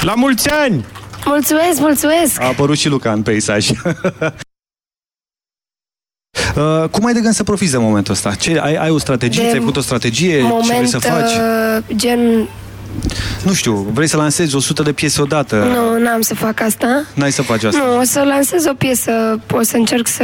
La mulți ani! Mulțumesc, mulțumesc! A apărut și Luca în peisaj. Uh, cum ai de gând să profiți de momentul ăsta? Ce, ai, ai o strategie? De Ți-ai făcut o strategie? Ce vrei Moment, să faci? uh, gen, Nu știu, vrei să lansezi 100 de piese odată? nu, n-am să fac asta. N-ai să faci asta. Nu, o să lansez o piesă, o să încerc să,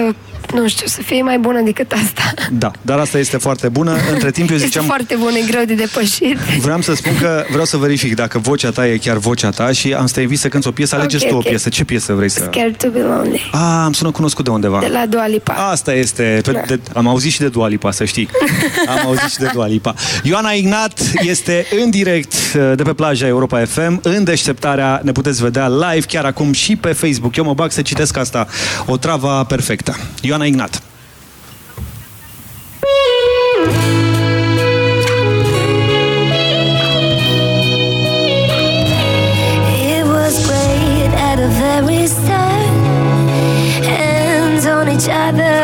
nu știu, să fie mai bună decât asta. Da, dar asta este foarte bună. Între timp eu Este ziceam... foarte bună, e greu de depășit. Vreau să spun că vreau să verific dacă vocea ta e chiar vocea ta și am să te invit să cânti o piesă, alegeți Ok, tu o ok. piesă. Ce piesă vrei să... Scared to be lonely. Ah, am sunat cunoscut de undeva. De la Dua Lipa. Asta este. Pe, de, am auzit și de Dua Lipa, să știi. Am auzit și de Dua Lipa. Ioana Ignat este în direct uh, de pe plaja Europa FM, în deșteptarea. Ne puteți vedea live chiar acum și pe Facebook. Eu mă bag să citesc asta. O travă perfectă. Ioana Ignat. It was great at the very start. Hands on each other,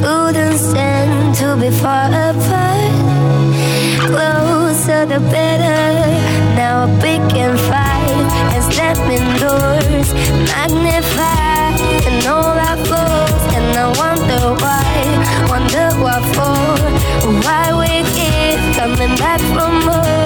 couldn't stand to be far apart. Closer the better. Now and slamming doors, magnify and all our why, wonder what for, why we keep coming back for more.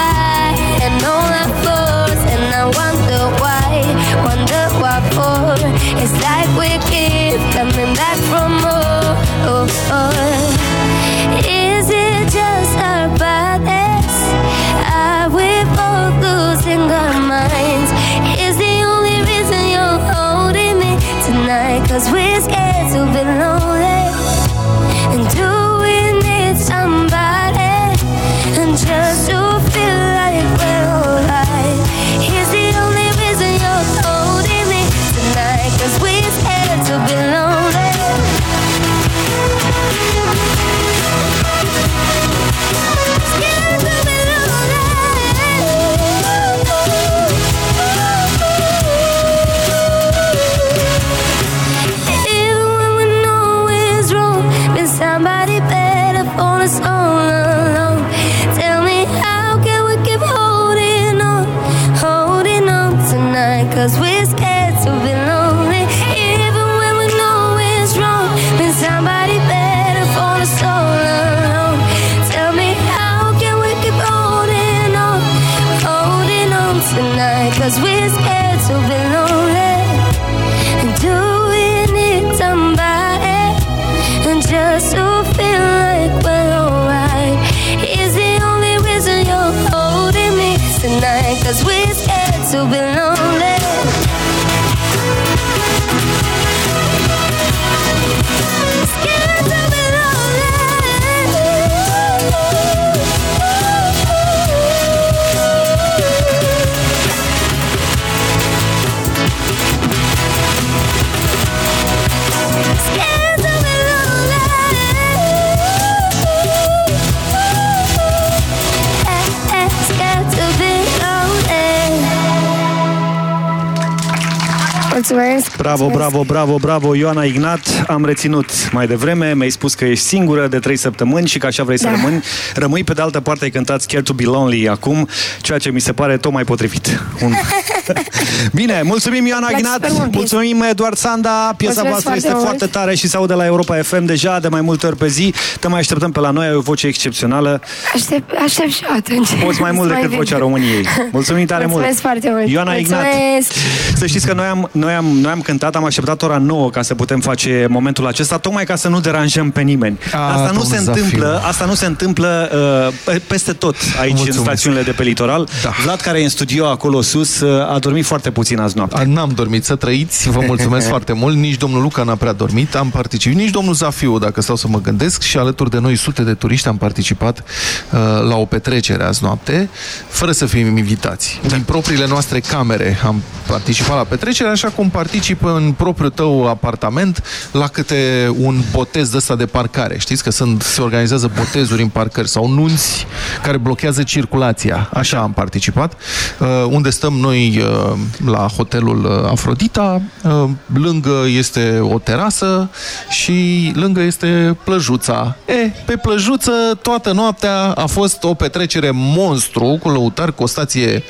fly and all that force and I wonder why, wonder what for. It's like we keep coming back from more. Oh, oh. Mulțumesc! Bravo, bravo, bravo, bravo, Ioana Ignat. Am reținut mai devreme, mi-ai spus că ești singură de 3 săptămâni și că așa vrei să Da. rămâni. Rămâi pe de altă parte, ai cântat Scared to be Lonely acum, ceea ce mi se pare tot mai potrivit. Un... Bine, mulțumim Ioana Place Ignat, super mult piesa. mulțumim Eduard Sanda, piesa Mulțumesc voastră foarte este mult. foarte tare și se aude la Europa FM deja de mai multe ori pe zi. Te mai așteptăm pe la noi, ai o voce excepțională. Aștept, aștept și eu atunci. Poți mai mult Să decât vin. vocea României. Mulțumim tare mult! Mulțumesc foarte mult! Ioana Ignat. Mulțumesc. Să știți că noi am, noi, am, noi am cântat, am așteptat ora 9 ca să putem face momentul acesta, tocmai ca să nu deranjăm pe nimeni. A, asta, nu domnul se Zafiu. întâmplă, asta nu se întâmplă uh, pe- peste tot aici Mulțumesc. în stațiunile de pe litoral. Da. Vlad, care e în studio acolo sus, uh, a dormit foarte puțin azi noapte. A, N-am dormit, să trăiți, vă mulțumesc foarte mult. Nici domnul Luca n-a prea dormit, am participat, nici domnul Zafiu, dacă stau să mă gândesc, și alături de noi sute de turiști am participat uh, la o petrecere azi noapte, fără să fim invitați. Din propriile noastre camere am participat la petrecere, așa cum particip în propriul tău apartament la câte un botez de ăsta de parcare. Știți că sunt, se organizează botezuri în parcări sau nunți care blochează circulația. Așa am participat. Uh, unde stăm noi uh, la hotelul uh, Afrodita, uh, lângă este o terasă și lângă este plăjuța. E, pe plăjuță toată noaptea a fost o petrecere monstru cu lăutari, cu o stație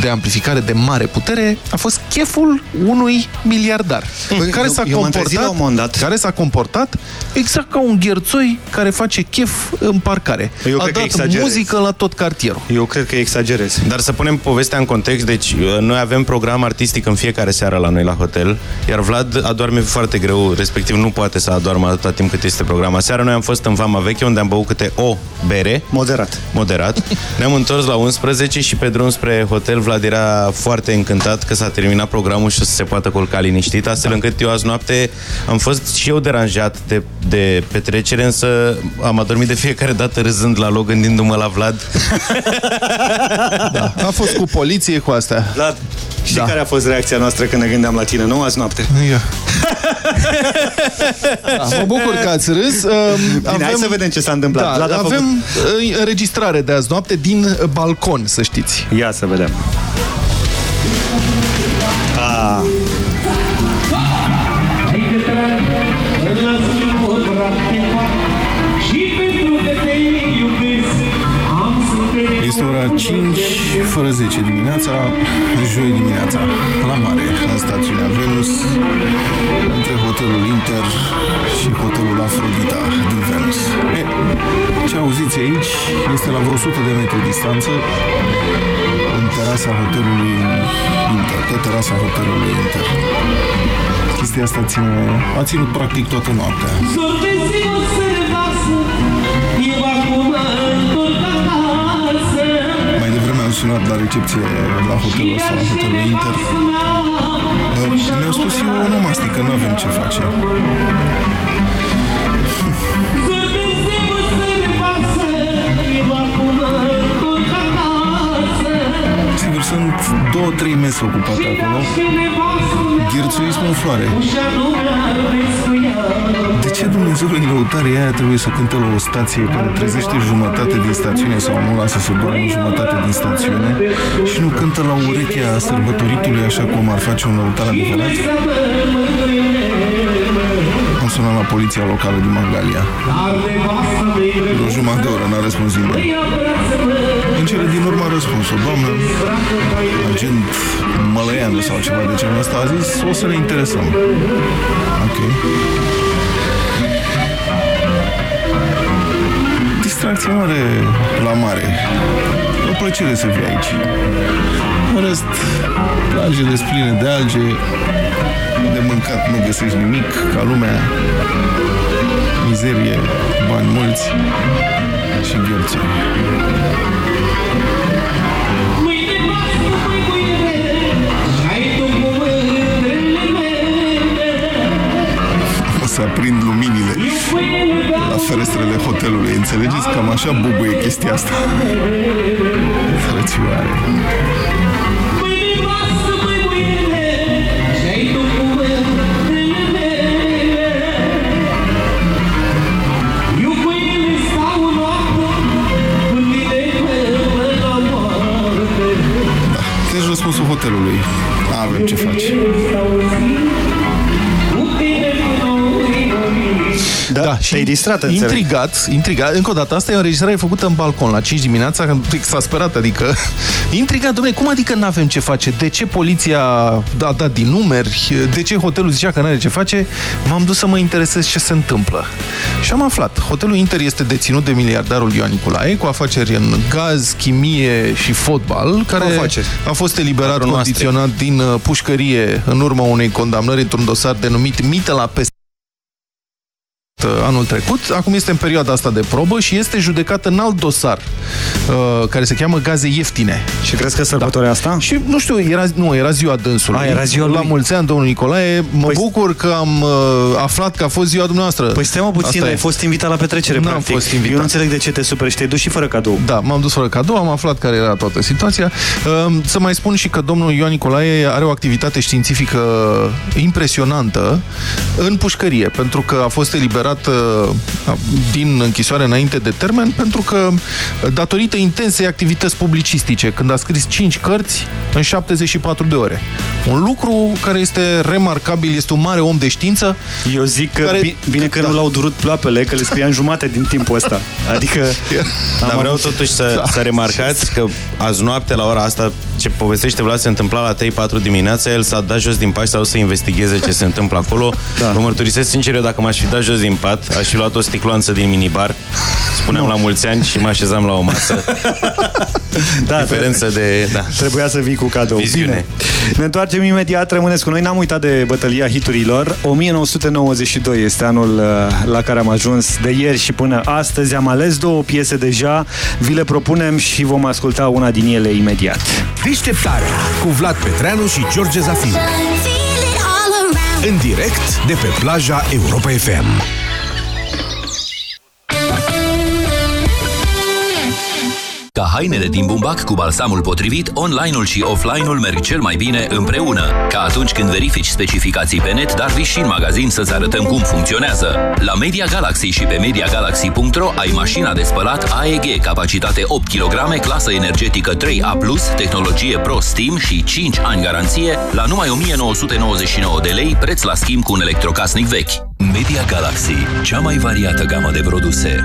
de amplificare de mare putere. A fost cheful unui miliardar Păi, care eu- s-a eu m-am trezit comportat, la un moment dat. care s-a comportat exact ca un gherțoi care face chef în parcare. Eu a cred că dat exagerezi. muzică la tot cartierul. Eu cred că exagerez. Dar să punem povestea în context, deci uh, noi avem program artistic în fiecare seară la noi la hotel, iar Vlad adorme foarte greu, respectiv nu poate să adormă atâta timp cât este program. Seara noi am fost în Vama Veche, unde am băut câte o bere. Moderat. Moderat. Ne-am întors la 11 și pe drum spre hotel Vlad era foarte încântat că s-a terminat programul și o să se poată culca liniștit, astfel încât eu azi noapte am fost și eu deranjat de, de petrecere, însă am adormit de fiecare dată râzând la loc, gândindu-mă la Vlad. Da. A fost cu poliție, cu astea. Vlad, și da. care a fost reacția noastră când ne gândeam la tine, nu azi noapte? Ia. Da, mă bucur că ați râs. Bine, hai să vedem ce s-a întâmplat. Da, Vlad a avem făcut... înregistrare de azi noapte din balcon, să știți. Ia să vedem. Ah. Ora 5 fără 10 dimineața, joi dimineața, la mare, în stațiunea Venus, între hotelul Inter și hotelul Afrodita din Venus. E, ce auziți aici este la vreo 100 de metri distanță, în terasa hotelului Inter, pe terasa hotelului Inter. Chestia asta ține, a ținut practic toată noaptea. Mai devreme am sunat la recepție la hotelul ăsta, la hotelul Inter. Uh, Mi-au spus eu onomastic că nu avem ce face. Sigur, sunt două, trei mese ocupate acolo. Ghirțuism în floare. De ce Dumnezeu în lăutarii aia trebuie să cânte la o stație care trezește jumătate din stațiune sau nu lasă să doarmă jumătate din stațiune și nu cântă la urechea sărbătoritului așa cum ar face un lăutar adevărat? Am sunat la poliția locală din Magalia. De o jumătate de oră n-a răspuns nimeni. În cele din urmă a răspuns o doamnă, agent mălăiană sau ceva de genul ăsta, a zis o să ne interesăm. Ok. Distracționare la mare. E o plăcere să fii aici. În rest, plajele pline de alge, de mâncat nu găsești nimic, ca lumea, mizerie, bani mulți și gherțeni. să aprind luminile la ferestrele hotelului. Înțelegeți? Cam așa bubuie chestia asta. Frățioare. Hotelului. Avem ce face. Da, și te-ai distrat, înțeleg. intrigat, intrigat, încă o dată, asta e o înregistrare făcută în balcon la 5 dimineața, când s-a sperat, adică intrigat, domnule, cum adică nu avem ce face? De ce poliția a dat din numeri? De ce hotelul zicea că nu are ce face? M-am dus să mă interesez ce se întâmplă. Și am aflat, hotelul Inter este deținut de miliardarul Ioan Nicolae, cu afaceri în gaz, chimie și fotbal, care Afaceri. a fost eliberat Patronul condiționat din uh, pușcărie în urma unei condamnări într-un dosar denumit Mită la peste uh, anul trecut. Acum este în perioada asta de probă și este judecat în alt dosar uh, care se cheamă gaze ieftine. Și crezi că sărbătoarea asta? Și nu știu, era, nu, era ziua dânsului. A, era ziua La lui. mulți ani, domnul Nicolae. Mă bucur că am uh, aflat că a fost ziua dumneavoastră. Păi stai mă puțin, Asta ai e. fost invitat la petrecere, N-am practic. fost invitat. Eu nu înțeleg de ce te superi și te-ai dus și fără cadou. Da, m-am dus fără cadou, am aflat care era toată situația. Um, Să mai spun și că domnul Ioan Nicolae are o activitate științifică impresionantă în pușcărie, pentru că a fost eliberat uh, din închisoare înainte de termen, pentru că datorită intensei activități publicistice, când a scris 5 cărți în 74 de ore. Un lucru care este remarcabil, este un mare om de știință. Eu zic că care... care... bine că da. nu l-au durut ploapele, că le scria în jumate din timpul ăsta. Adică... Dar am vreau avut- totuși să, Da. să remarcați că azi noapte, la ora asta, ce povestește Vlad se întâmpla la 3-4 dimineața, el s-a dat jos din pat și s-a dus să investigheze ce se întâmplă acolo. Da. Vă mărturisesc sincer, eu dacă m-aș fi dat jos din pat, aș fi luat o sticloanță din minibar, spuneam la mulți ani și mă așezam la o masă. Da, Diferență de... Da. Trebuia să vii cu cadou. Viziune. Bine. Ne întoarcem imediat, rămâneți cu noi. N-am uitat de bătălia hiturilor. 1992 este anul uh, la care am ajuns de ieri și până astăzi. Am ales două piese deja, vi le propunem și vom asculta una din ele imediat. Deșteptarea cu Vlad Petreanu și George Zafiu. În direct de pe plaja Europa FM. Ca hainele din bumbac cu balsamul potrivit, online-ul și offline-ul merg cel mai bine împreună. Ca atunci când verifici specificații pe net, dar vii și în magazin să-ți arătăm cum funcționează. La Media Galaxy și pe MediaGalaxy.ro ai mașina de spălat AEG, capacitate 8 kg, clasă energetică 3A+, tehnologie Pro Steam și 5 ani garanție la numai 1999 de lei, preț la schimb cu un electrocasnic vechi. Media Galaxy, cea mai variată gamă de produse.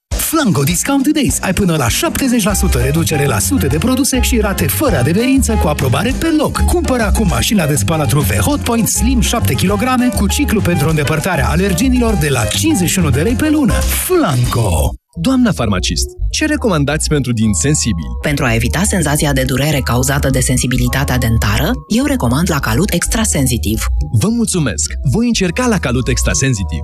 Flanco Discount Days. Ai până la 70% reducere la sute de produse și rate fără adeverință cu aprobare pe loc. Cumpără acum mașina de spălat rufe Hotpoint Slim 7 kg cu ciclu pentru îndepărtarea alergenilor de la 51 de lei pe lună. Flanco! Doamna farmacist, ce recomandați pentru din sensibil? Pentru a evita senzația de durere cauzată de sensibilitatea dentară, eu recomand la Calut Extrasensitiv. Vă mulțumesc! Voi încerca la Calut Extrasensitiv.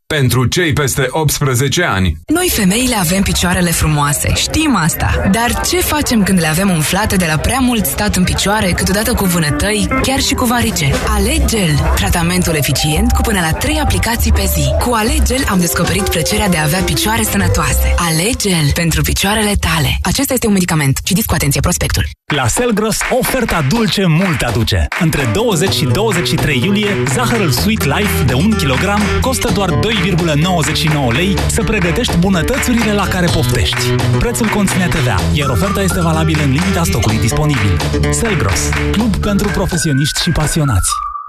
Pentru cei peste 18 ani. Noi femeile avem picioarele frumoase, știm asta. Dar ce facem când le avem umflate de la prea mult stat în picioare, câteodată cu vânătăi, chiar și cu varice? Alegel, tratamentul eficient cu până la 3 aplicații pe zi. Cu Alegel am descoperit plăcerea de a avea picioare sănătoase. Alegel pentru picioarele tale. Acesta este un medicament. Citiți cu atenție prospectul. La Selgros, oferta dulce mult aduce. Între 20 și 23 iulie, zahărul Sweet Life de 1 kg costă doar 2,99 lei să pregătești bunătățurile la care poftești. Prețul conține TVA, iar oferta este valabilă în limita stocului disponibil. Selgros, club pentru profesioniști și pasionați.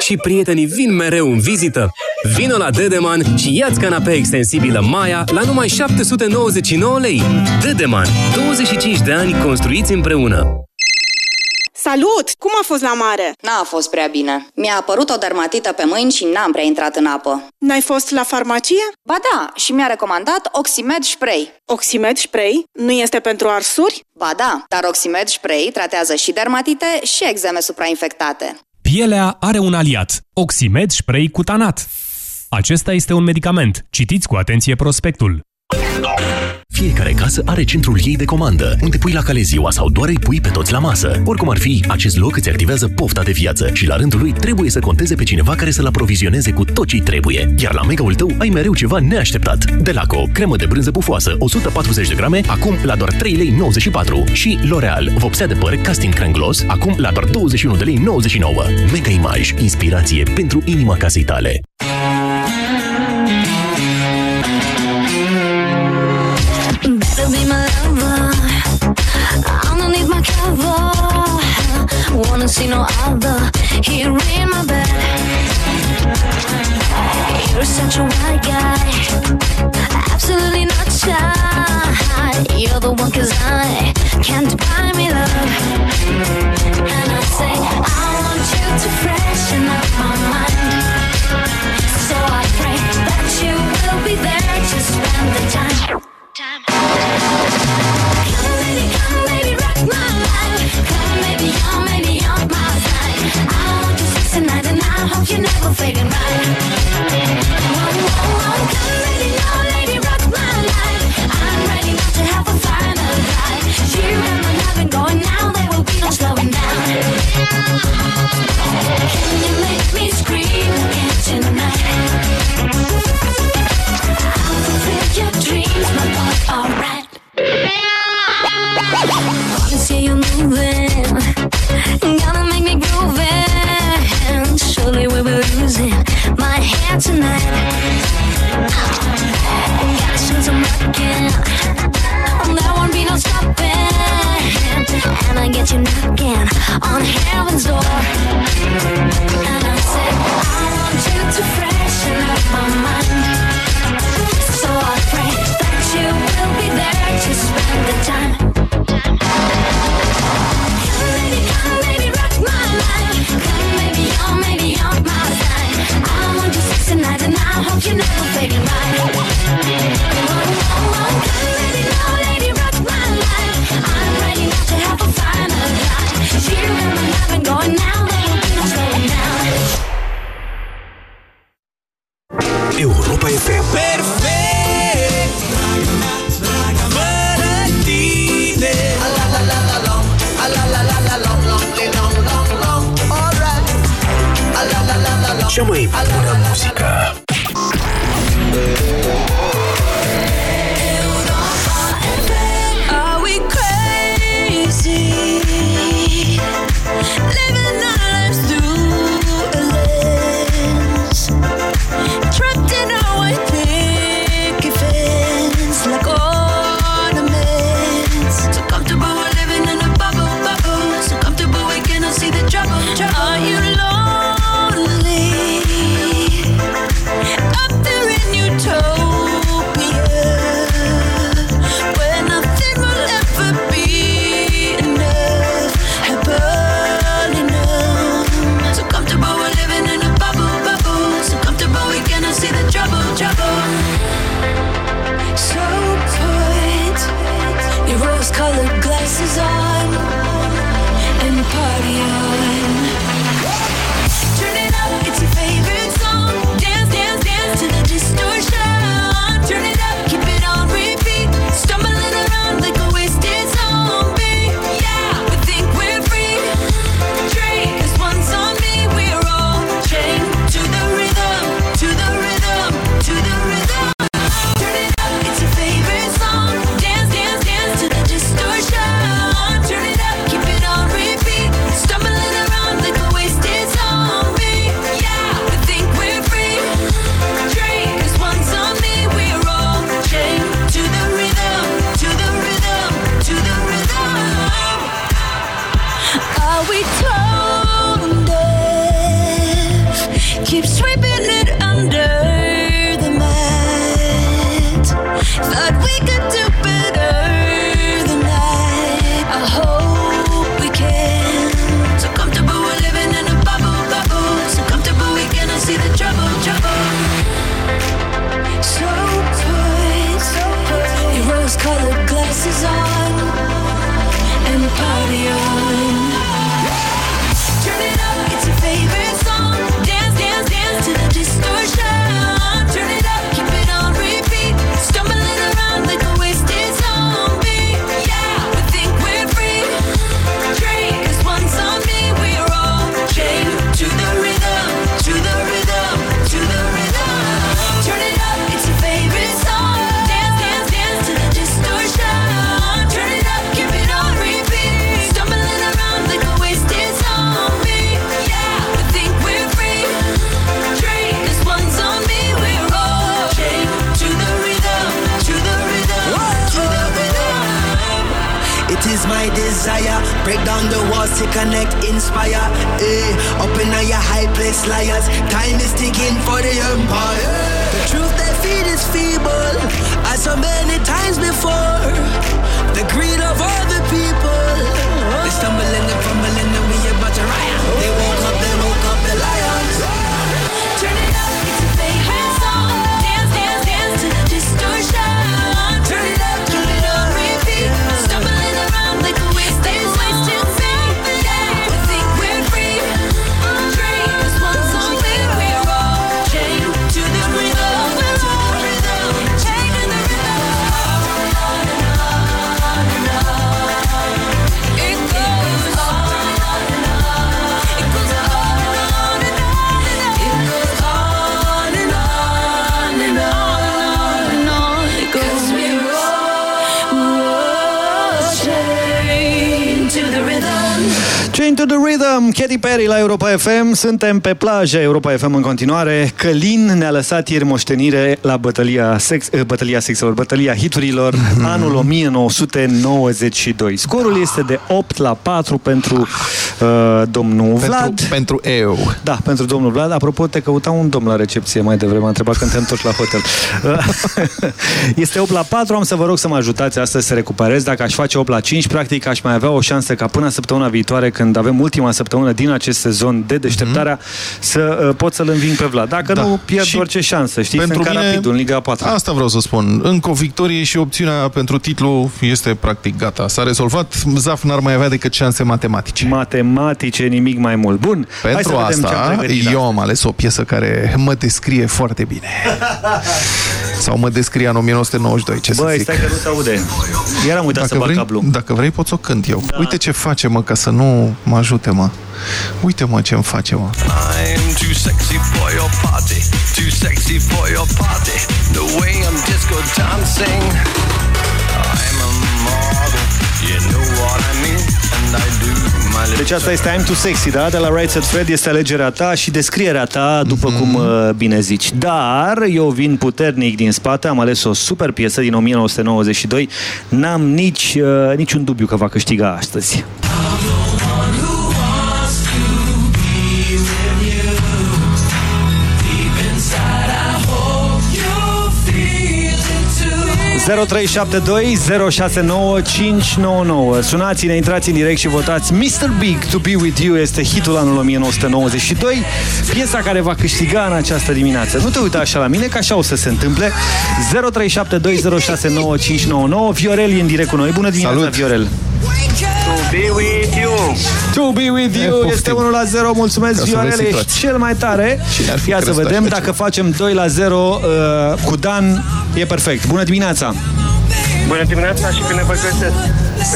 și prietenii vin mereu în vizită? Vino la Dedeman și ia-ți canapea extensibilă Maya la numai 799 lei. Dedeman. 25 de ani construiți împreună. Salut! Cum a fost la mare? N-a fost prea bine. Mi-a apărut o dermatită pe mâini și n-am prea intrat în apă. N-ai fost la farmacie? Ba da, și mi-a recomandat Oximed Spray. Oximed Spray? Nu este pentru arsuri? Ba da, dar Oximed Spray tratează și dermatite și exeme suprainfectate. Pielea are un aliat, Oximed Spray Cutanat. Acesta este un medicament. Citiți cu atenție prospectul. Fiecare casă are centrul ei de comandă, unde pui la cale ziua sau doar îi pui pe toți la masă. Oricum ar fi, acest loc îți activează pofta de viață și la rândul lui trebuie să conteze pe cineva care să-l aprovizioneze cu tot ce trebuie. Iar la mega-ul tău ai mereu ceva neașteptat. Delaco, cremă de brânză pufoasă, 140 de grame, acum la doar 3 lei 94 și L'Oreal, vopsea de păr casting creme gloss, acum la doar 21 de lei 99. Mega Image, inspirație pentru inima casei tale. Wanna see no other here in my bed. You're such a white guy. Absolutely not shy. You're the one cause I can't buy me love. And I say, I want you to freshen up my mind. So I pray that you will be there to spend the time. You're never fading right. Whoa, whoa, whoa. Tonight. Oh, Gotta won't be. And I get you on heaven's door. And I said, I want you to freshen up my mind. FM. Perfect Fără tine Cea mai bună muzică. Perry la Europa FM. Suntem pe plajă Europa FM în continuare. Călin ne-a lăsat ieri moștenire la bătălia, sex, eh, bătălia sexelor, bătălia hiturilor, anul 1992. Scorul este de 8 la 4 pentru uh, domnul Vlad. Pentru, pentru eu. Da, pentru domnul Vlad. Apropo, te căuta un domn la recepție mai devreme. M-a întrebat când te întorci la hotel. este 8 la 4. Am să vă rog să mă ajutați astăzi să recuperez. Dacă aș face 8 la 5, practic aș mai avea o șansă ca până săptămâna viitoare, când avem ultima săptămână din acest sezon de deșteptarea, să uh, pot să-l înving pe Vlad. Dacă Da. nu, pierd Și orice șansă. Știi, pentru sunt ca mine- rapidul în Liga 4. Asta vreau să spun. Încă o victorie și opțiunea pentru titlu este practic gata. S-a rezolvat. Zaf n-ar mai avea decât șanse matematice. Matematice, nimic mai mult. Bun, hai Pentru să vedem ce am asta, pregătit eu am ales o piesă care mă descrie foarte bine. Sau mă descrie în 1992, ce să Băi, zic. stai că nu se aude. Eram uitat să Dacă bag vrei, cablu. dacă vrei, pot să o cânt eu. Uite ce face, mă, ca să nu mă ajute, mă. Uite, mă, ce-mi face, mă. I'm too sexy for your party, too sexy for your party. The way I'm disco dancing, I'm a model. You know my little. Deci asta este I'm Too Sexy, da? De la Right Set Fred este alegerea ta și descrierea ta, după Mhm. cum uh, bine zici. Dar eu vin puternic din spate, am ales o super piesă din 1992. N-am nici, uh, niciun dubiu că va câștiga astăzi. 0372 069 599 Sunați-ne, intrați în direct și votați. Mr. Big to be with you este hitul anul 1992 Piesa care va câștiga în această dimineață. Nu te uita așa la mine, că așa o să se întâmple. 0372 069 599 Viorel e în direct cu noi. Bună dimineața, Salut. Viorel To be with you. To be with E, you poftim. este 1 la 0 Mulțumesc, Ca să vă Viorel, ești situați. cel mai tare Cine ar fi Ia să crezut vedem, așa dacă ceva? facem 2 la 0 uh, Cu Dan, e perfect Bună dimineața Bună dimineața și bine vă găsesc.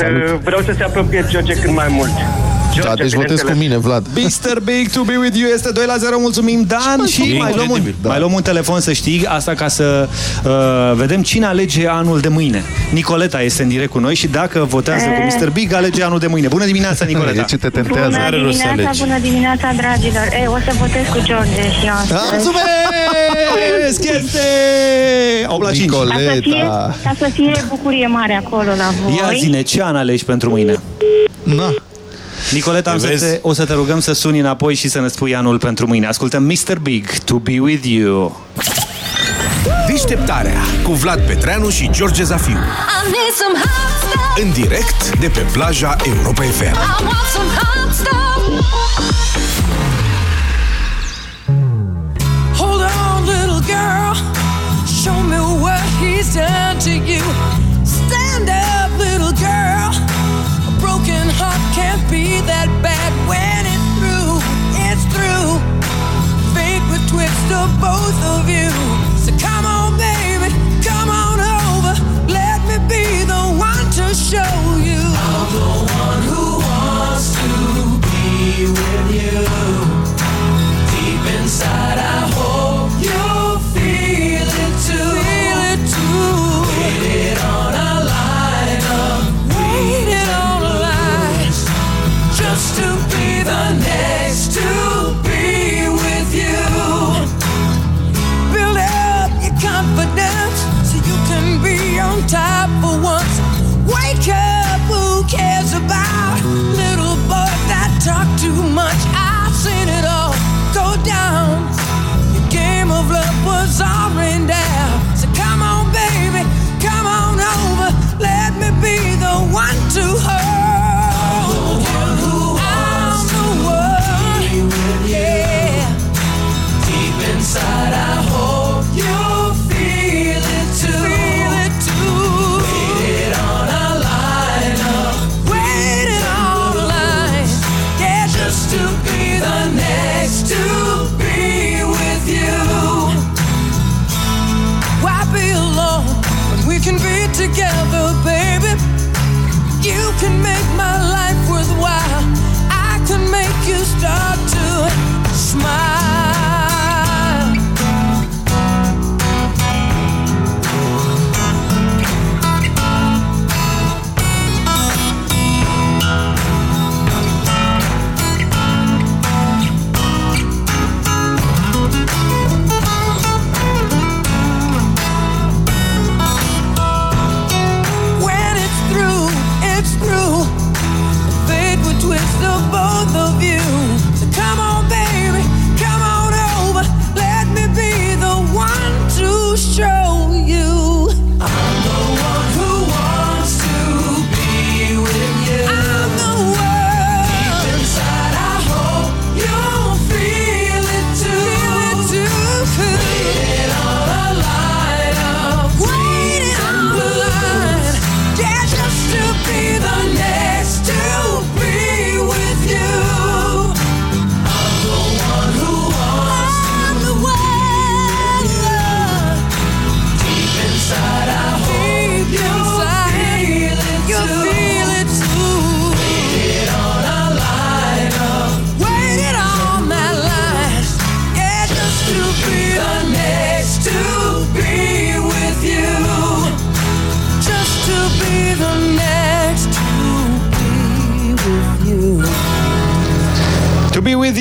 Uh, Vreau să se apropie George cât mai mult. George, Da, deci votez cu bineînțeles. mine, Vlad. Mr. Big to be with you este 2 la 0, mulțumim Dan și E mai luăm, un, incredibil, da. mai luăm un telefon să știi, asta ca să uh, vedem cine alege anul de mâine. Nicoleta este în direct cu noi și dacă votează cu Mr. Big, alege anul de mâine. Bună dimineața, Nicoleta! E ce te Bună tentează. dimineața, bună dimineața, dragilor. Ei, o să votez cu George și eu astăzi. Mulțumesc! Este 8 la 5. Ca să, fie, Nicoleta. ca să fie bucurie mare acolo la voi. Ia zine, ce an alegi pentru mâine? Na. Nicoleta, am să Vezi? te, o să te rugăm să suni înapoi și să ne spui anul pentru mâine. Ascultăm Mr. Big, To Be With You. Deșteptarea cu Vlad Petreanu și George Zafiu. I need some hot stuff. În direct de pe plaja Europa FM. I want some hot stuff. Hold on, little girl. Show me what he's done to you. Stand up, little girl. Be that bad when it's through. It's through. Fate would twist of both of you.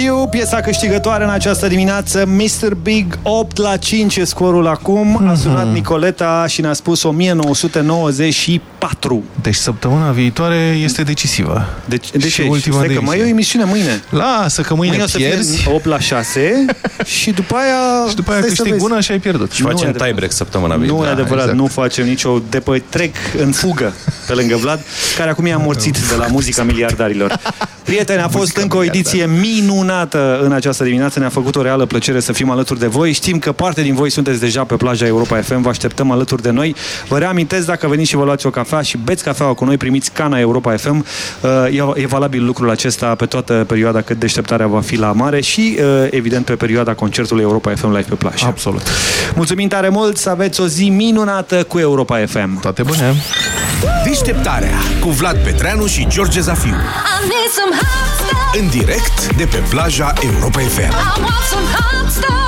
To Be With You, piesa câștigătoare în această dimineață, Mr. Big 8 la 5 e scorul acum. A sunat Nicoleta și ne-a spus 1994. Deci săptămâna viitoare este decisivă. Deci, de Și ce? ultima Stai că de mai e o emisiune mâine. Lasă că mâine o să pierzi. fie 8 la 6 și după aia... Și după aia stai să câștigi vezi. una și ai pierdut. Și facem Nu e adevărat. tie-break săptămâna Nu viitoare. e adevărat, exact. nu facem nicio... De pe trec în fugă pe lângă Vlad, care acum e amorțit de la muzica miliardarilor. Prieteni, a fost încă o ediție minunată în această dimineață. Ne-a făcut o reală plăcere să fim alături de voi. Știm că parte din voi sunteți deja pe plaja Europa FM. Vă așteptăm alături de noi. Vă reamintesc, dacă veniți și vă luați o cafea și beți cafeaua cu noi, primiți cana Europa FM. Uh, E e valabil lucrul acesta pe toată perioada cât deșteptarea va fi la mare și, uh, evident, pe perioada concertului Europa FM live pe plajă. Absolut. Mulțumim tare mult, să aveți o zi minunată cu Europa FM. Toate bune! Deșteptarea cu Vlad Petreanu și George Zafiu. I need some hot stuff. În direct de pe plaja Europa FM. I want some hot stuff.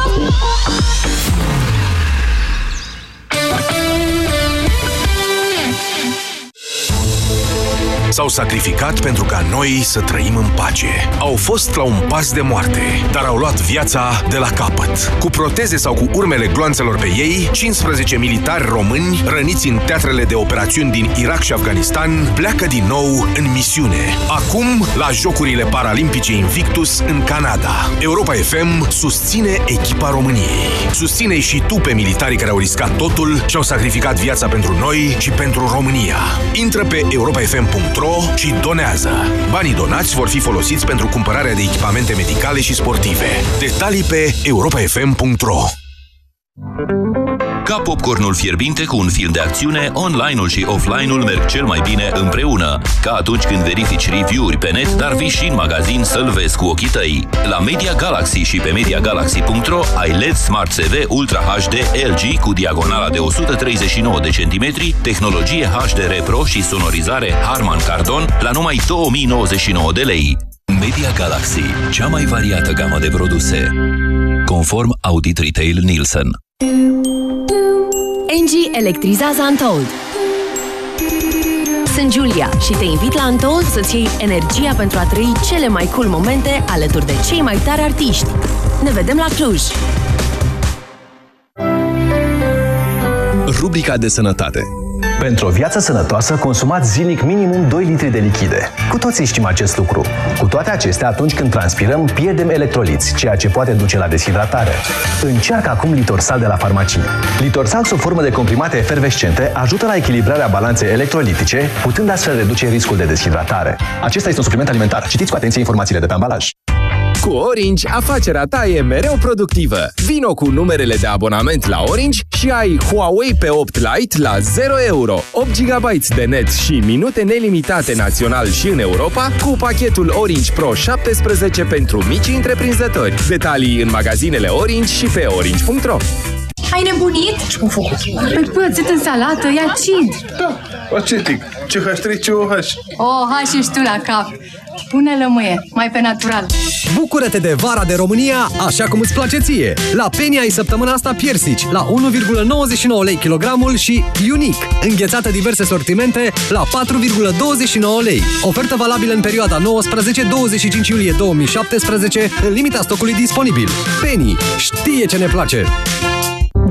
S-au sacrificat pentru ca noi să trăim în pace. Au fost la un pas de moarte, dar au luat viața de la capăt. Cu proteze sau cu urmele gloanțelor pe ei, 15 militari români răniți în teatrele de operațiuni din Irak și Afganistan pleacă din nou în misiune. Acum, la Jocurile Paralimpice Invictus în Canada. Europa FM susține echipa României. Susține și tu pe militarii care au riscat totul și au sacrificat viața pentru noi și pentru România. Intră pe europafm.ro și donează. Banii donați vor fi folosiți pentru cumpărarea de echipamente medicale și sportive. Detalii pe europafm.ro Ca popcornul fierbinte cu un film de acțiune, online-ul și offline-ul merg cel mai bine împreună. Ca atunci când verifici review-uri pe net, dar vii și în magazin să-l vezi cu ochii tăi. La Media Galaxy și pe MediaGalaxy.ro ai LED Smart TV Ultra HD LG cu diagonala de 139 de centimetri, tehnologie HDR Pro și sonorizare Harman Kardon la numai 2099 de lei. Media Galaxy, cea mai variată gamă de produse. Conform Audit Retail Nielsen. Engie electrizează Untold. Sunt Julia și te invit la Untold să-ți iei energia pentru a trăi cele mai cool momente alături de cei mai tari artiști. Ne vedem la Cluj! Rubrica de sănătate. Pentru o viață sănătoasă, consumați zilnic minimum 2 litri de lichide. Cu toții știm acest lucru. Cu toate acestea, atunci când transpirăm, pierdem electroliți, ceea ce poate duce la deshidratare. Încearcă acum Litorsal de la farmacie. Litorsal, sub formă de comprimate efervescente, ajută la echilibrarea balanței electrolitice, putând astfel reduce riscul de deshidratare. Acesta este un supliment alimentar. Citiți cu atenție informațiile de pe ambalaj. Cu Orange, afacerea ta e mereu productivă. Vino cu numerele de abonament la Orange și ai Huawei P8 Lite la 0 euro, 8 GB de net și minute nelimitate național și în Europa cu pachetul Orange Pro 17 pentru mici întreprinzători. Detalii în magazinele Orange și pe orange.ro Ai nebunit? Ce-am făcut? Păi pățit în salată, e acid. Da, acetic. CH3, COH. Oh, hai și tu la cap. Pune lămâie, mai pe natural. Bucură-te de vara de România așa cum îți place ție! La Penny ai săptămâna asta piersici la 1,99 lei kilogramul și Unique, înghețată diverse sortimente la 4,29 lei. Ofertă valabilă în perioada 19-25 iulie 2017 în limita stocului disponibil. Penny știe ce ne place!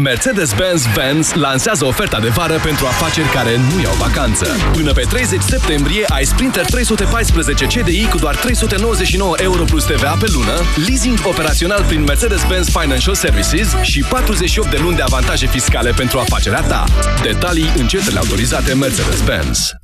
Mercedes-Benz Benz lansează oferta de vară pentru afaceri care nu iau vacanță. Până pe 30 septembrie ai Sprinter 314 CDI cu doar 399 euro plus TVA pe lună, leasing operațional prin Mercedes-Benz Financial Services și 48 de luni de avantaje fiscale pentru afacerea ta. Detalii în centrele autorizate Mercedes-Benz.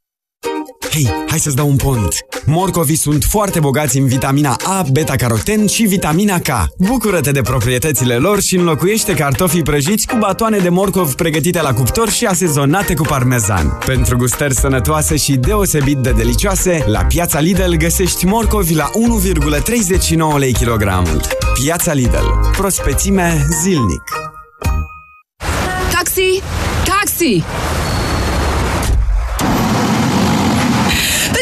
Hei, hai să-ți dau un pont! Morcovii sunt foarte bogați în vitamina A, beta-caroten și vitamina K. Bucură-te de proprietățile lor și înlocuiește cartofii prăjiți cu batoane de morcov pregătite la cuptor și asezonate cu parmezan. Pentru gustări sănătoase și deosebit de delicioase, la Piața Lidl găsești morcovi la 1,39 lei kilogramul. Piața Lidl. Prospețime zilnic. Taxi! Taxi!